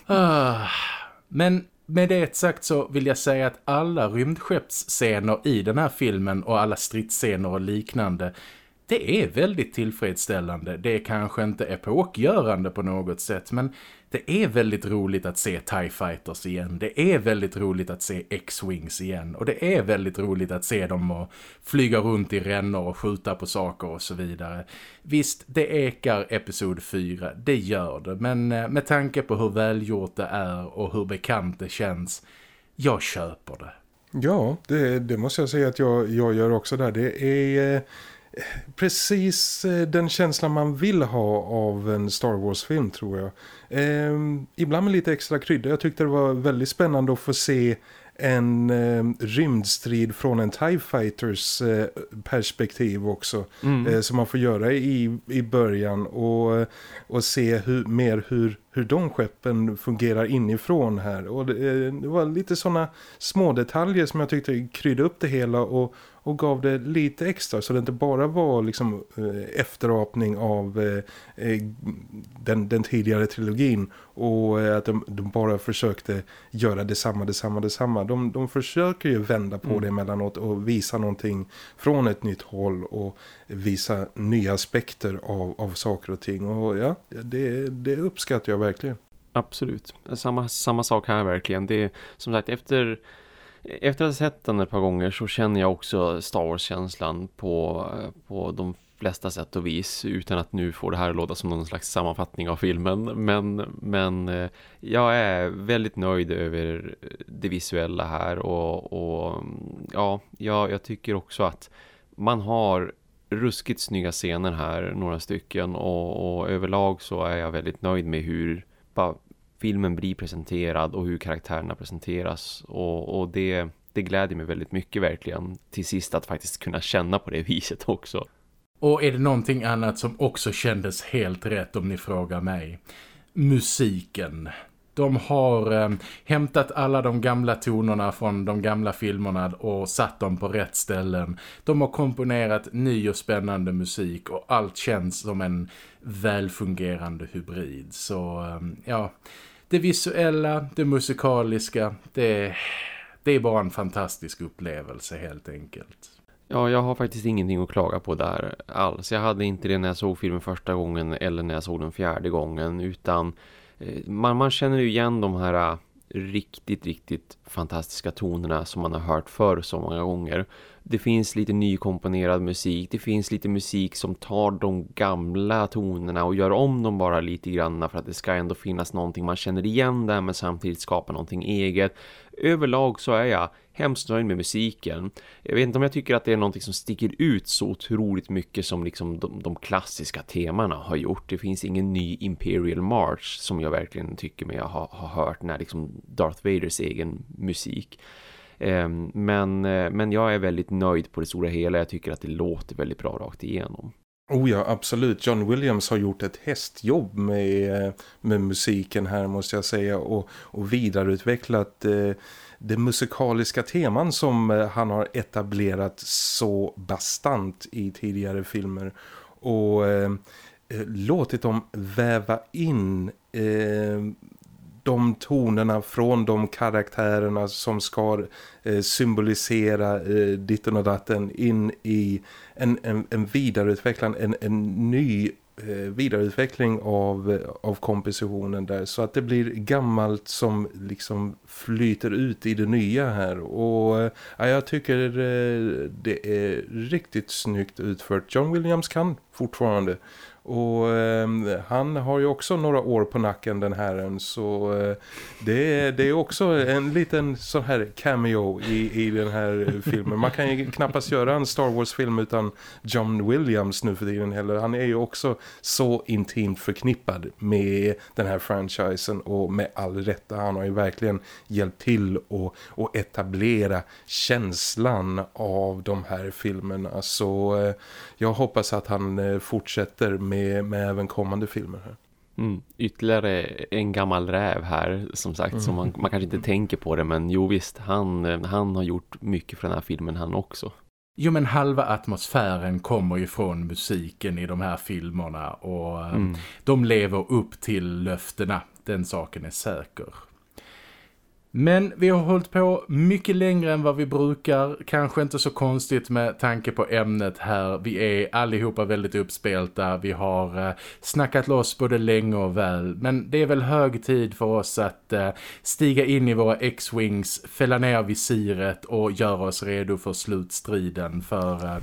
Ah, men med det sagt så vill jag säga att alla rymdskeppsscener i den här filmen och alla stridsscener och liknande det är väldigt tillfredsställande. Det är kanske inte epokgörande på något sätt men det är väldigt roligt att se TIE Fighters igen. Det är väldigt roligt att se X-Wings igen. Och det är väldigt roligt att se dem och flyga runt i rännor och skjuta på saker och så vidare. Visst, det ekar episod 4. Det gör det. Men eh, med tanke på hur välgjort det är och hur bekant det känns, jag köper det. Ja, det, det måste jag säga att jag, jag gör också där. Det är... Eh, Eh precis eh, den känslan man vill ha av en Star Wars-film tror jag. Eh, ibland med lite extra krydda. Jag tyckte det var väldigt spännande att få se en eh, rymdstrid från en TIE Fighters eh, perspektiv också. Mm. Eh, som man får göra i, i början och, och se hur, mer hur, hur de skeppen fungerar inifrån här. Och det, eh, det var lite sådana små detaljer som jag tyckte krydde upp det hela och, och gav det lite extra så det inte bara var liksom eh, efterapning av eh, eh, den, den tidigare trilogin och att de, de, bara försökte göra detsamma, detsamma, detsamma. De, de försöker ju vända på mm. det emellanåt och visa någonting från ett nytt håll och visa nya aspekter av, av saker och ting och ja, det, det uppskattar jag verkligen. Absolut, samma, samma sak här verkligen. Det är som sagt efter efter att ha sett den ett par gånger så känner jag också Star Wars-känslan på, eh, på de flesta sätt och vis utan att nu få det här att låta som någon slags sammanfattning av filmen. Men, men eh, jag är väldigt nöjd över det visuella här och, och ja, jag, jag tycker också att man har ruskigt snygga scener här, några stycken och, och överlag så är jag väldigt nöjd med hur bara filmen blir presenterad och hur karaktärerna presenteras och, och det, det gläder mig väldigt mycket verkligen till sist att faktiskt kunna känna på det viset också. Och är det någonting annat som också kändes helt rätt om ni frågar mig? Musiken. De har eh, hämtat alla de gamla tonerna från de gamla filmerna och satt dem på rätt ställen. De har komponerat ny och spännande musik och allt känns som en välfungerande hybrid. Så eh, ja, det visuella, det musikaliska, det, det är bara en fantastisk upplevelse helt enkelt. Ja, jag har faktiskt ingenting att klaga på där alls. Jag hade inte det när jag såg filmen första gången eller när jag såg den fjärde gången utan eh, man, man känner ju igen de här riktigt, riktigt fantastiska tonerna som man har hört förr så många gånger. Det finns lite nykomponerad musik, det finns lite musik som tar de gamla tonerna och gör om dem bara lite grann för att det ska ändå finnas någonting man känner igen där men samtidigt skapa någonting eget. Överlag så är jag hemskt nöjd med musiken. Jag vet inte om jag tycker att det är någonting som sticker ut så otroligt mycket som liksom de, de klassiska temana har gjort. Det finns ingen ny Imperial March som jag verkligen tycker mig ha, ha hört när liksom Darth Vaders egen musik. Ehm, men, eh, men jag är väldigt nöjd på det stora hela. Jag tycker att det låter väldigt bra rakt igenom. Oh ja, absolut. John Williams har gjort ett hästjobb med, eh, med musiken här måste jag säga och, och vidareutvecklat eh, det musikaliska teman som eh, han har etablerat så bastant i tidigare filmer. Och eh, eh låtit dem väva in eh, de tonerna från de karaktärerna som ska eh, symbolisera eh, ditten och datten in i en, en, en vidareutvecklan, en, en ny Eh, vidareutveckling av, eh, av kompositionen där. Så att det blir gammalt som liksom flyter ut i det nya här. Och eh, ja, jag tycker det är riktigt snyggt utfört. John Williams kan fortfarande och eh, han har ju också några år på nacken den här så eh, det, är, det är också en liten sån här cameo i, i den här filmen. Man kan ju knappast göra en Star Wars-film utan John Williams nu för tiden heller. Han är ju också så intimt förknippad med den här franchisen och med all rätta. Han har ju verkligen hjälpt till att, att etablera känslan av de här filmerna. Så eh, jag hoppas att han eh, fortsätter med, med även kommande filmer här. Mm, ytterligare en gammal räv här som sagt mm. som man, man, kanske inte tänker på det men jo visst han, eh, han har gjort mycket för den här filmen han också. Jo men halva atmosfären kommer ju från musiken i de här filmerna och eh, mm. de lever upp till löftena, den saken är säker. Men vi har hållit på mycket längre än vad vi brukar. Kanske inte så konstigt med tanke på ämnet här. Vi är allihopa väldigt uppspelta. Vi har eh, snackat loss både länge och väl. Men det är väl hög tid för oss att eh, stiga in i våra X-Wings, fälla ner visiret och göra oss redo för slutstriden. För eh,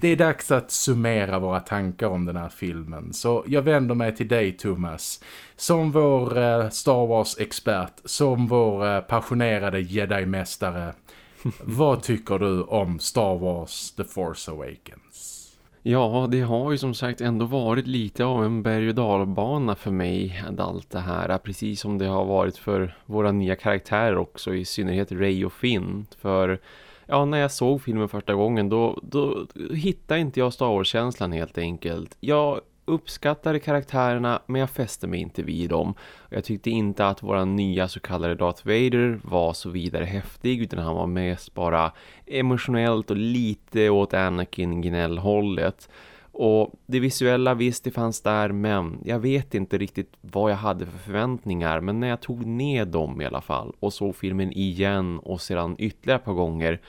det är dags att summera våra tankar om den här filmen. Så jag vänder mig till dig Thomas som vår eh, Star Wars-expert, som vår eh, passionerade Jedi-mästare. Vad tycker du om Star Wars The Force Awakens? Ja, det har ju som sagt ändå varit lite av en berg- och dalbana för mig allt det här. Precis som det har varit för våra nya karaktärer också, i synnerhet Ray och Finn. För ja, när jag såg filmen första gången då, då hittade inte jag Star Wars-känslan helt enkelt. Jag uppskattade karaktärerna men jag fäste mig inte vid dem. Jag tyckte inte att våra nya så kallade Darth Vader var så vidare häftig utan han var mest bara emotionellt och lite åt Anakin gnällhållet. Och det visuella visst det fanns där men jag vet inte riktigt vad jag hade för förväntningar men när jag tog ner dem i alla fall och såg filmen igen och sedan ytterligare ett par gånger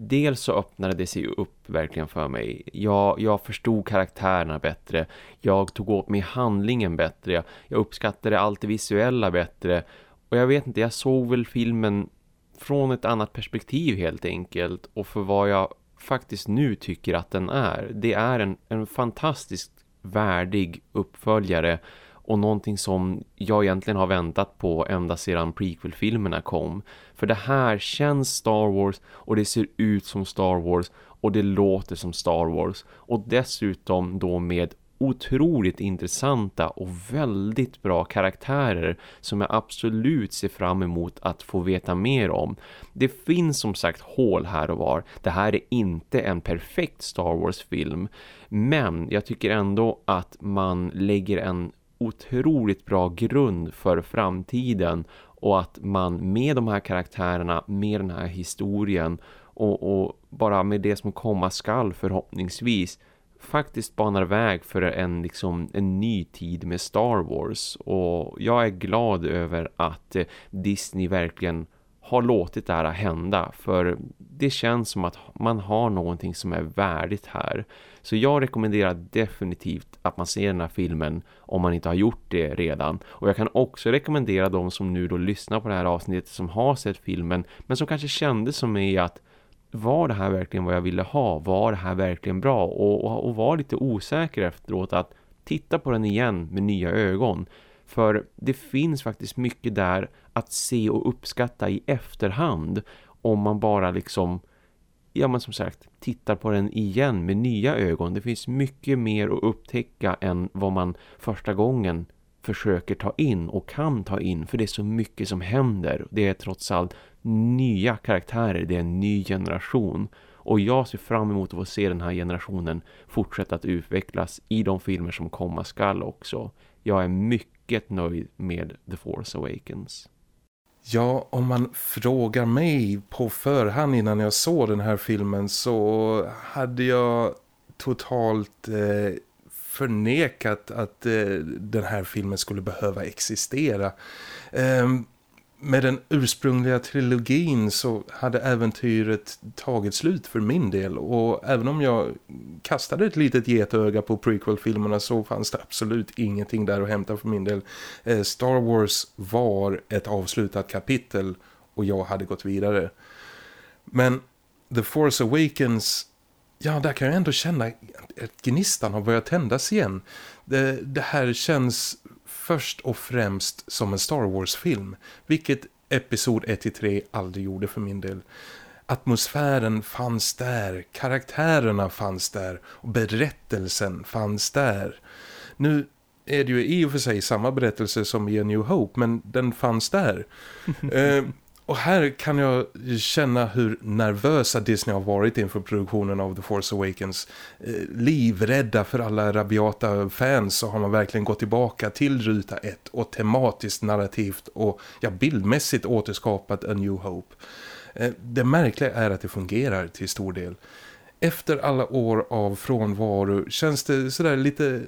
dels så öppnade det sig upp verkligen för mig. Jag, jag förstod karaktärerna bättre. Jag tog åt mig handlingen bättre. Jag uppskattade allt det visuella bättre. Och jag vet inte, jag såg väl filmen från ett annat perspektiv helt enkelt. Och för vad jag faktiskt nu tycker att den är. Det är en, en fantastiskt värdig uppföljare och någonting som jag egentligen har väntat på ända sedan prequel-filmerna kom. För det här känns Star Wars och det ser ut som Star Wars och det låter som Star Wars. Och dessutom då med otroligt intressanta och väldigt bra karaktärer som jag absolut ser fram emot att få veta mer om. Det finns som sagt hål här och var. Det här är inte en perfekt Star Wars-film men jag tycker ändå att man lägger en otroligt bra grund för framtiden och att man med de här karaktärerna, med den här historien och, och bara med det som komma skall förhoppningsvis faktiskt banar väg för en, liksom, en ny tid med Star Wars. Och jag är glad över att eh, Disney verkligen har låtit det här hända för det känns som att man har någonting som är värdigt här. Så jag rekommenderar definitivt att man ser den här filmen om man inte har gjort det redan. Och jag kan också rekommendera de som nu då lyssnar på det här avsnittet som har sett filmen men som kanske kände som mig att var det här verkligen vad jag ville ha? Var det här verkligen bra? Och, och, och var lite osäker efteråt att titta på den igen med nya ögon. För det finns faktiskt mycket där att se och uppskatta i efterhand om man bara liksom ja men som sagt, tittar på den igen med nya ögon. Det finns mycket mer att upptäcka än vad man första gången försöker ta in och kan ta in för det är så mycket som händer. Det är trots allt nya karaktärer, det är en ny generation och jag ser fram emot att få se den här generationen fortsätta att utvecklas i de filmer som komma skall också. Jag är mycket nöjd med The Force Awakens. Ja, om man frågar mig på förhand innan jag såg den här filmen så hade jag totalt eh, förnekat att eh, den här filmen skulle behöva existera. Eh, med den ursprungliga trilogin så hade äventyret tagit slut för min del och även om jag kastade ett litet getöga på prequel-filmerna så fanns det absolut ingenting där att hämta för min del. Eh, Star Wars var ett avslutat kapitel och jag hade gått vidare. Men The Force Awakens, ja där kan jag ändå känna att gnistan har börjat tändas igen. Det, det här känns först och främst som en Star Wars-film, vilket episod 1-3 aldrig gjorde för min del. Atmosfären fanns där, karaktärerna fanns där och berättelsen fanns där. Nu är det ju i och för sig samma berättelse som i A New Hope, men den fanns där. eh, och här kan jag känna hur nervösa Disney har varit inför produktionen av The Force Awakens. Eh, livrädda för alla rabiata fans så har man verkligen gått tillbaka till ruta ett och tematiskt narrativt och ja, bildmässigt återskapat A New Hope. Eh, det märkliga är att det fungerar till stor del. Efter alla år av frånvaro känns det sådär lite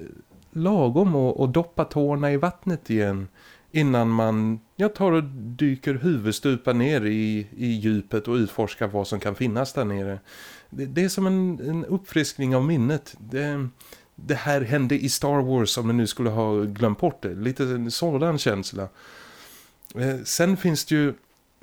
lagom att doppa tårna i vattnet igen- innan man jag tar och dyker huvudstupa ner i, i djupet och utforskar vad som kan finnas där nere. Det, det är som en, en uppfriskning av minnet. Det, det här hände i Star Wars om man nu skulle ha glömt bort det. Lite en sådan känsla. Eh, sen finns det ju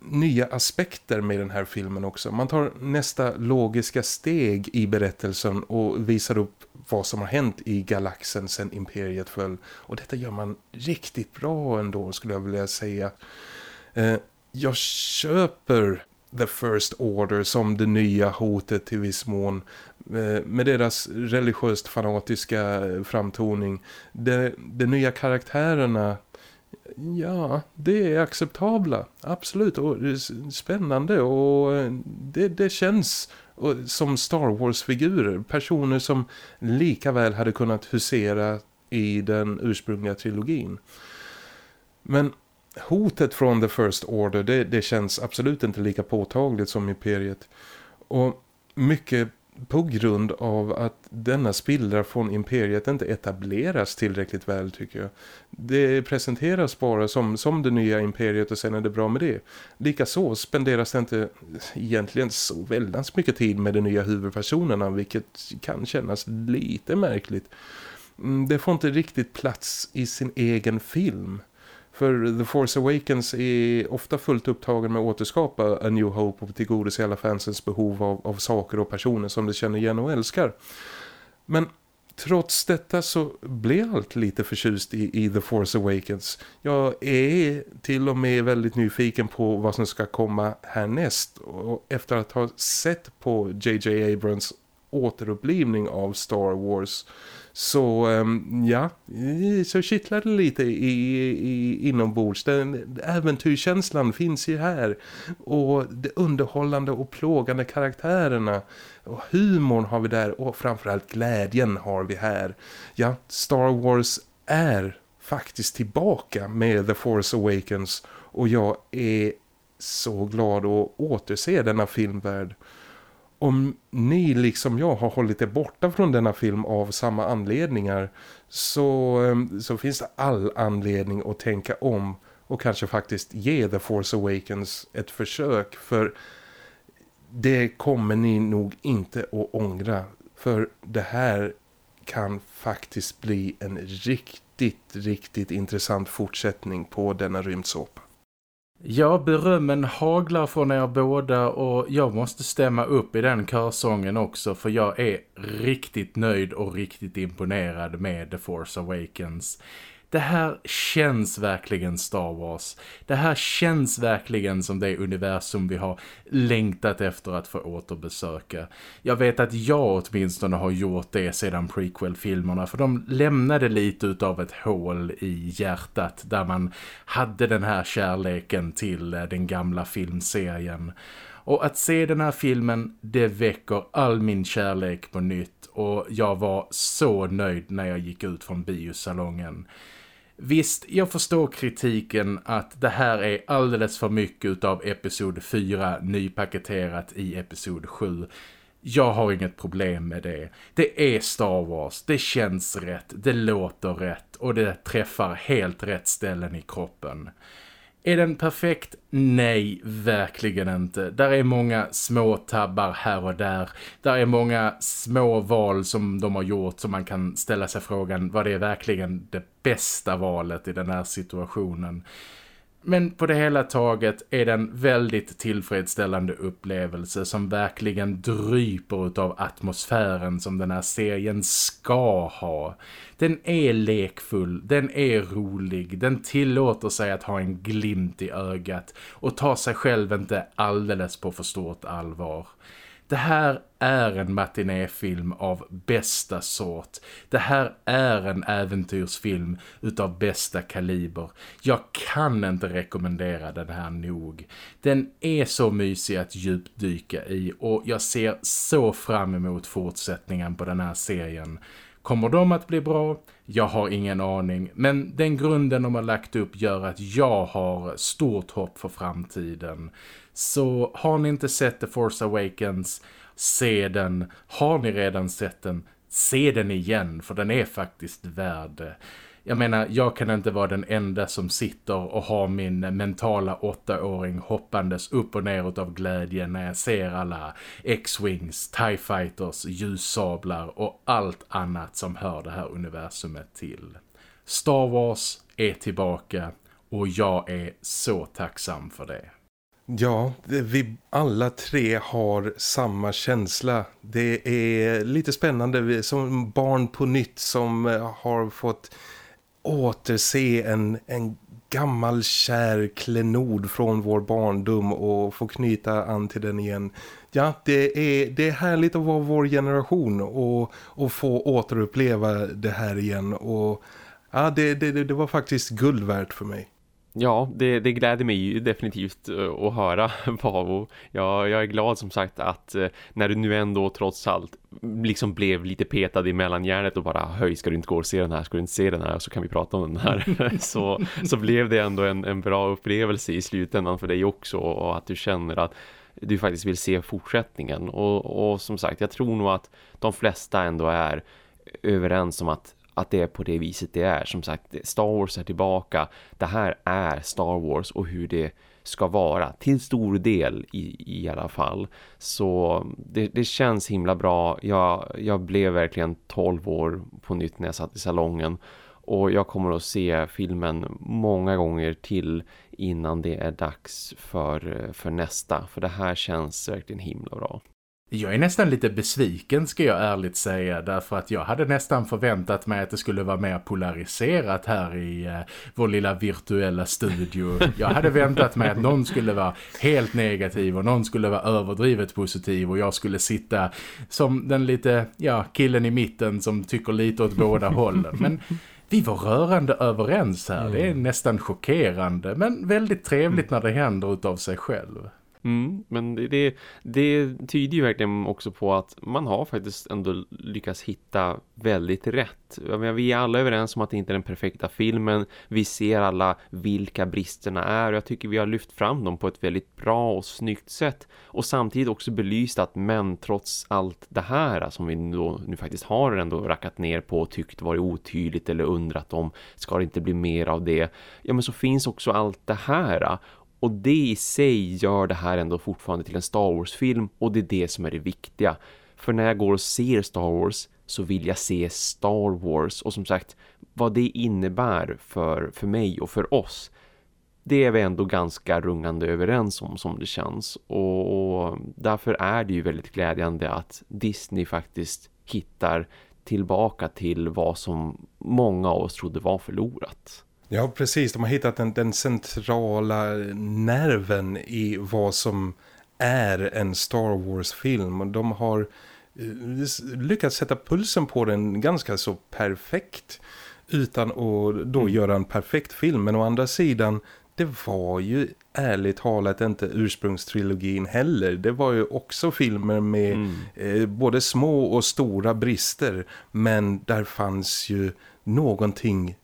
nya aspekter med den här filmen också. Man tar nästa logiska steg i berättelsen och visar upp vad som har hänt i galaxen sedan Imperiet föll. Och detta gör man riktigt bra ändå skulle jag vilja säga. Eh, jag köper The First Order som det nya hotet till viss mån eh, med deras religiöst fanatiska framtoning. De, de nya karaktärerna Ja, det är acceptabla. Absolut. Och spännande och eh, det, det känns som Star Wars-figurer. Personer som lika väl hade kunnat husera i den ursprungliga trilogin. Men hotet från The First Order det, det känns absolut inte lika påtagligt som Imperiet. Och mycket på grund av att denna spillra från imperiet inte etableras tillräckligt väl tycker jag. Det presenteras bara som, som det nya imperiet och sen är det bra med det. Likaså spenderas det inte egentligen så väldigt mycket tid med de nya huvudpersonerna vilket kan kännas lite märkligt. Mm, det får inte riktigt plats i sin egen film. För The Force Awakens är ofta fullt upptagen med att återskapa A New Hope och tillgodose alla fansens behov av, av saker och personer som de känner igen och älskar. Men trots detta så blir allt lite förtjust i, i The Force Awakens. Jag är till och med väldigt nyfiken på vad som ska komma härnäst. Och efter att ha sett på J.J. Abrams återupplivning av Star Wars så ehm, ja, så kittlar det lite i, i, inombords. Den äventyrskänslan finns ju här. Och det underhållande och plågande karaktärerna. Och humorn har vi där och framförallt glädjen har vi här. Ja, Star Wars är faktiskt tillbaka med The Force Awakens. Och jag är så glad att återse denna filmvärld om ni liksom jag har hållit er borta från denna film av samma anledningar så, ehm, så finns det all anledning att tänka om och kanske faktiskt ge The Force Awakens ett försök för det kommer ni nog inte att ångra för det här kan faktiskt bli en riktigt, riktigt intressant fortsättning på denna rymdsåpa. Ja, berömmen haglar från er båda och jag måste stämma upp i den körsången också för jag är riktigt nöjd och riktigt imponerad med The Force Awakens det här känns verkligen Star Wars. Det här känns verkligen som det universum vi har längtat efter att få återbesöka. Jag vet att jag åtminstone har gjort det sedan prequel-filmerna för de lämnade lite av ett hål i hjärtat där man hade den här kärleken till eh, den gamla filmserien. Och att se den här filmen, det väcker all min kärlek på nytt och jag var så nöjd när jag gick ut från biosalongen. Visst, jag förstår kritiken att det här är alldeles för mycket av episod 4 nypaketerat i episod 7. Jag har inget problem med det. Det är Star Wars, det känns rätt, det låter rätt och det träffar helt rätt ställen i kroppen. Är den perfekt? Nej, verkligen inte. Där är många små tabbar här och där. Där är många små val som de har gjort som man kan ställa sig frågan vad det är verkligen det bästa valet i den här situationen. Men på det hela taget är det en väldigt tillfredsställande upplevelse som verkligen dryper av atmosfären som den här serien ska ha. Den är lekfull, den är rolig, den tillåter sig att ha en glimt i ögat och ta sig själv inte alldeles på för stort allvar. Det här är en matinéfilm av bästa sort. Det här är en äventyrsfilm utav bästa kaliber. Jag kan inte rekommendera den här nog. Den är så mysig att djupdyka i och jag ser så fram emot fortsättningen på den här serien. Kommer de att bli bra? Jag har ingen aning. Men den grunden de har lagt upp gör att jag har stort hopp för framtiden. Så har ni inte sett The Force Awakens, se den. Har ni redan sett den, se den igen för den är faktiskt värd jag menar, jag kan inte vara den enda som sitter och har min mentala åttaåring hoppandes upp och ner av glädje när jag ser alla X-Wings, TIE Fighters, ljussablar och allt annat som hör det här universumet till. Star Wars är tillbaka och jag är så tacksam för det. Ja, vi alla tre har samma känsla. Det är lite spännande som barn på nytt som eh, har fått återse en, en gammal kär klenod från vår barndom och få knyta an till den igen. Ja, det är, det är härligt att vara vår generation och, och få återuppleva det här igen. Och ja, det, det, det var faktiskt guld värt för mig. Ja, det, det gläder mig ju definitivt eh, att höra Pavo. Jag, jag är glad som sagt att eh, när du nu ändå trots allt liksom blev lite petad i mellanhjärnet och bara höj ska du inte gå och se den här, ska du inte se den här så kan vi prata om den här. så, så blev det ändå en, en bra upplevelse i slutändan för dig också och att du känner att du faktiskt vill se fortsättningen. Och, och som sagt, jag tror nog att de flesta ändå är överens om att att det är på det viset det är. Som sagt, Star Wars är tillbaka. Det här är Star Wars och hur det ska vara. Till stor del i, i alla fall. Så det, det känns himla bra. Jag, jag blev verkligen 12 år på nytt när jag satt i salongen. Och jag kommer att se filmen många gånger till innan det är dags för, för nästa. För det här känns verkligen himla bra. Jag är nästan lite besviken ska jag ärligt säga därför att jag hade nästan förväntat mig att det skulle vara mer polariserat här i eh, vår lilla virtuella studio. Jag hade väntat mig att någon skulle vara helt negativ och någon skulle vara överdrivet positiv och jag skulle sitta som den lite, ja, killen i mitten som tycker lite åt båda hållen. Men vi var rörande överens här. Det är mm. nästan chockerande men väldigt trevligt när det händer utav sig själv. Mm, men det, det tyder ju verkligen också på att man har faktiskt ändå lyckats hitta väldigt rätt. Vi är alla överens om att det inte är den perfekta filmen. Vi ser alla vilka bristerna är och jag tycker vi har lyft fram dem på ett väldigt bra och snyggt sätt. Och samtidigt också belyst att men trots allt det här som vi nu, nu faktiskt har ändå rackat ner på och tyckt varit otydligt eller undrat om ska det inte bli mer av det. Ja men så finns också allt det här och det i sig gör det här ändå fortfarande till en Star Wars-film och det är det som är det viktiga. För när jag går och ser Star Wars så vill jag se Star Wars och som sagt vad det innebär för, för mig och för oss det är vi ändå ganska rungande överens om som det känns och, och därför är det ju väldigt glädjande att Disney faktiskt hittar tillbaka till vad som många av oss trodde var förlorat. Ja, precis. De har hittat den, den centrala nerven i vad som är en Star Wars-film. Och de har eh, lyckats sätta pulsen på den ganska så perfekt utan att då mm. göra en perfekt film. Men å andra sidan, det var ju ärligt talat inte ursprungstrilogin heller. Det var ju också filmer med mm. eh, både små och stora brister. Men där fanns ju någonting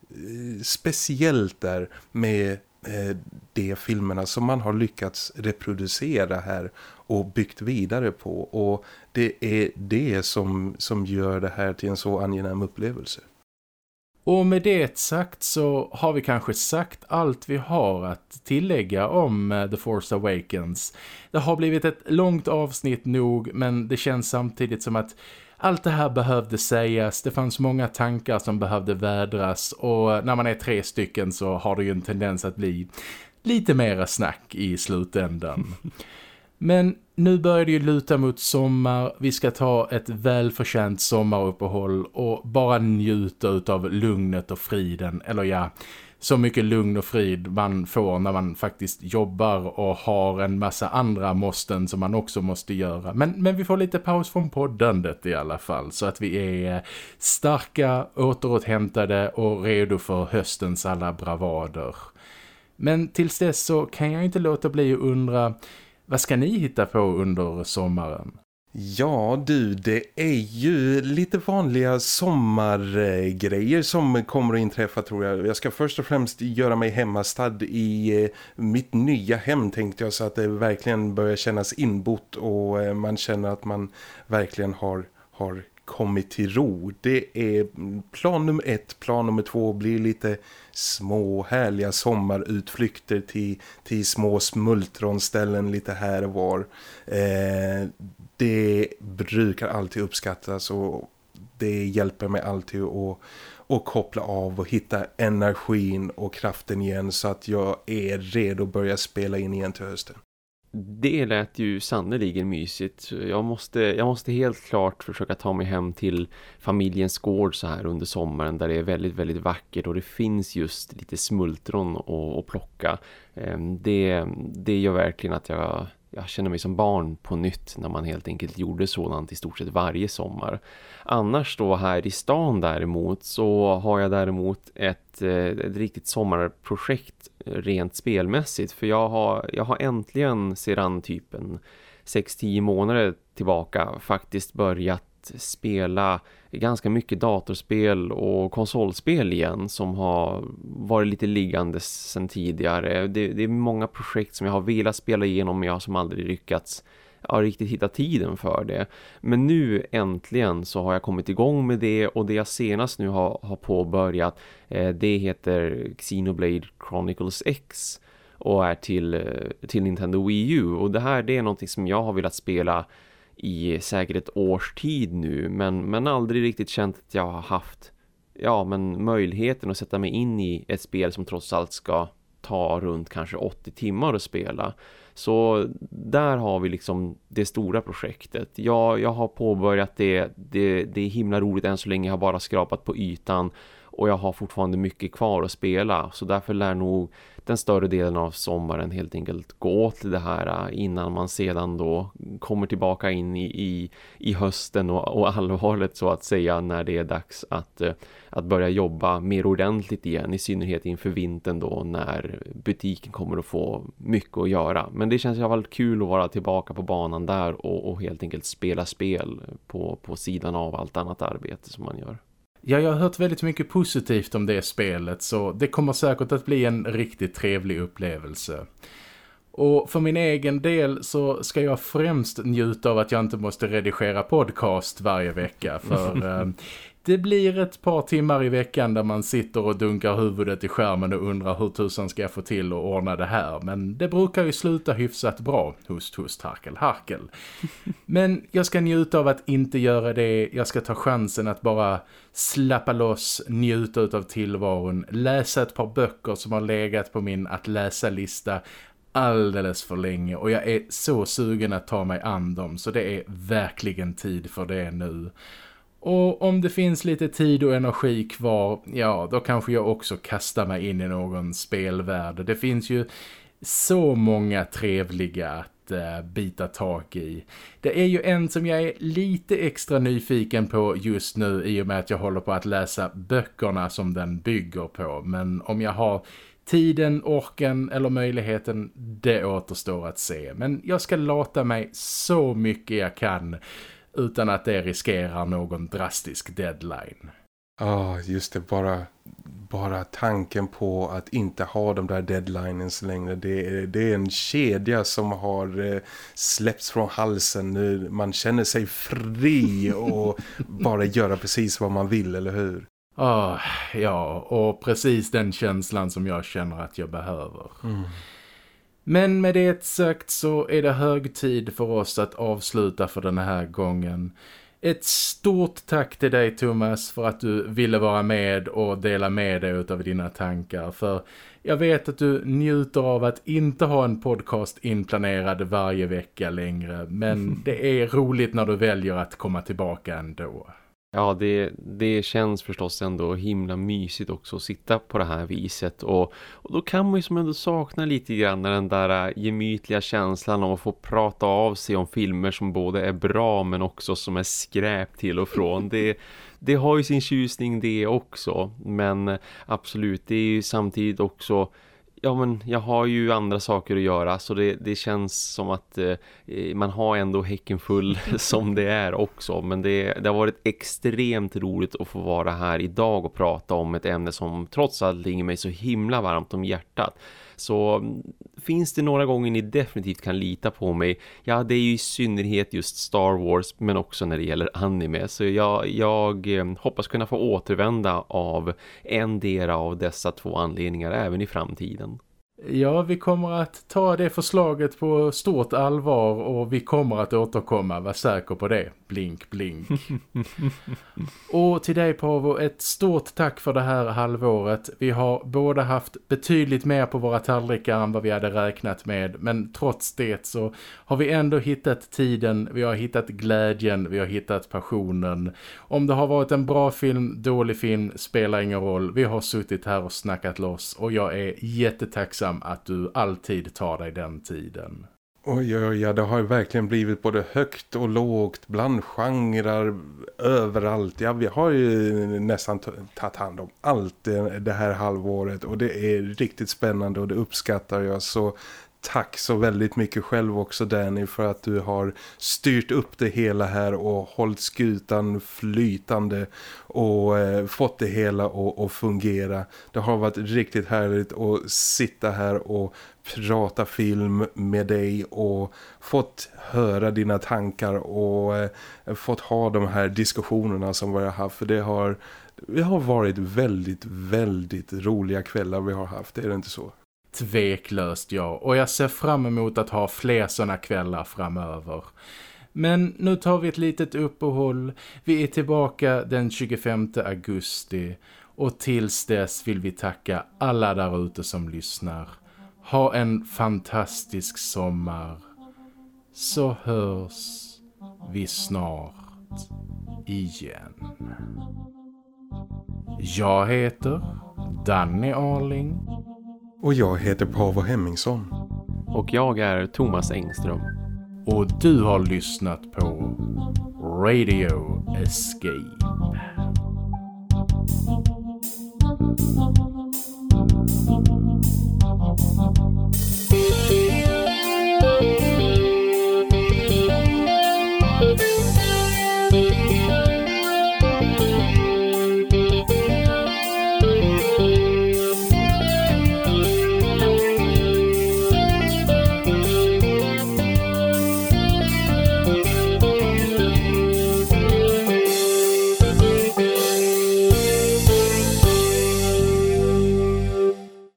speciellt där med eh, de filmerna som man har lyckats reproducera här och byggt vidare på och det är det som, som gör det här till en så angenäm upplevelse. Och med det sagt så har vi kanske sagt allt vi har att tillägga om eh, The Force Awakens. Det har blivit ett långt avsnitt nog men det känns samtidigt som att allt det här behövde sägas, det fanns många tankar som behövde vädras. Och när man är tre stycken så har det ju en tendens att bli lite mera snack i slutändan. Men nu börjar det ju luta mot sommar, vi ska ta ett välförtjänt sommaruppehåll och bara njuta av lugnet och friden, eller ja, så mycket lugn och frid man får när man faktiskt jobbar och har en massa andra måsten som man också måste göra. Men, men vi får lite paus från poddandet i alla fall så att vi är starka, återåthämtade och redo för höstens alla bravader. Men tills dess så kan jag inte låta bli att undra, vad ska ni hitta på under sommaren? Ja du, det är ju lite vanliga sommargrejer som kommer att inträffa tror jag. Jag ska först och främst göra mig hemmastad i eh, mitt nya hem tänkte jag så att det verkligen börjar kännas inbott och eh, man känner att man verkligen har, har kommit till ro. Det är plan nummer ett. Plan nummer två blir lite små härliga sommarutflykter till, till små smultronställen lite här och var. Eh, det brukar alltid uppskattas och det hjälper mig alltid att och koppla av och hitta energin och kraften igen så att jag är redo att börja spela in igen till hösten. Det lät ju sannoliken mysigt. Jag måste, jag måste helt klart försöka ta mig hem till familjens gård så här under sommaren där det är väldigt, väldigt vackert och det finns just lite smultron att plocka. Ehm, det, det gör verkligen att jag jag känner mig som barn på nytt när man helt enkelt gjorde sådant i stort sett varje sommar. Annars då här i stan däremot så har jag däremot ett, eh, ett riktigt sommarprojekt eh, rent spelmässigt. För jag har, jag har äntligen sedan typen 6-10 månader tillbaka faktiskt börjat spela ganska mycket datorspel och konsolspel igen som har varit lite liggande sedan tidigare. Det, det, är många projekt som jag har velat spela igenom men jag har som aldrig lyckats ja, riktigt hitta tiden för det. Men nu äntligen så har jag kommit igång med det och det jag senast nu har, har påbörjat eh, det heter Xenoblade Chronicles X och är till, eh, till Nintendo Wii U och det här det är någonting som jag har velat spela i säkert ett års tid nu men, men aldrig riktigt känt att jag har haft ja, men möjligheten att sätta mig in i ett spel som trots allt ska ta runt kanske 80 timmar att spela. Så där har vi liksom det stora projektet. Jag, jag har påbörjat det, det, det är himla roligt än så länge jag har bara skrapat på ytan och jag har fortfarande mycket kvar att spela så därför lär nog den större delen av sommaren helt enkelt gå till det här äh, innan man sedan då kommer tillbaka in i, i, i hösten och, och allvaret så att säga när det är dags att, äh, att börja jobba mer ordentligt igen i synnerhet inför vintern då när butiken kommer att få mycket att göra. Men det känns i alla fall kul att vara tillbaka på banan där och, och helt enkelt spela spel på, på sidan av allt annat arbete som man gör. Ja, jag har hört väldigt mycket positivt om det spelet så det kommer säkert att bli en riktigt trevlig upplevelse. Och för min egen del så ska jag främst njuta av att jag inte måste redigera podcast varje vecka för eh, det blir ett par timmar i veckan där man sitter och dunkar huvudet i skärmen och undrar hur tusan ska jag få till att ordna det här. Men det brukar ju sluta hyfsat bra. Hust, hust, harkel, harkel. Men jag ska njuta av att inte göra det. Jag ska ta chansen att bara slappa loss, njuta av tillvaron. Läsa ett par böcker som har legat på min att läsa-lista alldeles för länge och jag är så sugen att ta mig an dem så det är verkligen tid för det nu. Och om det finns lite tid och energi kvar, ja då kanske jag också kastar mig in i någon spelvärld. Det finns ju så många trevliga att uh, bita tag i. Det är ju en som jag är lite extra nyfiken på just nu i och med att jag håller på att läsa böckerna som den bygger på. Men om jag har tiden, orken eller möjligheten, det återstår att se. Men jag ska låta mig så mycket jag kan utan att det riskerar någon drastisk deadline. Ja, ah, just det. Bara, bara tanken på att inte ha de där deadlines längre. Det är, det är en kedja som har eh, släppts från halsen. Nu man känner sig fri och bara göra precis vad man vill, eller hur? Ah, ja, och precis den känslan som jag känner att jag behöver. Mm. Men med det sagt så är det hög tid för oss att avsluta för den här gången. Ett stort tack till dig Thomas för att du ville vara med och dela med dig av dina tankar. För jag vet att du njuter av att inte ha en podcast inplanerad varje vecka längre. Men det är roligt när du väljer att komma tillbaka ändå. Ja, det, det känns förstås ändå himla mysigt också att sitta på det här viset. Och, och då kan man ju som ändå sakna lite grann den där äh, gemytliga känslan av att få prata av sig om filmer som både är bra men också som är skräp till och från. Det, det har ju sin tjusning det också. Men äh, absolut, det är ju samtidigt också ja men jag har ju andra saker att göra så det, det känns som att eh, man har ändå häcken full som det är också men det, det har varit extremt roligt att få vara här idag och prata om ett ämne som trots allt ligger mig så himla varmt om hjärtat. Så mm, finns det några gånger ni definitivt kan lita på mig, ja det är ju i synnerhet just Star Wars men också när det gäller anime. Så jag, jag eh, hoppas kunna få återvända av en del av dessa två anledningar även i framtiden. Ja, vi kommer att ta det förslaget på stort allvar och vi kommer att återkomma, var säker på det. Blink, blink. och till dig Pavo, ett stort tack för det här halvåret. Vi har båda haft betydligt mer på våra tallrikar än vad vi hade räknat med. Men trots det så har vi ändå hittat tiden, vi har hittat glädjen, vi har hittat passionen. Om det har varit en bra film, dålig film, spelar ingen roll. Vi har suttit här och snackat loss och jag är jättetacksam Liksom att du alltid tar dig den tiden. Oj, oj, ja, det har ju verkligen blivit både högt och lågt, bland genrer, överallt. Ja, vi har ju nästan tagit hand om allt det, det här halvåret och det är riktigt spännande och det uppskattar jag så tack så väldigt mycket själv också Danny för att du har styrt upp det hela här och hållit skutan flytande och eh, fått det hela att fungera. Det har varit riktigt härligt att sitta här och prata film med dig och fått höra dina tankar och eh, fått ha de här diskussionerna som vi har haft för det har, det har varit väldigt, väldigt roliga kvällar vi har haft, är det inte så? Tveklöst ja, och jag ser fram emot att ha fler sådana kvällar framöver. Men nu tar vi ett litet uppehåll. Vi är tillbaka den 25 augusti. Och tills dess vill vi tacka alla där ute som lyssnar. Ha en fantastisk sommar. Så hörs vi snart igen. Jag heter Danny Arling. Och jag heter Paavo Hemmingsson. Och jag är Thomas Engström. Och du har lyssnat på Radio Escape.